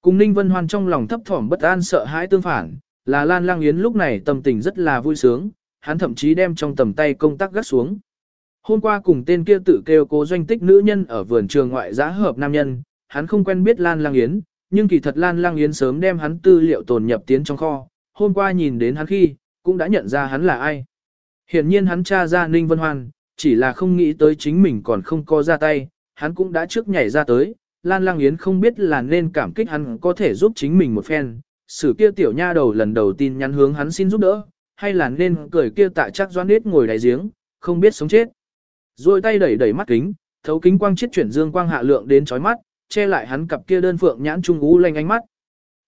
Cùng Ninh Vân Hoan trong lòng thấp thỏm bất an sợ hãi tương phản, là Lan Lang Yến lúc này tâm tình rất là vui sướng, hắn thậm chí đem trong tầm tay công tác gắt xuống. Hôm qua cùng tên kia tự kêu cố doanh tích nữ nhân ở vườn trường ngoại giã hợp nam nhân, hắn không quen biết Lan Lang Yến, nhưng kỳ thật Lan Lang Yến sớm đem hắn tư liệu tồn nhập tiến trong kho, hôm qua nhìn đến hắn khi, cũng đã nhận ra hắn là ai. Hiển nhiên hắn tra ra Ninh Vân Hoan, chỉ là không nghĩ tới chính mình còn không có ra tay, hắn cũng đã trước nhảy ra tới, Lan Lang Yến không biết là nên cảm kích hắn có thể giúp chính mình một phen, sử kia tiểu nha đầu lần đầu tin nhắn hướng hắn xin giúp đỡ, hay là nên cười kia tạ chắc doan nết ngồi đáy giếng, không biết sống chết. Rồi tay đẩy đẩy mắt kính, thấu kính quang chiết chuyển dương quang hạ lượng đến chói mắt, che lại hắn cặp kia đơn phượng nhãn trung ú lanh ánh mắt.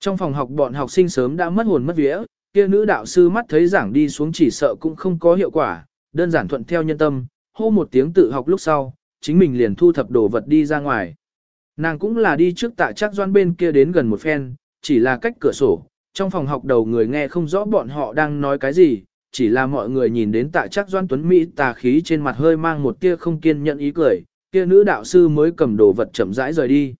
Trong phòng học bọn học sinh sớm đã mất hồn mất vía, kia nữ đạo sư mắt thấy giảng đi xuống chỉ sợ cũng không có hiệu quả, đơn giản thuận theo nhân tâm, hô một tiếng tự học lúc sau, chính mình liền thu thập đồ vật đi ra ngoài. Nàng cũng là đi trước tạ chắc doan bên kia đến gần một phen, chỉ là cách cửa sổ, trong phòng học đầu người nghe không rõ bọn họ đang nói cái gì, chỉ là mọi người nhìn đến tạ chắc doan tuấn Mỹ tà khí trên mặt hơi mang một tia không kiên nhận ý cười, kia nữ đạo sư mới cầm đồ vật chậm rãi rời đi.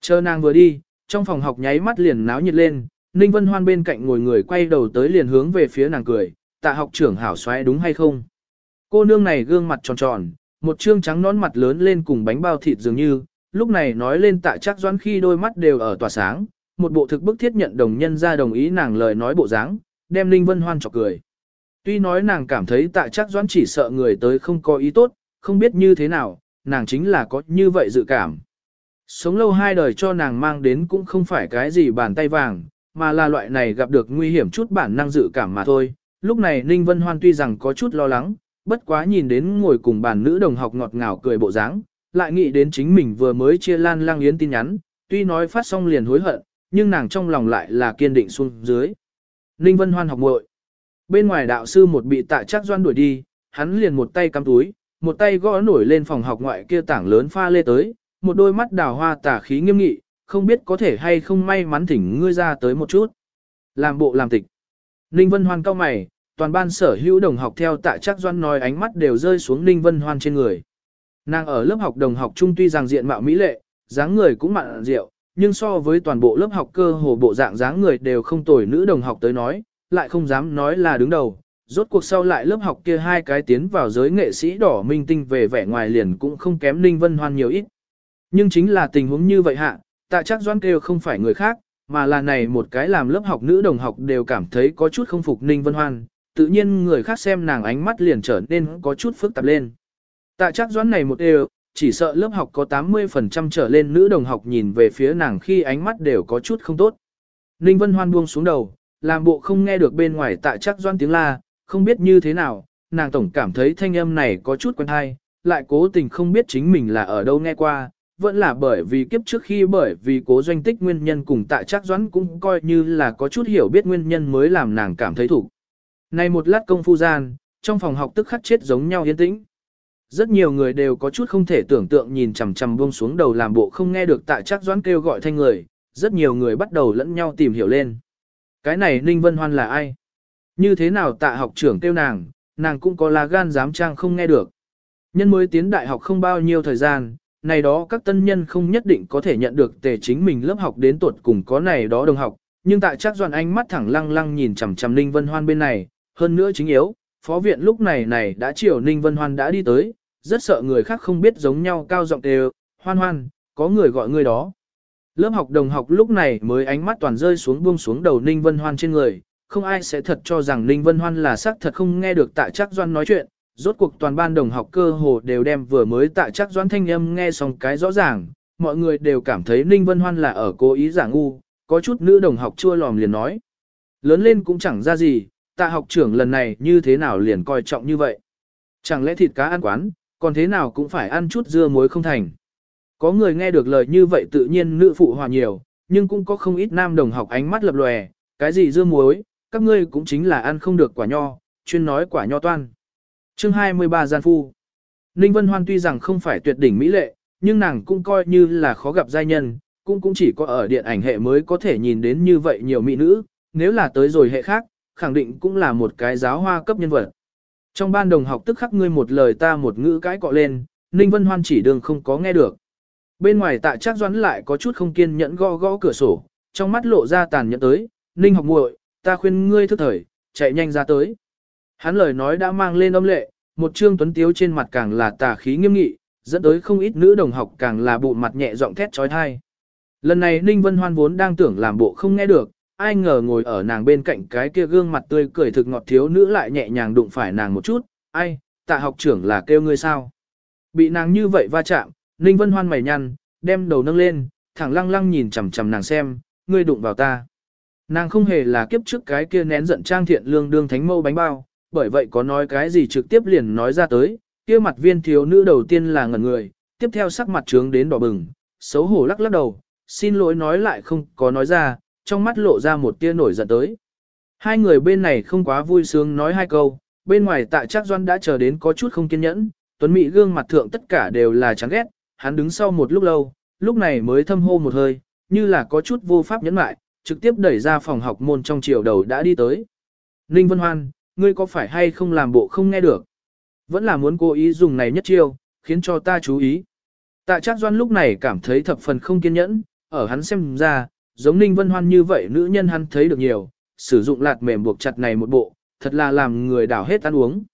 Chờ nàng vừa đi, trong phòng học nháy mắt liền náo nhiệt lên, Ninh Vân Hoan bên cạnh ngồi người quay đầu tới liền hướng về phía nàng cười, tạ học trưởng hảo xoáy đúng hay không? Cô nương này gương mặt tròn tròn, một trương trắng nón mặt lớn lên cùng bánh bao thịt dường như, lúc này nói lên tạ chắc doãn khi đôi mắt đều ở tỏa sáng, một bộ thực bức thiết nhận đồng nhân ra đồng ý nàng lời nói bộ dáng, đem Ninh Vân Hoan chọc cười. Tuy nói nàng cảm thấy tạ chắc doãn chỉ sợ người tới không có ý tốt, không biết như thế nào, nàng chính là có như vậy dự cảm. Sống lâu hai đời cho nàng mang đến cũng không phải cái gì bàn tay vàng, mà là loại này gặp được nguy hiểm chút bản năng dự cảm mà thôi. Lúc này Ninh Vân Hoan tuy rằng có chút lo lắng, bất quá nhìn đến ngồi cùng bàn nữ đồng học ngọt ngào cười bộ dáng, lại nghĩ đến chính mình vừa mới chia lan lang yến tin nhắn, tuy nói phát xong liền hối hận, nhưng nàng trong lòng lại là kiên định xuống dưới. Ninh Vân Hoan học muội Bên ngoài đạo sư một bị tạ chắc doan đuổi đi, hắn liền một tay cắm túi, một tay gõ nổi lên phòng học ngoại kia tảng lớn pha lê tới, một đôi mắt đào hoa tả khí nghiêm nghị, không biết có thể hay không may mắn thỉnh ngươi ra tới một chút. Làm bộ làm tịch. Ninh Vân Hoan cao mày, toàn ban sở hữu đồng học theo tạ chắc doan nói ánh mắt đều rơi xuống Ninh Vân Hoan trên người. Nàng ở lớp học đồng học trung tuy rằng diện mạo mỹ lệ, dáng người cũng mặn rượu, nhưng so với toàn bộ lớp học cơ hồ bộ dạng dáng người đều không tồi nữ đồng học tới nói, lại không dám nói là đứng đầu. Rốt cuộc sau lại lớp học kia hai cái tiến vào giới nghệ sĩ đỏ minh tinh về vẻ ngoài liền cũng không kém Ninh Vân Hoan nhiều ít. Nhưng chính là tình huống như vậy hạ, tạ chắc doan kêu không phải người khác, mà là này một cái làm lớp học nữ đồng học đều cảm thấy có chút không phục Ninh Vân Hoan, tự nhiên người khác xem nàng ánh mắt liền trở nên có chút phức tạp lên. Tạ chắc doan này một đều, chỉ sợ lớp học có 80% trở lên nữ đồng học nhìn về phía nàng khi ánh mắt đều có chút không tốt. Ninh Vân Hoan buông xuống đầu, làm bộ không nghe được bên ngoài tạ chắc doan tiếng la, không biết như thế nào, nàng tổng cảm thấy thanh âm này có chút quen hay, lại cố tình không biết chính mình là ở đâu nghe qua, vẫn là bởi vì kiếp trước khi bởi vì cố doanh tích nguyên nhân cùng tạ chắc doãn cũng coi như là có chút hiểu biết nguyên nhân mới làm nàng cảm thấy thủ. Này một lát công phu gian, trong phòng học tức khắc chết giống nhau yên tĩnh. Rất nhiều người đều có chút không thể tưởng tượng nhìn chằm chằm buông xuống đầu làm bộ không nghe được tạ chắc doãn kêu gọi thanh người, rất nhiều người bắt đầu lẫn nhau tìm hiểu lên. Cái này Ninh Vân Hoan là ai? Như thế nào tạ học trưởng kêu nàng, nàng cũng có là gan dám trang không nghe được. Nhân mới tiến đại học không bao nhiêu thời gian, này đó các tân nhân không nhất định có thể nhận được tề chính mình lớp học đến tuột cùng có này đó đồng học, nhưng tại chắc doan anh mắt thẳng lăng lăng nhìn chằm chằm Ninh Vân Hoan bên này, hơn nữa chính yếu, phó viện lúc này này đã chiều Ninh Vân Hoan đã đi tới, rất sợ người khác không biết giống nhau cao giọng đều, hoan hoan, có người gọi người đó. Lớp học đồng học lúc này mới ánh mắt toàn rơi xuống buông xuống đầu Ninh Vân Hoan trên người, không ai sẽ thật cho rằng Ninh Vân Hoan là xác thật không nghe được tạ chắc doan nói chuyện, rốt cuộc toàn ban đồng học cơ hồ đều đem vừa mới tạ chắc doan thanh âm nghe xong cái rõ ràng, mọi người đều cảm thấy Ninh Vân Hoan là ở cố ý giả ngu, có chút nữ đồng học chua lòm liền nói. Lớn lên cũng chẳng ra gì, tạ học trưởng lần này như thế nào liền coi trọng như vậy. Chẳng lẽ thịt cá ăn quán, còn thế nào cũng phải ăn chút dưa muối không thành. Có người nghe được lời như vậy tự nhiên nữ phụ hòa nhiều, nhưng cũng có không ít nam đồng học ánh mắt lập lòe, cái gì dưa muối, các ngươi cũng chính là ăn không được quả nho, chuyên nói quả nho toan. Chương 23 Gian Phu Ninh Vân Hoan tuy rằng không phải tuyệt đỉnh mỹ lệ, nhưng nàng cũng coi như là khó gặp giai nhân, cũng cũng chỉ có ở điện ảnh hệ mới có thể nhìn đến như vậy nhiều mỹ nữ, nếu là tới rồi hệ khác, khẳng định cũng là một cái giáo hoa cấp nhân vật. Trong ban đồng học tức khắc ngươi một lời ta một ngữ cãi cọ lên, Ninh Vân Hoan chỉ đường không có nghe được. Bên ngoài tạ chắc doãn lại có chút không kiên nhẫn gõ gõ cửa sổ, trong mắt lộ ra tàn nhẫn tới, Ninh học muội, ta khuyên ngươi thức thời, chạy nhanh ra tới. Hắn lời nói đã mang lên âm lệ, một trương tuấn tiếu trên mặt càng là tà khí nghiêm nghị, dẫn tới không ít nữ đồng học càng là bụ mặt nhẹ giọng thét trói thai. Lần này Ninh Vân Hoan vốn đang tưởng làm bộ không nghe được, ai ngờ ngồi ở nàng bên cạnh cái kia gương mặt tươi cười thực ngọt thiếu nữ lại nhẹ nhàng đụng phải nàng một chút, ai, tạ học trưởng là kêu ngươi sao. Bị nàng như vậy va chạm, Ninh Vân Hoan mày nhăn, đem đầu nâng lên, thẳng lăng lăng nhìn chằm chằm nàng xem, ngươi đụng vào ta. Nàng không hề là kiếp trước cái kia nén giận trang thiện lương đương thánh mâu bánh bao, bởi vậy có nói cái gì trực tiếp liền nói ra tới, kia mặt viên thiếu nữ đầu tiên là ngẩn người, tiếp theo sắc mặt trướng đến đỏ bừng, xấu hổ lắc lắc đầu, xin lỗi nói lại không có nói ra, trong mắt lộ ra một tia nổi giận tới. Hai người bên này không quá vui sướng nói hai câu, bên ngoài tạ chắc doan đã chờ đến có chút không kiên nhẫn, tuấn mỹ gương mặt thượng tất cả đều là chán ghét, hắn đứng sau một lúc lâu, lúc này mới thâm hô một hơi, như là có chút vô pháp nhẫn mại, trực tiếp đẩy ra phòng học môn trong chiều đầu đã đi tới. Ninh Vân Hoan, ngươi có phải hay không làm bộ không nghe được? Vẫn là muốn cố ý dùng này nhất chiêu, khiến cho ta chú ý. Tạ Trác Doan lúc này cảm thấy thập phần không kiên nhẫn, ở hắn xem ra, giống Ninh Vân Hoan như vậy nữ nhân hắn thấy được nhiều, sử dụng lạt mềm buộc chặt này một bộ, thật là làm người đảo hết ăn uống.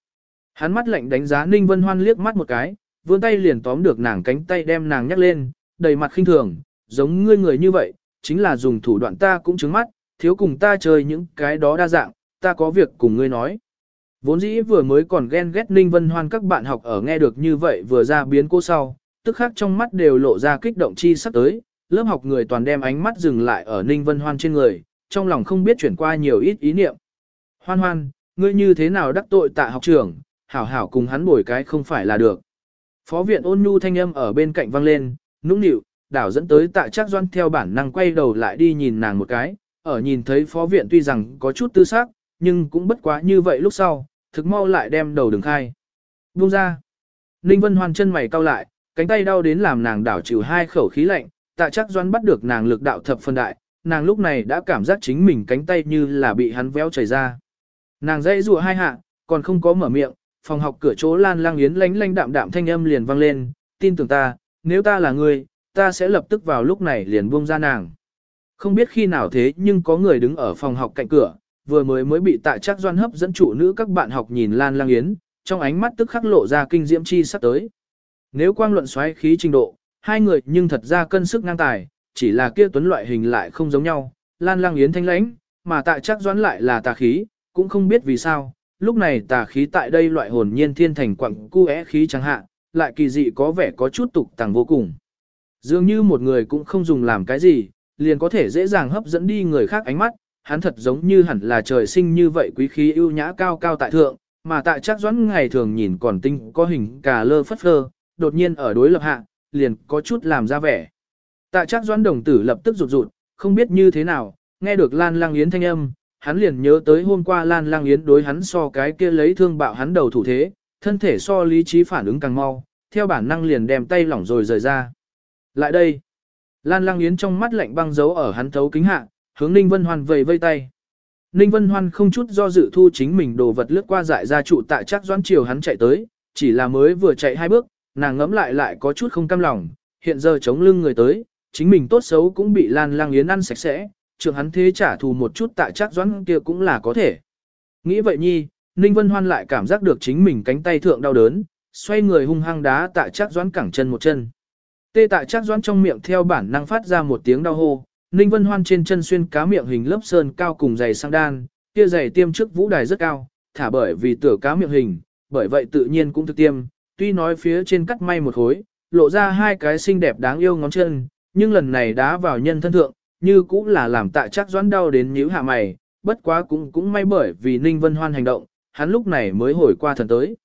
Hắn mắt lạnh đánh giá Ninh Vân Hoan liếc mắt một cái, vươn tay liền tóm được nàng cánh tay đem nàng nhắc lên, đầy mặt khinh thường, giống ngươi người như vậy, chính là dùng thủ đoạn ta cũng trứng mắt, thiếu cùng ta chơi những cái đó đa dạng, ta có việc cùng ngươi nói. Vốn dĩ vừa mới còn ghen ghét Ninh Vân Hoan các bạn học ở nghe được như vậy vừa ra biến cô sau, tức khắc trong mắt đều lộ ra kích động chi sắp tới, lớp học người toàn đem ánh mắt dừng lại ở Ninh Vân Hoan trên người, trong lòng không biết chuyển qua nhiều ít ý niệm. Hoan hoan, ngươi như thế nào đắc tội tạ học trưởng, hảo hảo cùng hắn bồi cái không phải là được. Phó viện ôn nhu thanh âm ở bên cạnh vang lên, nũng nịu, đảo dẫn tới tạ chắc doan theo bản năng quay đầu lại đi nhìn nàng một cái, ở nhìn thấy phó viện tuy rằng có chút tư xác, nhưng cũng bất quá như vậy lúc sau, thực mau lại đem đầu đường khai. Buông ra. Ninh Vân Hoan chân mày cau lại, cánh tay đau đến làm nàng đảo chịu hai khẩu khí lạnh, tạ chắc doan bắt được nàng lực đạo thập phân đại, nàng lúc này đã cảm giác chính mình cánh tay như là bị hắn véo chảy ra. Nàng dãy rùa hai hạ, còn không có mở miệng, phòng học cửa chỗ lan lang yến lánh lánh đạm đạm thanh âm liền vang lên, tin tưởng ta, nếu ta là người, ta sẽ lập tức vào lúc này liền buông ra nàng. Không biết khi nào thế nhưng có người đứng ở phòng học cạnh cửa, vừa mới mới bị tạ chắc doan hấp dẫn chủ nữ các bạn học nhìn lan lang yến, trong ánh mắt tức khắc lộ ra kinh diễm chi sắp tới. Nếu quang luận xoáy khí trình độ, hai người nhưng thật ra cân sức ngang tài, chỉ là kia tuấn loại hình lại không giống nhau, lan lang yến thanh lãnh, mà tạ chắc doan lại là tà khí, cũng không biết vì sao, lúc này tà khí tại đây loại hồn nhiên thiên thành quặng cu khí chẳng hạn, lại kỳ dị có vẻ có chút tục tàng vô cùng. Dường như một người cũng không dùng làm cái gì, liền có thể dễ dàng hấp dẫn đi người khác ánh mắt, hắn thật giống như hẳn là trời sinh như vậy quý khí ưu nhã cao cao tại thượng, mà tại chắc doãn ngày thường nhìn còn tinh có hình cà lơ phất phơ, đột nhiên ở đối lập hạ, liền có chút làm ra vẻ. Tại chắc doãn đồng tử lập tức rụt rụt, không biết như thế nào, nghe được Lan Lang Yến thanh âm, hắn liền nhớ tới hôm qua Lan Lang Yến đối hắn so cái kia lấy thương bạo hắn đầu thủ thế, thân thể so lý trí phản ứng càng mau, theo bản năng liền đem tay lỏng rồi rời ra. Lại đây. Lan Lang Yến trong mắt lạnh băng dấu ở hắn thấu kính hạ, hướng Ninh Vân Hoan vầy vây tay. Ninh Vân Hoan không chút do dự thu chính mình đồ vật lướt qua dại ra trụ tại chắc doãn chiều hắn chạy tới, chỉ là mới vừa chạy hai bước, nàng ngẫm lại lại có chút không cam lòng, hiện giờ chống lưng người tới, chính mình tốt xấu cũng bị Lan Lang Yến ăn sạch sẽ, trường hắn thế trả thù một chút tại chắc doãn kia cũng là có thể. Nghĩ vậy nhi, Ninh Vân Hoan lại cảm giác được chính mình cánh tay thượng đau đớn, xoay người hung hăng đá tại chắc doãn cẳng chân một chân. Tê tạ chắc doãn trong miệng theo bản năng phát ra một tiếng đau hô, Ninh Vân Hoan trên chân xuyên cá miệng hình lớp sơn cao cùng giày sang đan, kia giày tiêm trước vũ đài rất cao, thả bởi vì tửa cá miệng hình, bởi vậy tự nhiên cũng thực tiêm, tuy nói phía trên cắt may một khối, lộ ra hai cái xinh đẹp đáng yêu ngón chân, nhưng lần này đá vào nhân thân thượng, như cũng là làm tạ chắc doãn đau đến nhíu hạ mày, bất quá cũng cũng may bởi vì Ninh Vân Hoan hành động, hắn lúc này mới hồi qua thần tới.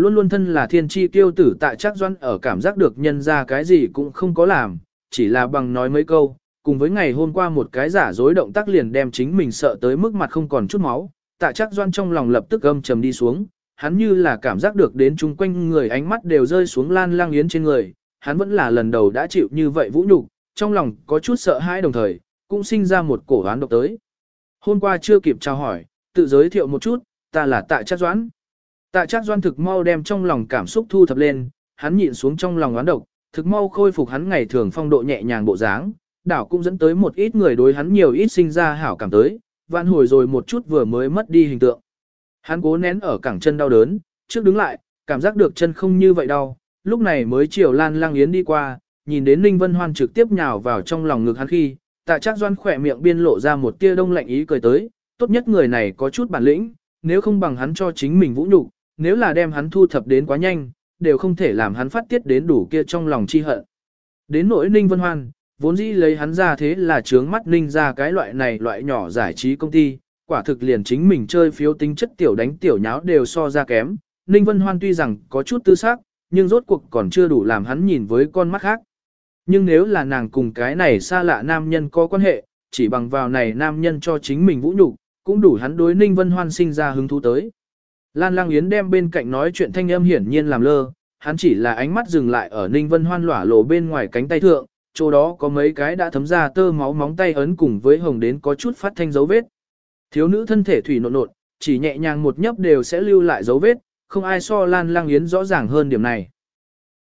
Luôn luôn thân là thiên tri tiêu tử tại chắc doãn ở cảm giác được nhân ra cái gì cũng không có làm, chỉ là bằng nói mấy câu, cùng với ngày hôm qua một cái giả dối động tác liền đem chính mình sợ tới mức mặt không còn chút máu, tạ chắc doan trong lòng lập tức âm trầm đi xuống, hắn như là cảm giác được đến chung quanh người ánh mắt đều rơi xuống lan lang yến trên người, hắn vẫn là lần đầu đã chịu như vậy vũ nhục, trong lòng có chút sợ hãi đồng thời, cũng sinh ra một cổ hán độc tới. Hôm qua chưa kịp chào hỏi, tự giới thiệu một chút, ta là tạ chắc doãn. Tạ chắc Doan thực mau đem trong lòng cảm xúc thu thập lên, hắn nhịn xuống trong lòng oán độc, thực mau khôi phục hắn ngày thường phong độ nhẹ nhàng bộ dáng, đảo cũng dẫn tới một ít người đối hắn nhiều ít sinh ra hảo cảm tới, vạn hồi rồi một chút vừa mới mất đi hình tượng. Hắn cố nén ở cẳng chân đau đớn, trước đứng lại, cảm giác được chân không như vậy đau, lúc này mới chiều Lan Lang Yến đi qua, nhìn đến Ninh Vân Hoan trực tiếp nhào vào trong lòng ngực hắn khi, tạ chắc doan khỏe miệng biên lộ ra một tia đông lạnh ý cười tới, tốt nhất người này có chút bản lĩnh, nếu không bằng hắn cho chính mình vũ nhục, nếu là đem hắn thu thập đến quá nhanh, đều không thể làm hắn phát tiết đến đủ kia trong lòng chi hận. Đến nỗi Ninh Vân Hoan, vốn dĩ lấy hắn ra thế là trướng mắt Ninh ra cái loại này loại nhỏ giải trí công ty, quả thực liền chính mình chơi phiếu tính chất tiểu đánh tiểu nháo đều so ra kém. Ninh Vân Hoan tuy rằng có chút tư xác, nhưng rốt cuộc còn chưa đủ làm hắn nhìn với con mắt khác. Nhưng nếu là nàng cùng cái này xa lạ nam nhân có quan hệ, chỉ bằng vào này nam nhân cho chính mình vũ nhục cũng đủ hắn đối Ninh Vân Hoan sinh ra hứng thú tới. Lan Lang Yến đem bên cạnh nói chuyện thanh âm hiển nhiên làm lơ, hắn chỉ là ánh mắt dừng lại ở Ninh Vân Hoan lỏa lộ bên ngoài cánh tay thượng, chỗ đó có mấy cái đã thấm ra tơ máu móng tay ấn cùng với hồng đến có chút phát thanh dấu vết. Thiếu nữ thân thể thủy nộn nộn, chỉ nhẹ nhàng một nhấp đều sẽ lưu lại dấu vết, không ai so Lan Lang Yến rõ ràng hơn điểm này.